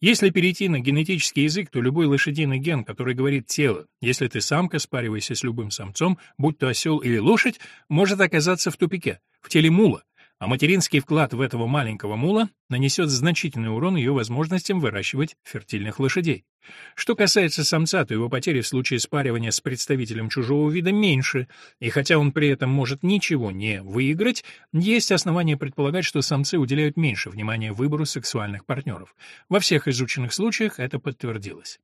Если перейти на генетический язык, то любой лошадиный ген, который говорит тело, если ты самка, спаривайся с любым самцом, будь то осел или лошадь, может оказаться в тупике, в теле мула, а материнский вклад в этого маленького мула нанесет значительный урон ее возможностям выращивать фертильных лошадей. Что касается самца, то его потери в случае спаривания с представителем чужого вида меньше, и хотя он при этом может ничего не выиграть, есть основания предполагать, что самцы уделяют меньше внимания выбору сексуальных партнеров. Во всех изученных случаях это подтвердилось.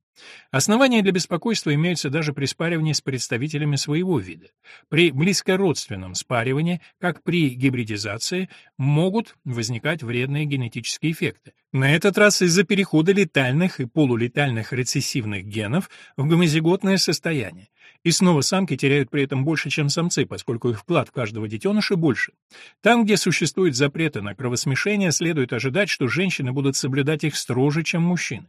Основания для беспокойства имеются даже при спаривании с представителями своего вида. При близкородственном спаривании, как при гибридизации, могут возникать вредные генетические эффекты. На этот раз из-за перехода летальных и полулетальных рецессивных генов в гомозиготное состояние. И снова самки теряют при этом больше, чем самцы, поскольку их вклад в каждого детеныша больше. Там, где существуют запреты на кровосмешение, следует ожидать, что женщины будут соблюдать их строже, чем мужчины.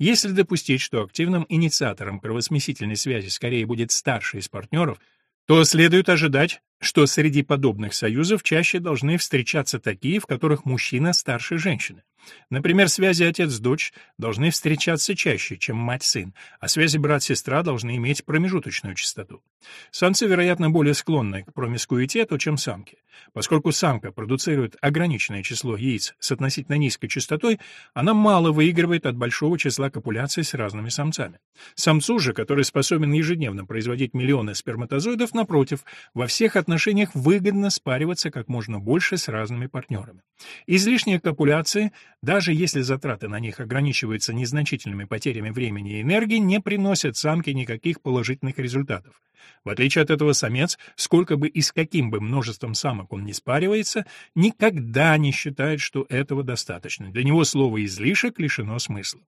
Если допустить, что активным инициатором кровосмесительной связи скорее будет старший из партнеров, то следует ожидать, что среди подобных союзов чаще должны встречаться такие, в которых мужчина старше женщины. Например, связи отец-дочь должны встречаться чаще, чем мать-сын, а связи брат-сестра должны иметь промежуточную частоту. Самцы, вероятно, более склонны к промискуитету, чем самки. Поскольку самка продуцирует ограниченное число яиц с относительно низкой частотой, она мало выигрывает от большого числа копуляций с разными самцами. Самцу же, который способен ежедневно производить миллионы сперматозоидов, напротив, во всех отношениях выгодно спариваться как можно больше с разными партнерами. Излишняя копуляция даже если затраты на них ограничиваются незначительными потерями времени и энергии, не приносят самке никаких положительных результатов. В отличие от этого самец, сколько бы и с каким бы множеством самок он не спаривается, никогда не считает, что этого достаточно. Для него слово «излишек» лишено смысла.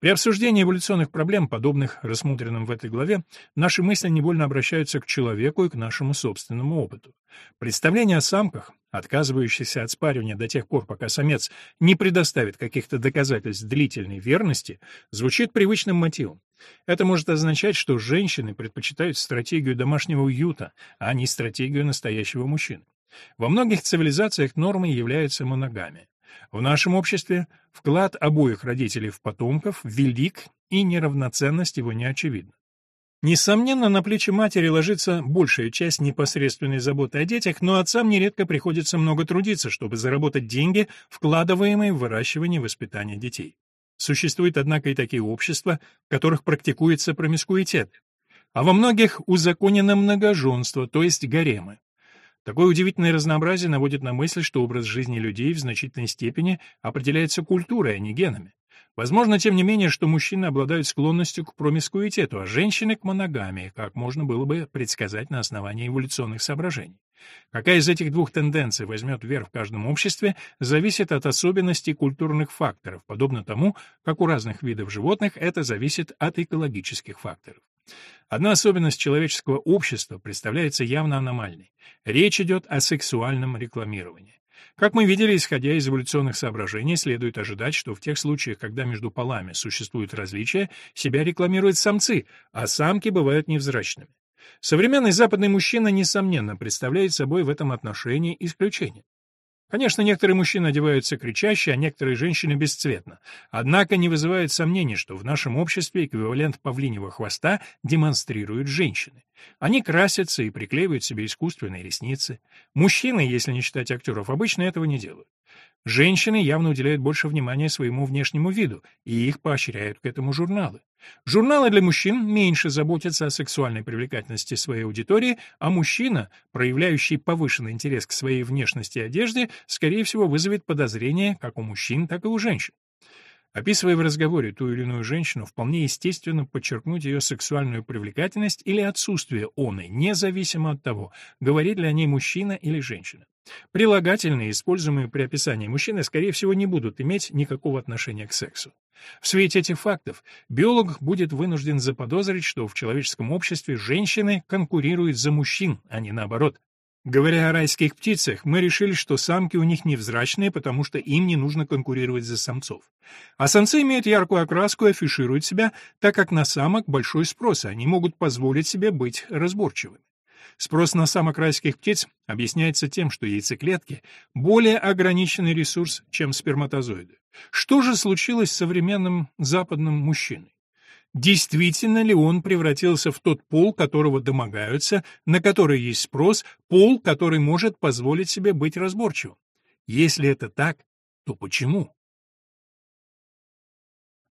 При обсуждении эволюционных проблем, подобных рассмотренным в этой главе, наши мысли невольно обращаются к человеку и к нашему собственному опыту. Представление о самках, отказывающихся от спаривания до тех пор, пока самец не предоставит каких-то доказательств длительной верности, звучит привычным мотивом. Это может означать, что женщины предпочитают стратегию домашнего уюта, а не стратегию настоящего мужчины. Во многих цивилизациях нормой является моногамия. В нашем обществе вклад обоих родителей в потомков велик, и неравноценность его не очевидна. Несомненно, на плечи матери ложится большая часть непосредственной заботы о детях, но отцам нередко приходится много трудиться, чтобы заработать деньги, вкладываемые в выращивание и воспитание детей. Существуют, однако, и такие общества, в которых практикуется промискуитет, а во многих узаконено многоженство, то есть гаремы. Такое удивительное разнообразие наводит на мысль, что образ жизни людей в значительной степени определяется культурой, а не генами. Возможно, тем не менее, что мужчины обладают склонностью к промискуитету, а женщины — к моногамии, как можно было бы предсказать на основании эволюционных соображений. Какая из этих двух тенденций возьмет верх в каждом обществе, зависит от особенностей культурных факторов, подобно тому, как у разных видов животных это зависит от экологических факторов. Одна особенность человеческого общества представляется явно аномальной. Речь идет о сексуальном рекламировании. Как мы видели, исходя из эволюционных соображений, следует ожидать, что в тех случаях, когда между полами существуют различия, себя рекламируют самцы, а самки бывают невзрачными. Современный западный мужчина, несомненно, представляет собой в этом отношении исключение. Конечно, некоторые мужчины одеваются кричаще, а некоторые женщины бесцветно. Однако не вызывает сомнений, что в нашем обществе эквивалент павлиньего хвоста демонстрируют женщины. Они красятся и приклеивают себе искусственные ресницы. Мужчины, если не считать актеров, обычно этого не делают. Женщины явно уделяют больше внимания своему внешнему виду, и их поощряют к этому журналы. Журналы для мужчин меньше заботятся о сексуальной привлекательности своей аудитории, а мужчина, проявляющий повышенный интерес к своей внешности и одежде, скорее всего вызовет подозрения как у мужчин, так и у женщин. Описывая в разговоре ту или иную женщину, вполне естественно подчеркнуть ее сексуальную привлекательность или отсутствие оной, независимо от того, говорит ли о ней мужчина или женщина. Прилагательные, используемые при описании мужчины, скорее всего, не будут иметь никакого отношения к сексу. В свете этих фактов биолог будет вынужден заподозрить, что в человеческом обществе женщины конкурируют за мужчин, а не наоборот. Говоря о райских птицах, мы решили, что самки у них невзрачные, потому что им не нужно конкурировать за самцов. А самцы имеют яркую окраску и афишируют себя, так как на самок большой спрос, и они могут позволить себе быть разборчивыми. Спрос на самок райских птиц объясняется тем, что яйцеклетки — более ограниченный ресурс, чем сперматозоиды. Что же случилось с современным западным мужчиной? Действительно ли он превратился в тот пол, которого домогаются, на который есть спрос, пол, который может позволить себе быть разборчивым? Если это так, то почему?